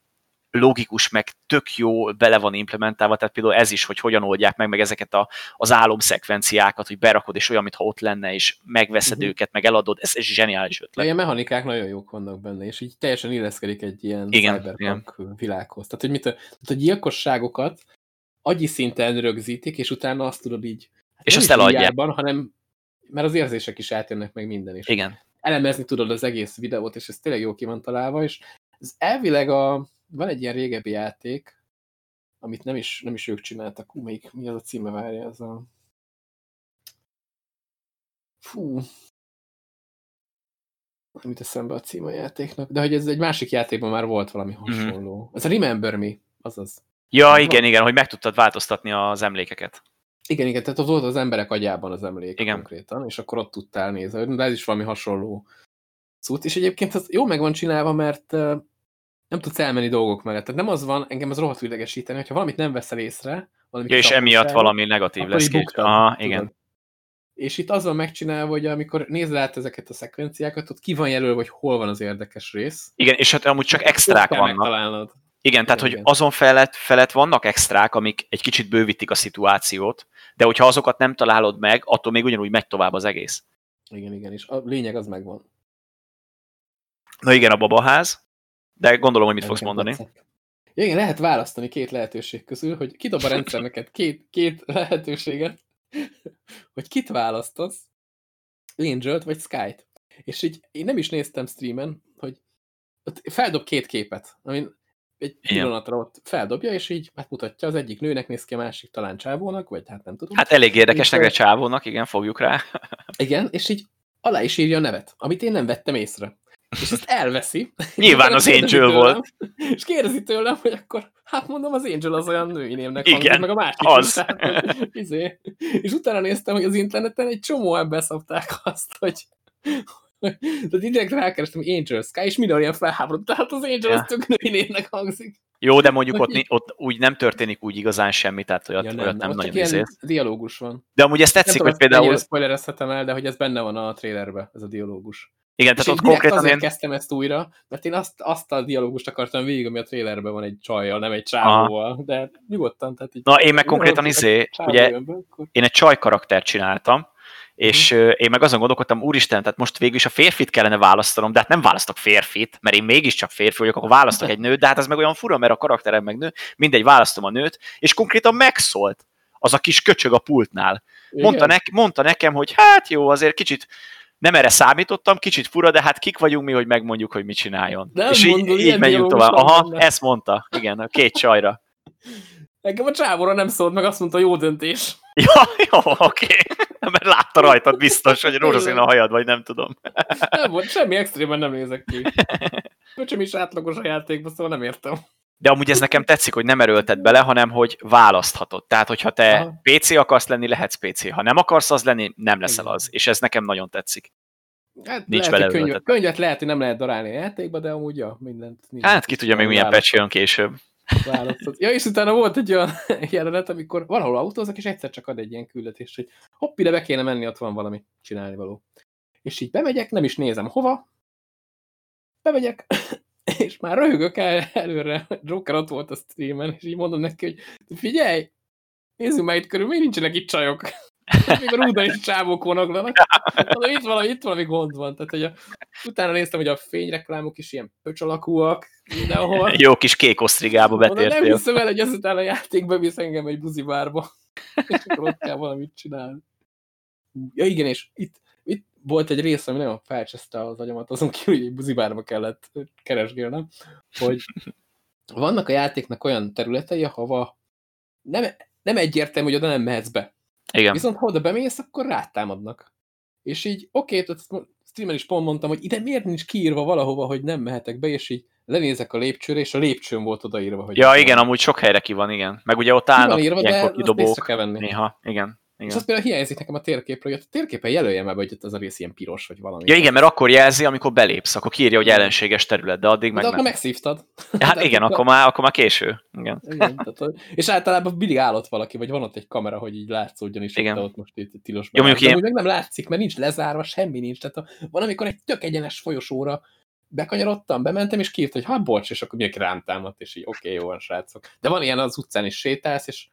logikus, meg tök jó bele van implementálva, tehát például ez is, hogy hogyan oldják meg, meg ezeket a, az álomszekvenciákat, hogy berakod, és olyan, mintha ott lenne, és megveszed Mhm. őket, meg eladod, ez egy zseniális De ötlet. ilyen mechanikák nagyon jók vannak benne, és így teljesen illeszkedik egy ilyen Igen, cyberpunk világhoz. Tehát, hogy mit a, tehát a gyilkosságokat agyi szinten rögzítik, és utána azt tudod így, hát És azt eladják. Hanem mert az érzések is átjönnek meg minden is. Igen. Elemezni tudod az egész videót, és ez tényleg jó ki van találva, és ez elvileg a, van egy ilyen régebbi játék, amit nem is, nem is ők csináltak. Hú, melyik, mi az a címe, várja, ez a... Fú. Nem jut eszembe a címe a játéknak, de hogy ez egy másik játékban már volt valami hasonló. Mm. Ez a Remember Me, azaz. Ja, Van. igen, igen, hogy meg tudtad változtatni az emlékeket. Igen, igen, tehát ott volt az emberek agyában az emlék Igen. konkrétan, és akkor ott tudtál nézni, de ez is valami hasonló cucc. És egyébként ez jó meg van csinálva, mert nem tudsz elmenni dolgok mellett. Tehát nem az van, engem az rohadt idegesíteni, hogyha valamit nem veszel észre, valami Ja, és emiatt apróság, valami negatív lesz buktad, Aha, tudod. igen. és itt az van megcsinálva, hogy amikor nézed át ezeket a szekvenciákat, ott ki van jelölve, hogy hol van az érdekes rész. Igen, és hát amúgy csak extrák vannak. Megtalálnod. Igen, tehát hogy azon felett, felett vannak extrák, amik egy kicsit bővítik a szituációt, de hogyha azokat nem találod meg, attól még ugyanúgy megy tovább az egész. Igen, igen, és a lényeg az megvan. Na igen, a babaház, de gondolom, hogy mit fogsz mondani. Ja, igen, lehet választani két lehetőség közül, hogy kidob a (laughs) rendszer neked két, két lehetőséget, hogy kit választasz, Angel-t vagy Sky-t. És így én nem is néztem streamen, hogy ott feldob két képet, amin egy pillanatra ott feldobja, és így megmutatja, az egyik nőnek néz ki, a másik talán csávónak, vagy hát nem tudom. Hát elég érdekesnek a csávónak, igen, fogjuk rá. (laughs) Igen, és így alá is írja a nevet, amit én nem vettem észre. És ezt elveszi. Nyilván az Angel tőlem, volt. És kérdezi tőlem, hogy akkor, hát mondom, az Angel az olyan női névnek Igen, hangzik, meg a másik az. Is, tehát, hogy, izé. És utána néztem, hogy az interneten egy csomó ebben szokták azt, hogy tehát direkt rákerestem, hogy Angel Sky, és minden olyan felháborodott, tehát az Angel ja. az tök női névnek hangzik. Jó, de mondjuk ott, ott úgy nem történik úgy igazán semmi, tehát olyat, ja, nem, olyat nem, nagyon izész. dialógus van. De amúgy ezt tetszik, nem hogy például... Nem spoilerezhetem el, de hogy ez benne van a trailerben, ez a dialógus. Igen, és tehát ott konkrétan azért én... kezdtem ezt újra, mert én azt, azt a dialógust akartam végig, ami a trailerben van egy csajjal, nem egy csávóval, de nyugodtan. Tehát így, Na, én meg konkrétan izé, ugye, akkor... én egy csaj karaktert csináltam, és hmm. én meg azon gondolkodtam, úristen, tehát most végül is a férfit kellene választanom, de hát nem választok férfit, mert én mégiscsak férfi vagyok, akkor választok egy nőt, de hát ez meg olyan fura, mert a karakterem meg nő, mindegy, választom a nőt, és konkrétan megszólt az a kis köcsög a pultnál. Mondta, ne, mondta nekem, hogy hát jó, azért kicsit nem erre számítottam, kicsit fura, de hát kik vagyunk mi, hogy megmondjuk, hogy mit csináljon. Nem és mondod, így, így megyünk tovább. Aha, benne. ezt mondta, igen, a két csajra. Nekem a csávóra nem szólt, meg azt mondta, jó döntés. (laughs) Ja, jó, oké. Okay. Mert látta rajtad biztos, hogy rózsaszín a hajad, vagy nem tudom. Nem volt, semmi extrémen nem nézek ki. Öcsöm is átlagos a játékban, szóval nem értem. De amúgy ez nekem tetszik, hogy nem erőltet bele, hanem hogy választhatod. Tehát, hogyha te Aha. PC akarsz lenni, lehetsz PC. Ha nem akarsz az lenni, nem leszel az. És ez nekem nagyon tetszik. Hát Nincs lehet, könyv, könyvet lehet, hogy nem lehet darálni a játékba, de amúgy ja, mindent. mindent hát ki tudja még milyen patch jön később. Választott. Ja, és utána volt egy olyan (laughs) jelenet, amikor valahol autózok, és egyszer csak ad egy ilyen küldetést, hogy hopp, ide be kéne menni, ott van valami csinálni való. És így bemegyek, nem is nézem hova, bemegyek, és már röhögök el előre, Joker ott volt a streamen, és így mondom neki, hogy figyelj, nézzük már itt körül, miért nincsenek itt csajok? (laughs) Még a rúda is csávók vonoglanak. Itt valami, itt valami gond van. Tehát, hogy a, utána néztem, hogy a fényreklámok is ilyen pöcs alakúak mindenhol. (laughs) Jó kis kék osztrigába betértél. Nem hiszem el, hogy ezután a játékba visz engem egy buzibárba. (laughs) és akkor ott kell valamit csinálni. Ja igen, és itt volt egy rész, ami nagyon felcseszte az agyamat, azon kívül, hogy egy buzibárba kellett keresgélnem, hogy vannak a játéknak olyan területei, ahova nem, nem egyértelmű, hogy oda nem mehetsz be. Igen. Viszont ha oda bemész, akkor rátámadnak. És így, oké, okay, streamen is pont mondtam, hogy ide miért nincs kiírva valahova, hogy nem mehetek be, és így lenézek a lépcsőre, és a lépcsőn volt odaírva, hogy... Ja, igen, van. amúgy sok helyre ki van, igen. Meg ugye ott állnak írva, ilyenkor kidobók. Néha, igen. Igen. És az például hiányzik nekem a térképről, hogy a térképen jelöljem meg, hogy az a rész ilyen piros, vagy valami. Ja igen, mert akkor jelzi, amikor belépsz, akkor kiírja, hogy ellenséges terület, de addig meg De akkor megszívtad. Ja, (laughs) hát igen, akkor már, akkor már késő. Igen. igen tehát, és általában mindig állott valaki, vagy van ott egy kamera, hogy így látszódjon is, igen. ott most itt tilos. Jó, mondjuk ilyen... meg nem látszik, mert nincs lezárva, semmi nincs. Tehát a, van, amikor egy tök egyenes folyosóra bekanyarodtam, bementem, és kiírt, hogy hát bocs, és akkor mindenki rám támadt, és így oké, okay, jó van, srácok. De van ilyen az utcán is sétálsz, és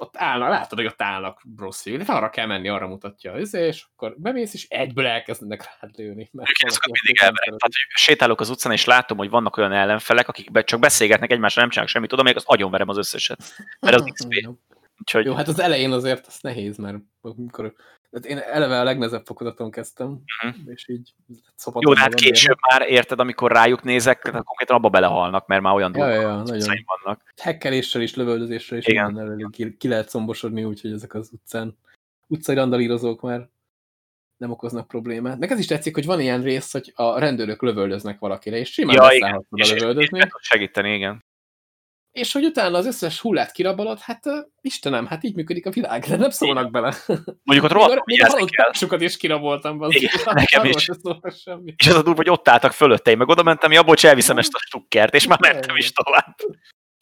ott állnak, látod, hogy ott állnak rossz de arra kell menni, arra mutatja az, és akkor bemész, és egyből elkezdenek rád lőni. Mert mindig elverek. Tehát, hogy sétálok az utcán, és látom, hogy vannak olyan ellenfelek, akik csak beszélgetnek egymással, nem csinálnak semmit, tudom, még az agyonverem az összeset. Mert az (laughs) XP. Úgyhogy... Jó, hát az elején azért az nehéz, mert amikor tehát én eleve a legnehezebb fokozaton kezdtem, uh-huh. és így Jó, de hát később már érted, amikor rájuk nézek, tehát konkrétan abba belehalnak, mert már olyan ja, ja, ja, vannak. Hekkeléssel is, lövöldözéssel is Igen. Ki, ki, lehet szombosodni, úgyhogy ezek az utcán, utcai randalírozók már nem okoznak problémát. Meg ez is tetszik, hogy van ilyen rész, hogy a rendőrök lövöldöznek valakire, és simán ja, beszállhatnak a lövöldözni. Segíteni, igen és hogy utána az összes hullát kirabolod, hát uh, Istenem, hát így működik a világ, de nem szólnak bele. Mondjuk ott rohadt a kell. Sokat is kiraboltam. Igen, nekem is. És az a durva, hogy ott álltak fölötte, én meg oda mentem, ja, bocs, elviszem ezt a stukkert, és már mentem is tovább.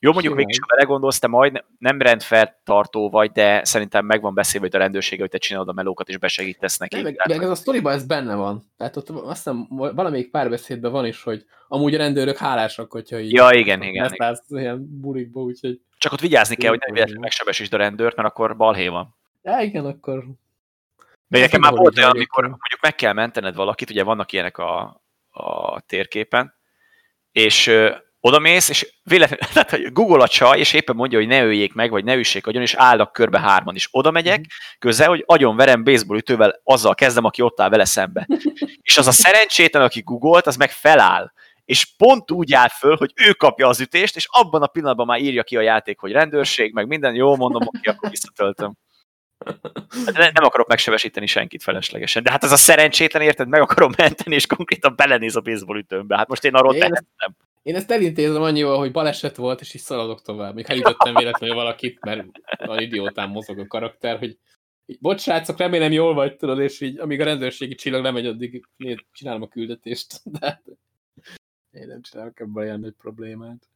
Jó, mondjuk Simán. mégis, ha belegondolsz, te majd nem rendfeltartó vagy, de szerintem meg van beszélve, hogy a rendőrsége, hogy te csinálod a melókat, és besegítesz neki. Meg, meg ez a sztoriban ez benne van. Tehát ott azt hiszem valamelyik párbeszédben van is, hogy amúgy a rendőrök hálásak, hogyha így Ja, igen, igen, ezt látsz ilyen bulikba, úgyhogy Csak ott vigyázni kell, hogy nem Igen. véletlenül megsebesítsd a rendőrt, mert akkor balhé van. ja, igen, akkor De nekem már volt olyan, amikor mondjuk meg kell mentened valakit, ugye vannak ilyenek a, a térképen, és ö, odamész, és véletlenül, (laughs) tehát hogy Google a csaj, és éppen mondja, hogy ne öljék meg, vagy ne üssék agyon, és állnak körbe hárman, és oda megyek, Mhm. közel, hogy agyon verem baseball ütővel, azzal kezdem, aki ott áll vele szembe. (laughs) És az a szerencsétlen, aki googolt, az meg feláll. És pont úgy áll föl, hogy ő kapja az ütést, és abban a pillanatban már írja ki a játék, hogy rendőrség, meg minden, jó, mondom, oké, akkor visszatöltöm. Hát ne- nem akarok megsebesíteni senkit feleslegesen. De hát ez a szerencsétlen, érted, meg akarom menteni, és konkrétan belenéz a baseball ütőmbe. Hát most én arról Én tehettem. Én ezt elintézem annyival, hogy baleset volt, és így szaladok tovább. Még elütöttem véletlenül valakit, mert olyan idiótán mozog a karakter, hogy bocs, srácok, remélem jól vagy, tudod, és így, amíg a rendőrségi csillag lemegy, addig én csinálom a küldetést. (laughs) De hát én nem csinálok ebből ilyen nagy problémát.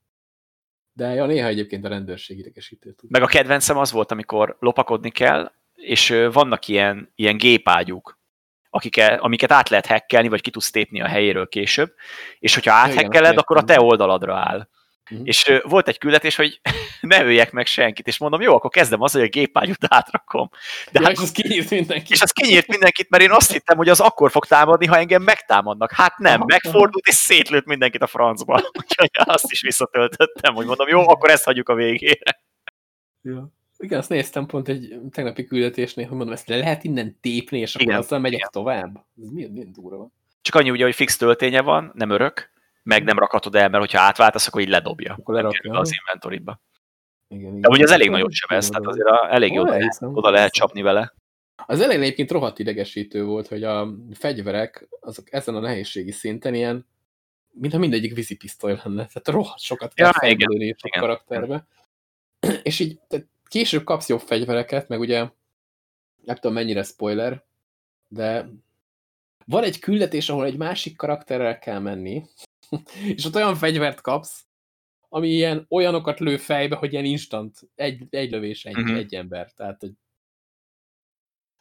De ja, néha egyébként a rendőrség idegesítő tud. Meg a kedvencem az volt, amikor lopakodni kell, és vannak ilyen, ilyen gépágyúk, akike, amiket át lehet hekkelni, vagy ki tudsz tépni a helyéről később, és hogyha igen, áthekkeled, azt akkor a te oldaladra áll. Mhm. És volt egy küldetés, hogy ne öljek meg senkit, és mondom, jó, akkor kezdem az, hogy a gépágyút átrakom. De Ja, hát, és az kinyírt mindenki. és az kinyírt mindenkit, mert én azt hittem, hogy az akkor fog támadni, ha engem megtámadnak. Hát nem, megfordult, és szétlőtt mindenkit a francba. (laughs) Úgyhogy azt is visszatöltöttem, hogy mondom, jó, akkor ezt hagyjuk a végére. Ja. Igen, azt néztem pont egy tegnapi küldetésnél, hogy mondom, ezt le lehet innen tépni, és akkor Igen, azzal megyek igen. tovább. Ez milyen, milyen durva van. Csak annyi ugye, hogy fix tölténye van, nem örök, meg nem rakhatod el, mert hogyha átváltasz, akkor így ledobja. Akkor lerakja, az aha. Igen, igen. De ugye az elég nagyot sebez, tehát azért a, elég Ó, oda, lehet, elhiszem, oda lehet csapni vele. Az elején egyébként rohadt idegesítő volt, hogy a fegyverek azok ezen a nehézségi szinten ilyen, mintha mindegyik vízipisztoly lenne. Tehát rohadt sokat kell Ja, igen, a igen. karakterbe. (clears throat) És így tehát később kapsz jobb fegyvereket, meg ugye nem tudom mennyire spoiler, de van egy küldetés, ahol egy másik karakterrel kell menni, (laughs) és ott olyan fegyvert kapsz, ami ilyen olyanokat lő fejbe, hogy ilyen instant, egy, egy lövés, egy, Mhm. egy ember. Tehát, hogy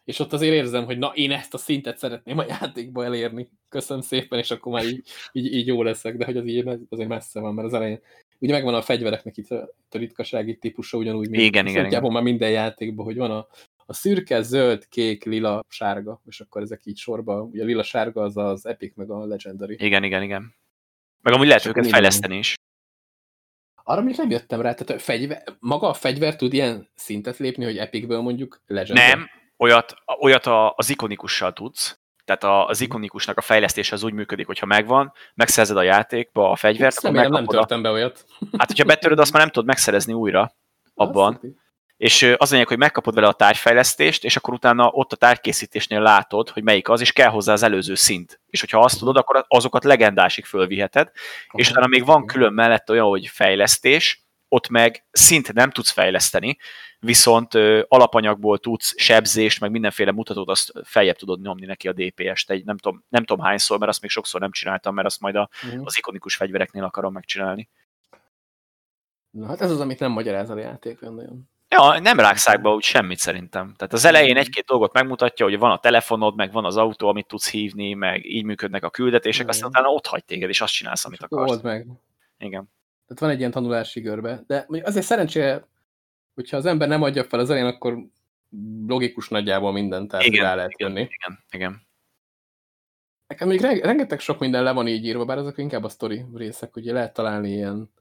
és ott azért érzem, hogy na, én ezt a szintet szeretném a játékba elérni. Köszönöm szépen, és akkor már így, így, így jó leszek, de hogy az így azért messze van, mert az elején ugye megvan a fegyvereknek itt a, a ritkasági típusa, ugyanúgy, mint Igen, igen, nagyjából már minden játékban, hogy van a, a szürke, zöld, kék, lila, sárga, és akkor ezek így sorba, ugye a lila sárga az az Epic, meg a Legendary. Igen, igen, igen. Meg amúgy lehet őket fejleszteni is. Arra még nem jöttem rá, tehát a fegyver, maga a fegyver tud ilyen szintet lépni, hogy Epicből mondjuk Legendary. Nem, olyat, olyat a, az ikonikussal tudsz. Tehát az ikonikusnak a fejlesztése az úgy működik, hogyha megvan, megszerzed a játékba a fegyvert, Ezt akkor nem törtem be olyat. Hát, hogyha betöröd, azt már nem tudod megszerezni újra abban. És az lényeg, hogy megkapod vele a tárgyfejlesztést, és akkor utána ott a tárgykészítésnél látod, hogy melyik az, és kell hozzá az előző szint. És hogyha azt tudod, akkor azokat legendásig fölviheted, és utána még van külön mellett olyan, hogy fejlesztés, ott meg szint nem tudsz fejleszteni, viszont ö, alapanyagból tudsz sebzést, meg mindenféle mutatót, azt feljebb tudod nyomni neki a DPS-t. Egy, nem, tudom, nem tudom hányszor, mert azt még sokszor nem csináltam, mert azt majd a, Mhm. az ikonikus fegyvereknél akarom megcsinálni. Na, hát ez az, amit nem magyaráz a játék olyan nagyon. Ja, nem rágszák be úgy semmit szerintem. Tehát az elején egy-két dolgot megmutatja, hogy van a telefonod, meg van az autó, amit tudsz hívni, meg így működnek a küldetések, Igen. aztán utána ott hagy téged, és azt csinálsz, amit akarsz. Old meg. Igen. Tehát van egy ilyen tanulási görbe. De azért szerencsére, hogyha az ember nem adja fel az elején, akkor logikus nagyjából minden, tehát Igen, rá lehet igen, jönni. igen, igen. Nekem még renge- rengeteg sok minden le van így írva, bár azok inkább a sztori részek, ugye lehet találni ilyen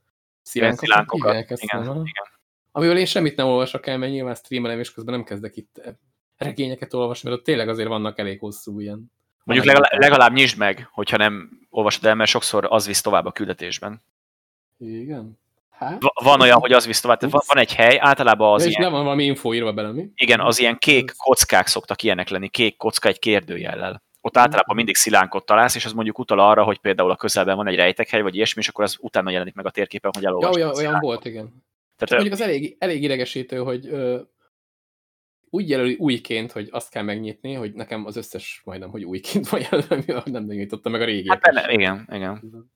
szilánkokat. igen, igen. Amivel én semmit nem olvasok el, mert nyilván streamelem, és közben nem kezdek itt regényeket olvasni, mert ott tényleg azért vannak elég hosszú ilyen. Mondjuk legalább, legalább nyisd meg, hogyha nem olvasod el, mert sokszor az visz tovább a küldetésben. Igen. Hát? Va- Van olyan, hogy az visz tovább, tehát van, egy hely, általában az és ilyen, le van valami info írva bele, mi? igen, az ilyen kék kockák szoktak ilyenek lenni, kék kocka egy kérdőjellel. Ott általában mindig szilánkot találsz, és az mondjuk utal arra, hogy például a közelben van egy rejtekhely, vagy ilyesmi, és akkor az utána jelenik meg a térképen, hogy Ja, elolvasd. olyan, olyan volt, igen. Tehát, Mondjuk az elég, elég idegesítő, hogy ö, úgy jelöli újként, hogy azt kell megnyitni, hogy nekem az összes majdnem, hogy újként van jelölve, (laughs) nem nyitottam meg a régieket. hát benne, igen, igen.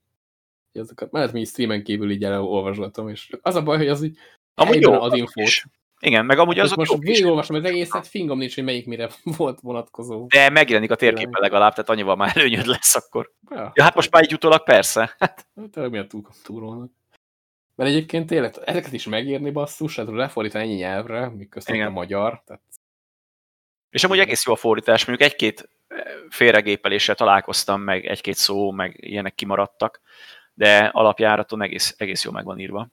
Azokat mellett mi streamen kívül így elolvasgatom, és az a baj, hogy az így Amúgy jó az infót. is. Igen, meg amúgy Hát azok most végigolvasom az egészet, fingom nincs, hogy melyik mire (laughs) volt vonatkozó. De megjelenik a térképen legalább, tehát annyival már (laughs) előnyöd lesz akkor. Ja, Ja, hát most már így utólag persze. Hát, tényleg miért túl, túlolnak. Mert egyébként tényleg ezeket is megírni basszus, hát lefordítani ennyi nyelvre, miközben a magyar, tehát és amúgy egész jó a fordítás, mondjuk egy-két eh, félregépeléssel találkoztam, meg egy-két szó, meg ilyenek kimaradtak, de alapjáraton egész, egész jó meg van írva.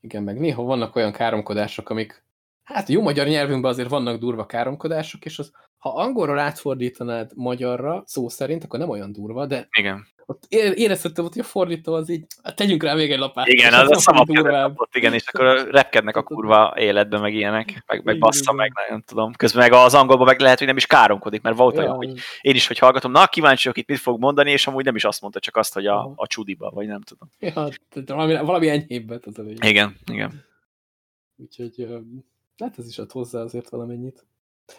igen, meg néha vannak olyan káromkodások, amik, hát jó magyar nyelvünkben azért vannak durva káromkodások, és az, ha angolról átfordítanád magyarra, szó szerint, akkor nem olyan durva, de Igen, ott ér- érezhető volt, hogy a fordító az így, hát tegyünk rá még egy lapát. igen és az a szamabb igen, és akkor repkednek a kurva életbe, meg ilyenek, meg, meg bassza meg, nem tudom. Közben meg az angolban meg lehet, hogy nem is káromkodik, mert volt olyan, hogy én is, hogy hallgatom, na kíváncsi vagyok itt mit fog mondani, és amúgy nem is azt mondta, csak azt, hogy a, a csudiba, vagy nem tudom. ja, valami, valami enyhébbet az lényeg. Igen, igen. Úgyhogy hát ez is ad hozzá azért valamennyit.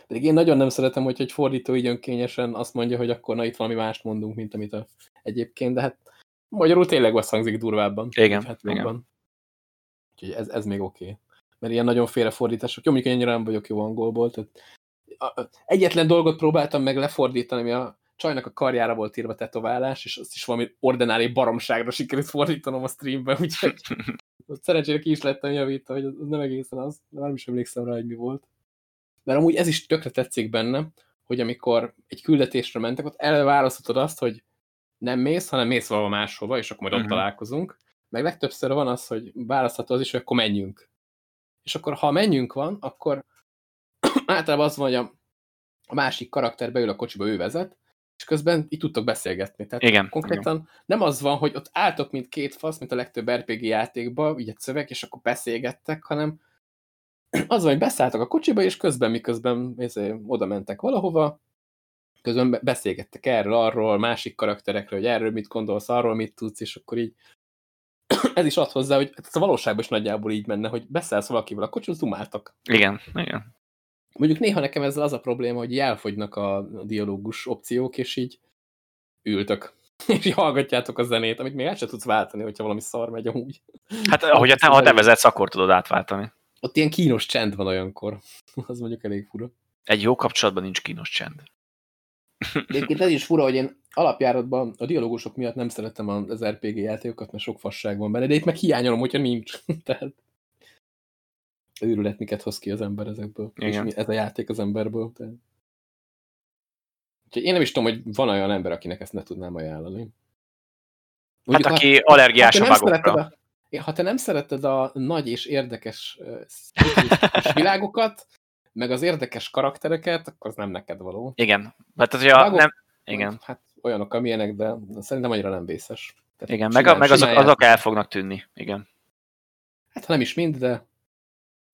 Pedig én nagyon nem szeretem, hogy egy fordító így önkényesen azt mondja, hogy akkor na itt valami mást mondunk, mint amit a, egyébként, de hát magyarul tényleg azt hangzik durvábban. Igen, Hát igen. Úgyhogy ez, ez még oké. Okay. Mert ilyen nagyon féle fordítások. Jó, mondjuk ennyire nem vagyok jó angolból. Tehát a- a- egyetlen dolgot próbáltam meg lefordítani, ami a csajnak a karjára volt írva tetoválás, és azt is valami ordinári baromságra sikerült fordítanom a streamben, úgyhogy (laughs) szerencsére ki is lettem javítva, hogy az nem egészen az, de már nem is emlékszem rá, hogy mi volt. De amúgy ez is tökre tetszik benne, hogy amikor egy küldetésre mentek, ott elválaszthatod azt, hogy nem mész, hanem mész valahol máshova, és akkor majd ott Mhm. találkozunk. Meg legtöbbször van az, hogy választható az is, hogy akkor menjünk. És akkor, ha menjünk van, akkor (clears throat) általában az van, hogy a, a másik karakter beül a kocsiba, ő vezet, és közben így tudtok beszélgetni. Tehát Igen, konkrétan nem az van, hogy ott álltok, mint két fasz, mint a legtöbb RPG játékban, így egy szöveg, és akkor beszélgettek, hanem (clears throat) az van, hogy beszálltak a kocsiba, és közben miközben izé, oda mentek valahova, közben be- beszélgettek erről, arról, másik karakterekről, hogy erről mit gondolsz, arról mit tudsz, és akkor így (clears throat) ez is ad hozzá, hogy ez a valóságban is nagyjából így menne, hogy beszállsz valakivel a kocsiba, zumáltak. Igen, igen. Mondjuk néha nekem ezzel az a probléma, hogy elfogynak a dialógus opciók, és így ültök. (laughs) És hallgatjátok a zenét, amit még el sem tudsz váltani, hogyha valami szar megy amúgy. Hát ahogy te, ha te vezetsz, akkor tudod átváltani. Ott ilyen kínos csend van olyankor. (laughs) Az mondjuk elég fura. Egy jó kapcsolatban nincs kínos csend. Egyébként ez is fura, hogy én alapjáratban a dialógusok miatt nem szeretem az RPG játékokat, mert sok fasság van benne, de itt meg hiányolom, hogyha nincs. (laughs) Tehát őrület miket hoz ki az ember ezekből. És Igen. mi, ez a játék az emberből. Tehát. Úgyhogy én nem is tudom, hogy van olyan ember, akinek ezt ne tudnám ajánlani. Hát Mondjuk, aki allergiás te a nem szereted bagokra. a, ha te nem szereted a nagy és érdekes (laughs) világokat, meg az érdekes karaktereket, akkor az nem neked való. Igen. Hát, hogyha Bagok- nem, igen. Hát olyanok, amilyenek, de szerintem annyira nem vészes. Tehát Igen, meg, a, simán- meg azok, simán azok el fognak tűnni. Igen. Hát ha nem is mind, de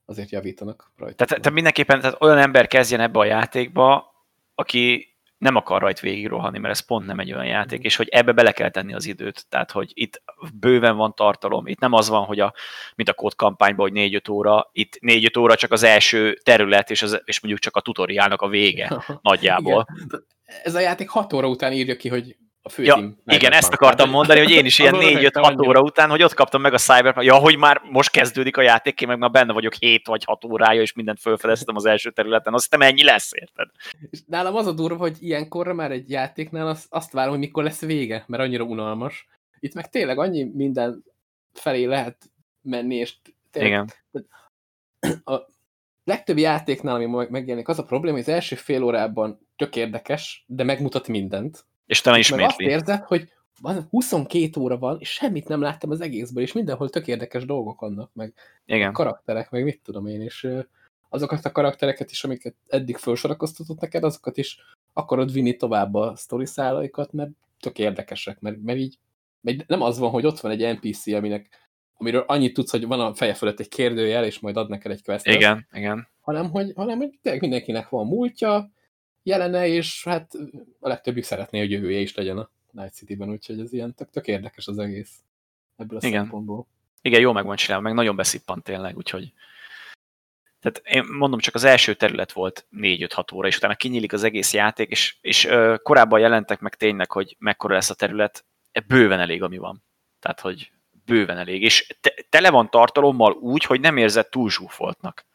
azért javítanak rajta. Tehát te mindenképpen tehát olyan ember kezdjen ebbe a játékba, aki nem akar rajt végig rohanni, mert ez pont nem egy olyan játék, és hogy ebbe bele kell tenni az időt. Tehát, hogy itt bőven van tartalom. Itt nem az van, hogy a, mint a kódkampányban, hogy 4-5 óra, itt 4-5 óra csak az első terület, és, az, és mondjuk csak a tutoriálnak a vége (laughs) nagyjából. Igen. Ez a játék 6 óra után írja ki, hogy a Ja, főcím. igen, ezt akartam mondani, hogy én is (laughs) ilyen azon 4-5-6 röhögtem óra után, hogy ott kaptam meg a Cyberpunk, ja, hogy már most kezdődik a játék, én meg már benne vagyok 7 vagy 6 órája, és mindent felfedeztem az első területen, azt hiszem ennyi lesz, érted? És nálam az a durva, hogy ilyenkorra már egy játéknál azt, azt várom, hogy mikor lesz vége, mert annyira unalmas. Itt meg tényleg annyi minden felé lehet menni, és tényleg Igen. a legtöbb játéknál, ami meg- megjelenik, az a probléma, hogy az első fél órában tök érdekes, de megmutat mindent. És talán És meg azt ismétli. érzed, hogy van 22 óra van, és semmit nem láttam az egészből, és mindenhol tök érdekes dolgok vannak, meg Igen. karakterek, meg mit tudom én, és azokat a karaktereket is, amiket eddig felsorakoztatott neked, azokat is akarod vinni tovább a sztori szálaikat, mert tök érdekesek, mert, mert így mert nem az van, hogy ott van egy NPC, aminek amiről annyit tudsz, hogy van a feje fölött egy kérdőjel, és majd ad neked egy questet, Igen, igen. hanem hogy, hanem hogy mindenkinek van múltja, jelene, és hát a legtöbbjük szeretné, hogy jövője is legyen a Night City-ben, úgyhogy ez ilyen tök, tök érdekes az egész ebből a Igen. szempontból. Igen, jó meg van csinálva, meg nagyon beszippant tényleg, úgyhogy tehát én mondom, csak az első terület volt 4-5-6 óra, és utána kinyílik az egész játék, és, és ö, korábban jelentek meg tényleg, hogy mekkora lesz a terület, bőven elég, ami van. Tehát, hogy bőven elég. És te, tele van tartalommal úgy, hogy nem érzed túl zsúfoltnak.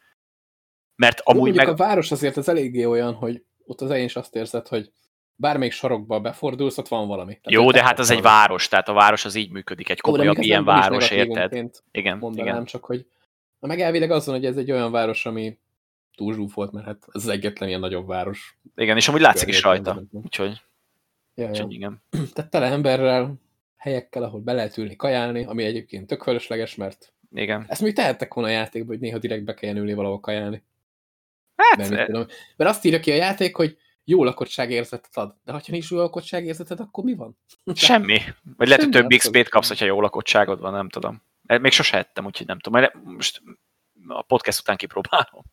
Mert amúgy meg... meg... a város azért az eléggé olyan, hogy ott az elején is azt érzed, hogy bármelyik sarokba befordulsz, ott van valami. Tehát Jó, de hát az egy város, tehát a város az így működik, egy komolyabb ilyen város, érted? Igen, mondanám, igen. csak hogy na meg elvileg azon, hogy ez egy olyan város, ami túl zsúfolt, mert hát ez az egyetlen ilyen nagyobb város. Igen, és amúgy látszik is rajta, úgyhogy, ja, úgyhogy ja. igen. (clears throat) Tehát tele emberrel, helyekkel, ahol be lehet ülni kajálni, ami egyébként tök fölösleges, mert igen. ezt még tehettek volna a játékban, hogy néha direkt be kelljen ülni valahol kajálni. Hát, mert, tudom. mert azt írja ki a játék, hogy jó lakottságérzetet ad. De ha nincs jó lakottságérzetet, akkor mi van? (laughs) Semmi. Vagy lehet, hogy több XP-t kapsz, hogyha jó lakottságod van, nem tudom. Még sose ettem, úgyhogy nem tudom. Most a podcast után kipróbálom.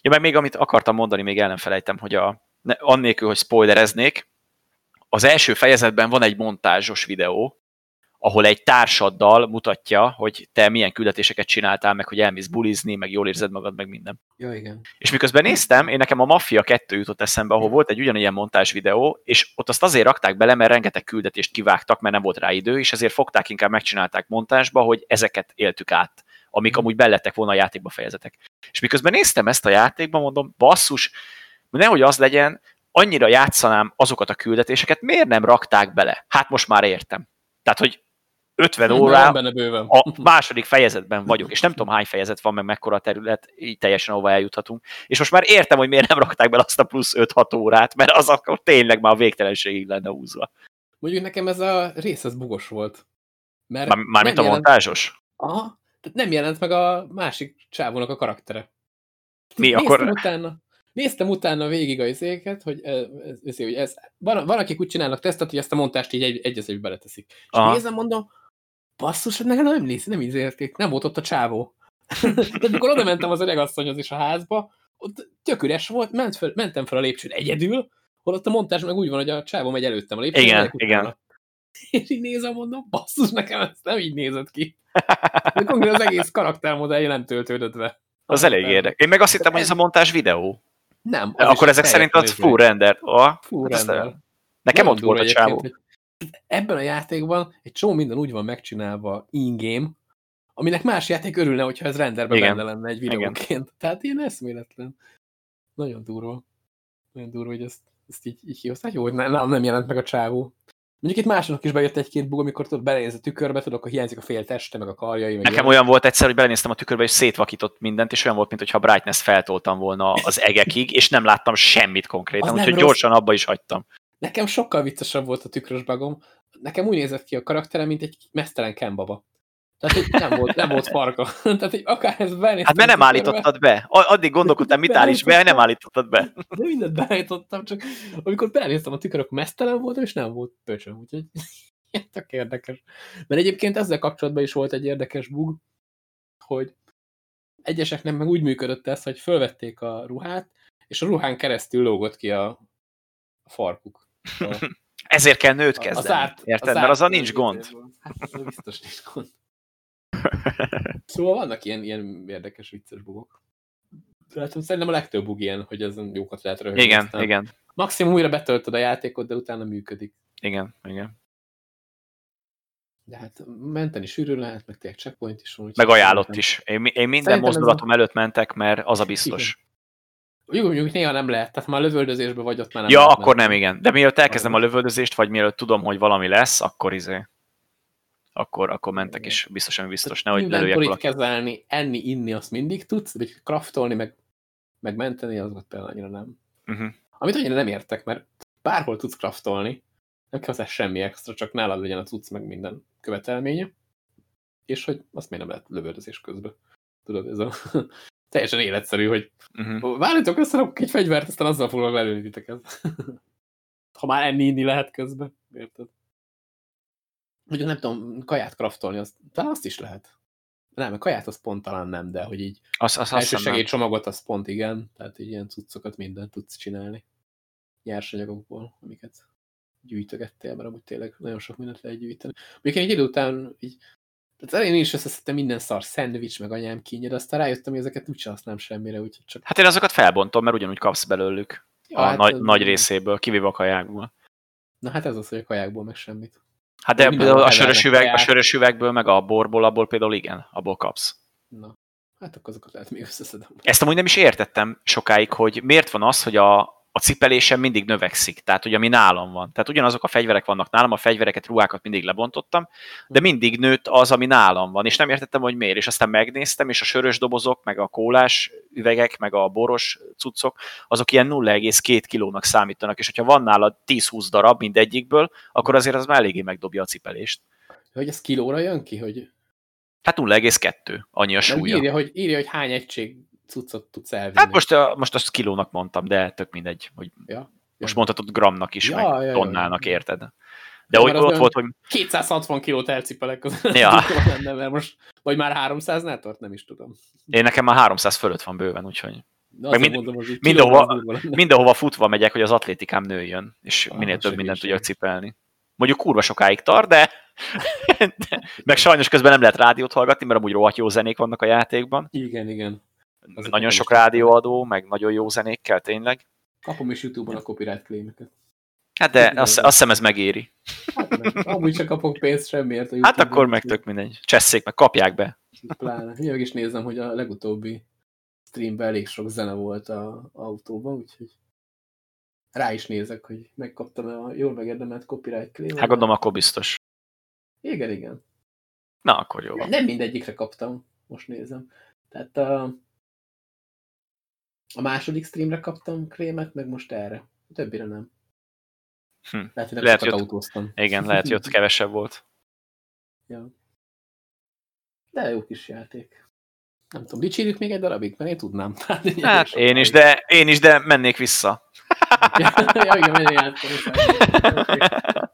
Ja, meg még amit akartam mondani, még el nem felejtem, hogy a, ne, annélkül, hogy spoilereznék, az első fejezetben van egy montázsos videó, ahol egy társaddal mutatja, hogy te milyen küldetéseket csináltál, meg hogy elmész bulizni, meg jól érzed magad, meg minden. Ja, igen. És miközben néztem, én nekem a Mafia 2 jutott eszembe, ahol volt egy ugyanilyen montás videó, és ott azt azért rakták bele, mert rengeteg küldetést kivágtak, mert nem volt rá idő, és ezért fogták, inkább megcsinálták montásba, hogy ezeket éltük át, amik amúgy bellettek volna a játékba fejezetek. És miközben néztem ezt a játékban, mondom, basszus, nehogy az legyen, annyira játszanám azokat a küldetéseket, miért nem rakták bele? Hát most már értem. Tehát, hogy 50 Van órá benne bőven. a második fejezetben vagyok, és nem tudom hány fejezet van, meg mekkora a terület, így teljesen ahova eljuthatunk. És most már értem, hogy miért nem rakták bele azt a plusz 5-6 órát, mert az akkor tényleg már a végtelenségig lenne húzva. Mondjuk nekem ez a rész, ez bugos volt. Mert Már, mármint a nem jelent, montázsos? aha, tehát nem jelent meg a másik csávónak a karaktere. Mi Néztem akkor? utána, néztem utána végig a izéket, hogy ez, ez, hogy ez van, van, akik úgy csinálnak tesztet, hogy ezt a montást így egy, egy egybe beleteszik. És Aha. nézem, mondom, basszus, hát nekem nem néz, nem ízérték, nem volt ott a csávó. (laughs) De amikor oda mentem az öregasszonyhoz is a házba, ott tök üres volt, ment fel, mentem fel a lépcsőn egyedül, holott a montás meg úgy van, hogy a csávó megy előttem a lépcsőn. Igen, igen. (laughs) És így nézem, mondom, basszus, nekem ez nem így nézett ki. De konkrétan az egész karaktermodellje nem töltődött be. Az elég érdekes. Én meg azt hittem, hogy ez a montás videó. Nem. Akkor ezek szerint az full render. Oh, Full hát render. Nekem Nagyon ott volt a csávó. hogy Ebben a játékban egy csomó minden úgy van megcsinálva in-game, aminek más játék örülne, hogyha ez renderben Igen. benne lenne egy videóként. (laughs) Tehát ilyen eszméletlen. Nagyon durva. Nagyon durva, hogy ezt, ezt így, így kihozták. Jó, hogy ne- nem, jelent meg a csávó. Mondjuk itt másoknak is bejött egy-két bug, amikor tudod, belenéz a tükörbe, tudod, akkor hiányzik a fél teste, meg a karjai. Meg Nekem ilyenek. olyan volt egyszer, hogy belenéztem a tükörbe, és szétvakított mindent, és olyan volt, mintha brightness feltoltam volna az egekig, és nem láttam semmit konkrétan, úgyhogy rossz. gyorsan abba is hagytam. Nekem sokkal viccesebb volt a tükrös bagom. Nekem úgy nézett ki a karakterem, mint egy mesztelen kembaba. Tehát hogy nem volt, nem volt farka. (laughs) Tehát, hogy akár ez benéztem Hát mert nem állítottad be. Addig gondolkodtam, mit állíts be, nem állítottad be. (laughs) De mindent beállítottam, csak amikor belenéztem a tükör, akkor mesztelen voltam, és nem volt pöcsöm, úgyhogy (laughs) tök érdekes. Mert egyébként ezzel kapcsolatban is volt egy érdekes bug, hogy egyeseknek meg úgy működött ez, hogy fölvették a ruhát, és a ruhán keresztül lógott ki a farkuk. A, (laughs) Ezért kell nőt a kezdeni. zárt- Érted? a Mert azzal nincs gond. Hát, biztos nincs gond. (laughs) Szóval vannak ilyen, ilyen érdekes, vicces bugok. Tehát szerintem a legtöbb bug ilyen, hogy ezen jókat lehet röhögni. Igen, aztán igen, Maximum újra betöltöd a játékot, de utána működik. igen, igen. De hát menteni sűrű lehet, meg tényleg checkpoint is van. Meg ajánlott is. Én, én minden Szerintem mozdulatom előtt mentek, mert az a biztos. Jó, mondjuk néha nem lehet, tehát már lövöldözésben vagy ott már nem Ja, lehet akkor nem, igen. De mielőtt elkezdem a lövöldözést, vagy mielőtt tudom, hogy valami lesz, akkor izé. Akkor, akkor mentek is, biztosan biztos, nehogy lelőjek inventorit valaki. kezelni, enni, inni, azt mindig tudsz, de hogy craftolni, meg, meg menteni, azokat például annyira nem. Uh-huh. Amit annyira nem értek, mert bárhol tudsz craftolni, nem kell hozzá semmi extra, csak nálad legyen a cucc, meg minden követelménye, és hogy azt miért nem lehet lövöldözés közben. Tudod, ez a teljesen életszerű, hogy Uh-huh. várjatok, összerakok egy fegyvert, aztán azzal fogok lelőni titeket. (laughs) ha már enni, inni lehet közben, érted? Ugye nem tudom, kaját craftolni, azt, talán azt is lehet. Nem, a kaját az pont talán nem, de hogy így Azt, azt, azt első segélycsomagot az pont igen, tehát így ilyen cuccokat mindent tudsz csinálni. Nyersanyagokból, amiket gyűjtögettél, mert amúgy tényleg nagyon sok mindent lehet gyűjteni. Még egy idő után így, tehát én is összeszedtem minden szar szendvics, meg anyám kínja, de aztán rájöttem, hogy ezeket úgyse használom semmire, úgyhogy csak... Hát én azokat felbontom, mert ugyanúgy kapsz belőlük. Ja, a hát nagy, nagy részéből, kivéve a kajákból. Na hát ez az, hogy a kajákból meg semmit. Hát de Mindenhol például a sörös, üveg, a kaját. sörös üvegből, meg a borból, abból például igen, abból kapsz. Na, hát akkor azokat lehet még összeszedem. Ezt amúgy nem is értettem sokáig, hogy miért van az, hogy a, a cipelésem mindig növekszik, tehát hogy ami nálam van. Tehát ugyanazok a fegyverek vannak nálam, a fegyvereket, ruhákat mindig lebontottam, de mindig nőtt az, ami nálam van, és nem értettem, hogy miért. És aztán megnéztem, és a sörös dobozok, meg a kólás üvegek, meg a boros cuccok, azok ilyen 0,2 kilónak számítanak, és hogyha van nála 10-20 darab mindegyikből, akkor azért az már eléggé megdobja a cipelést. Hogy ez kilóra jön ki, hogy Hát 0,2, annyi a nem súlya. írja, hogy, írja, hogy hány egység cuccot tudsz elvinni. Hát most, a, most azt kilónak mondtam, de tök mindegy, hogy Ja. most mondhatod gramnak is, Ja, meg ja, ja. tonnának, érted? De Ja, hogy ott volt, hogy 260 kilót elcipelek az Ja. (laughs) lenne, mert most, vagy már 300-nál tart, nem is tudom. én nekem már 300 fölött van bőven, úgyhogy De Meg mind- mondom, hogy mindenhova- mindenhova futva megyek, hogy az atlétikám nőjön, és Ah, minél több mindent tudjak cipelni. Mondjuk kurva sokáig tart, de, (laughs) de meg sajnos közben nem lehet rádiót hallgatni, mert amúgy rohadt jó zenék vannak a játékban. Igen, igen. Azok nagyon sok rádióadó, meg nagyon jó zenékkel tényleg. Kapom is YouTube-on a copyright claimeket. Hát de azt, azt hiszem ez megéri. Hát. Amúgy csak kapok pénzt semmiért a Hát akkor meg tök mindegy. Csesszék meg, kapják be. Pláne. Én meg is nézem, hogy a legutóbbi streamben elég sok zene volt a autóban, úgyhogy rá is nézek, hogy megkaptam a jól megérdemelt copyright claim Hát gondolom, akkor biztos. Igen, igen. Na, akkor jó. Nem mindegyikre kaptam, most nézem. Tehát a, a második streamre kaptam krémet, meg most erre. A többire nem. Hm. Lehet, hogy nem Lehet, hogy- autóztam. Igen, lehet, hogy ott (laughs) kevesebb volt. Ja. De jó kis játék. Nem tudom, dicsérjük még egy darabig, mert én tudnám. (laughs) Hát, én Hát is, de, én is, de mennék vissza. (laughs) ja, igen, játszani. Cyberpunk.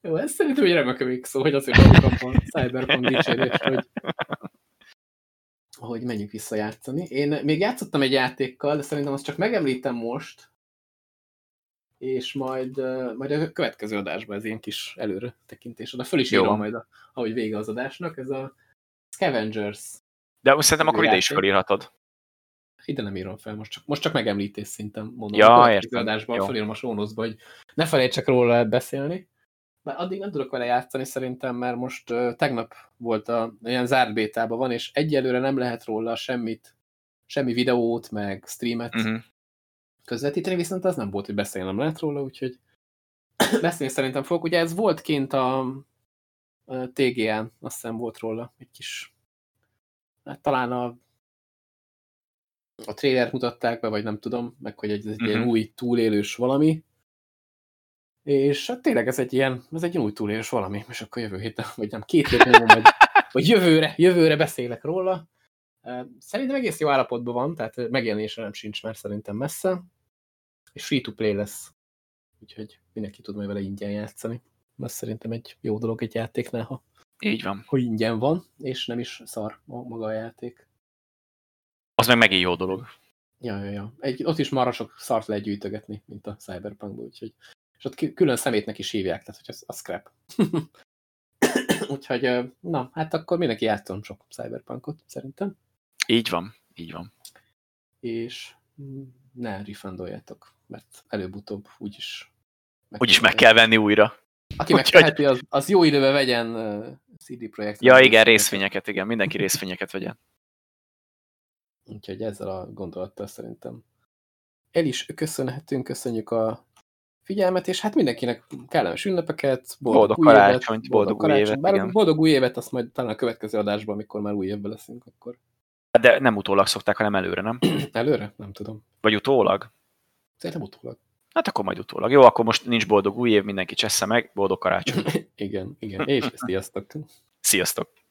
Jó, ez szerintem egy remek szó, hogy azért kapom Cyberpunk dicsérést, hogy, hogy menjünk vissza játszani. Én még játszottam egy játékkal, de szerintem azt csak megemlítem most, és majd, majd a következő adásban ez ilyen kis előre tekintés. Oda föl is Jó írom majd, a, ahogy vége az adásnak. Ez a Scavengers. De most szerintem akkor ide is Játék. felírhatod. Ide nem írom fel, most csak, most csak megemlítés szinten mondom. Ja, a következő értem. adásban Jó. felírom a sónuszba, hogy ne felejtsek róla beszélni. Mert addig nem tudok vele játszani szerintem, mert most uh, tegnap volt a ilyen zárt bétában van, és egyelőre nem lehet róla semmit, semmi videót, meg streamet Uh-huh. közvetíteni, viszont az nem volt, hogy beszélnem lehet róla, úgyhogy (coughs) beszélni szerintem fogok. Ugye ez volt kint a, a TGN, azt hiszem volt róla egy kis, hát talán a a trailert mutatták be, vagy nem tudom, meg hogy egy, egy ilyen Mhm. új túlélős valami. És hát tényleg ez egy ilyen, ez egy új túlélős valami, és akkor jövő héten, vagy nem, két hét múlva majd, vagy jövőre, jövőre beszélek róla. Szerintem egész jó állapotban van, tehát megjelenésre nem sincs már szerintem messze. És free-to-play lesz. Úgyhogy mindenki tud majd vele ingyen játszani. Ez szerintem egy jó dolog egy játéknál, ha Így van. hogy ingyen van, és nem is szar maga a játék. Az meg megint jó dolog. Ja, ja, ja. Egy, ott is marra sok szart lehet gyűjtögetni, mint a Cyberpunkban, úgyhogy és ott külön szemétnek is hívják, tehát hogy az, az scrap. (coughs) úgyhogy, na, hát akkor mindenki játszom sok Cyberpunkot, szerintem, Így van. Így van. és mm, ne refundoljátok, mert előbb-utóbb úgyis Úgyis meg kell venni újra. Aki Úgyhogy- megteheti, az, az jó időben vegyen CD Projekt. Ja, igen, részvényeket, igen. Mindenki részvényeket vegyen. Úgyhogy ezzel a gondolattal szerintem el is köszönhetünk, köszönjük a figyelmet, és hát mindenkinek kellemes ünnepeket, boldog, Boldog új évet, karácsonyt, boldog új évet, Bár igen. boldog új évet, azt majd talán a következő adásban, amikor már új évben leszünk, akkor De nem utólag szokták, hanem előre, nem? (clears throat) előre? Nem tudom. Vagy utólag? Szerintem utólag. Hát akkor majd utólag. Jó, akkor most nincs boldog új év, mindenki csessze meg, boldog karácsony. (laughs) igen, igen. És sziasztok! Sziasztok!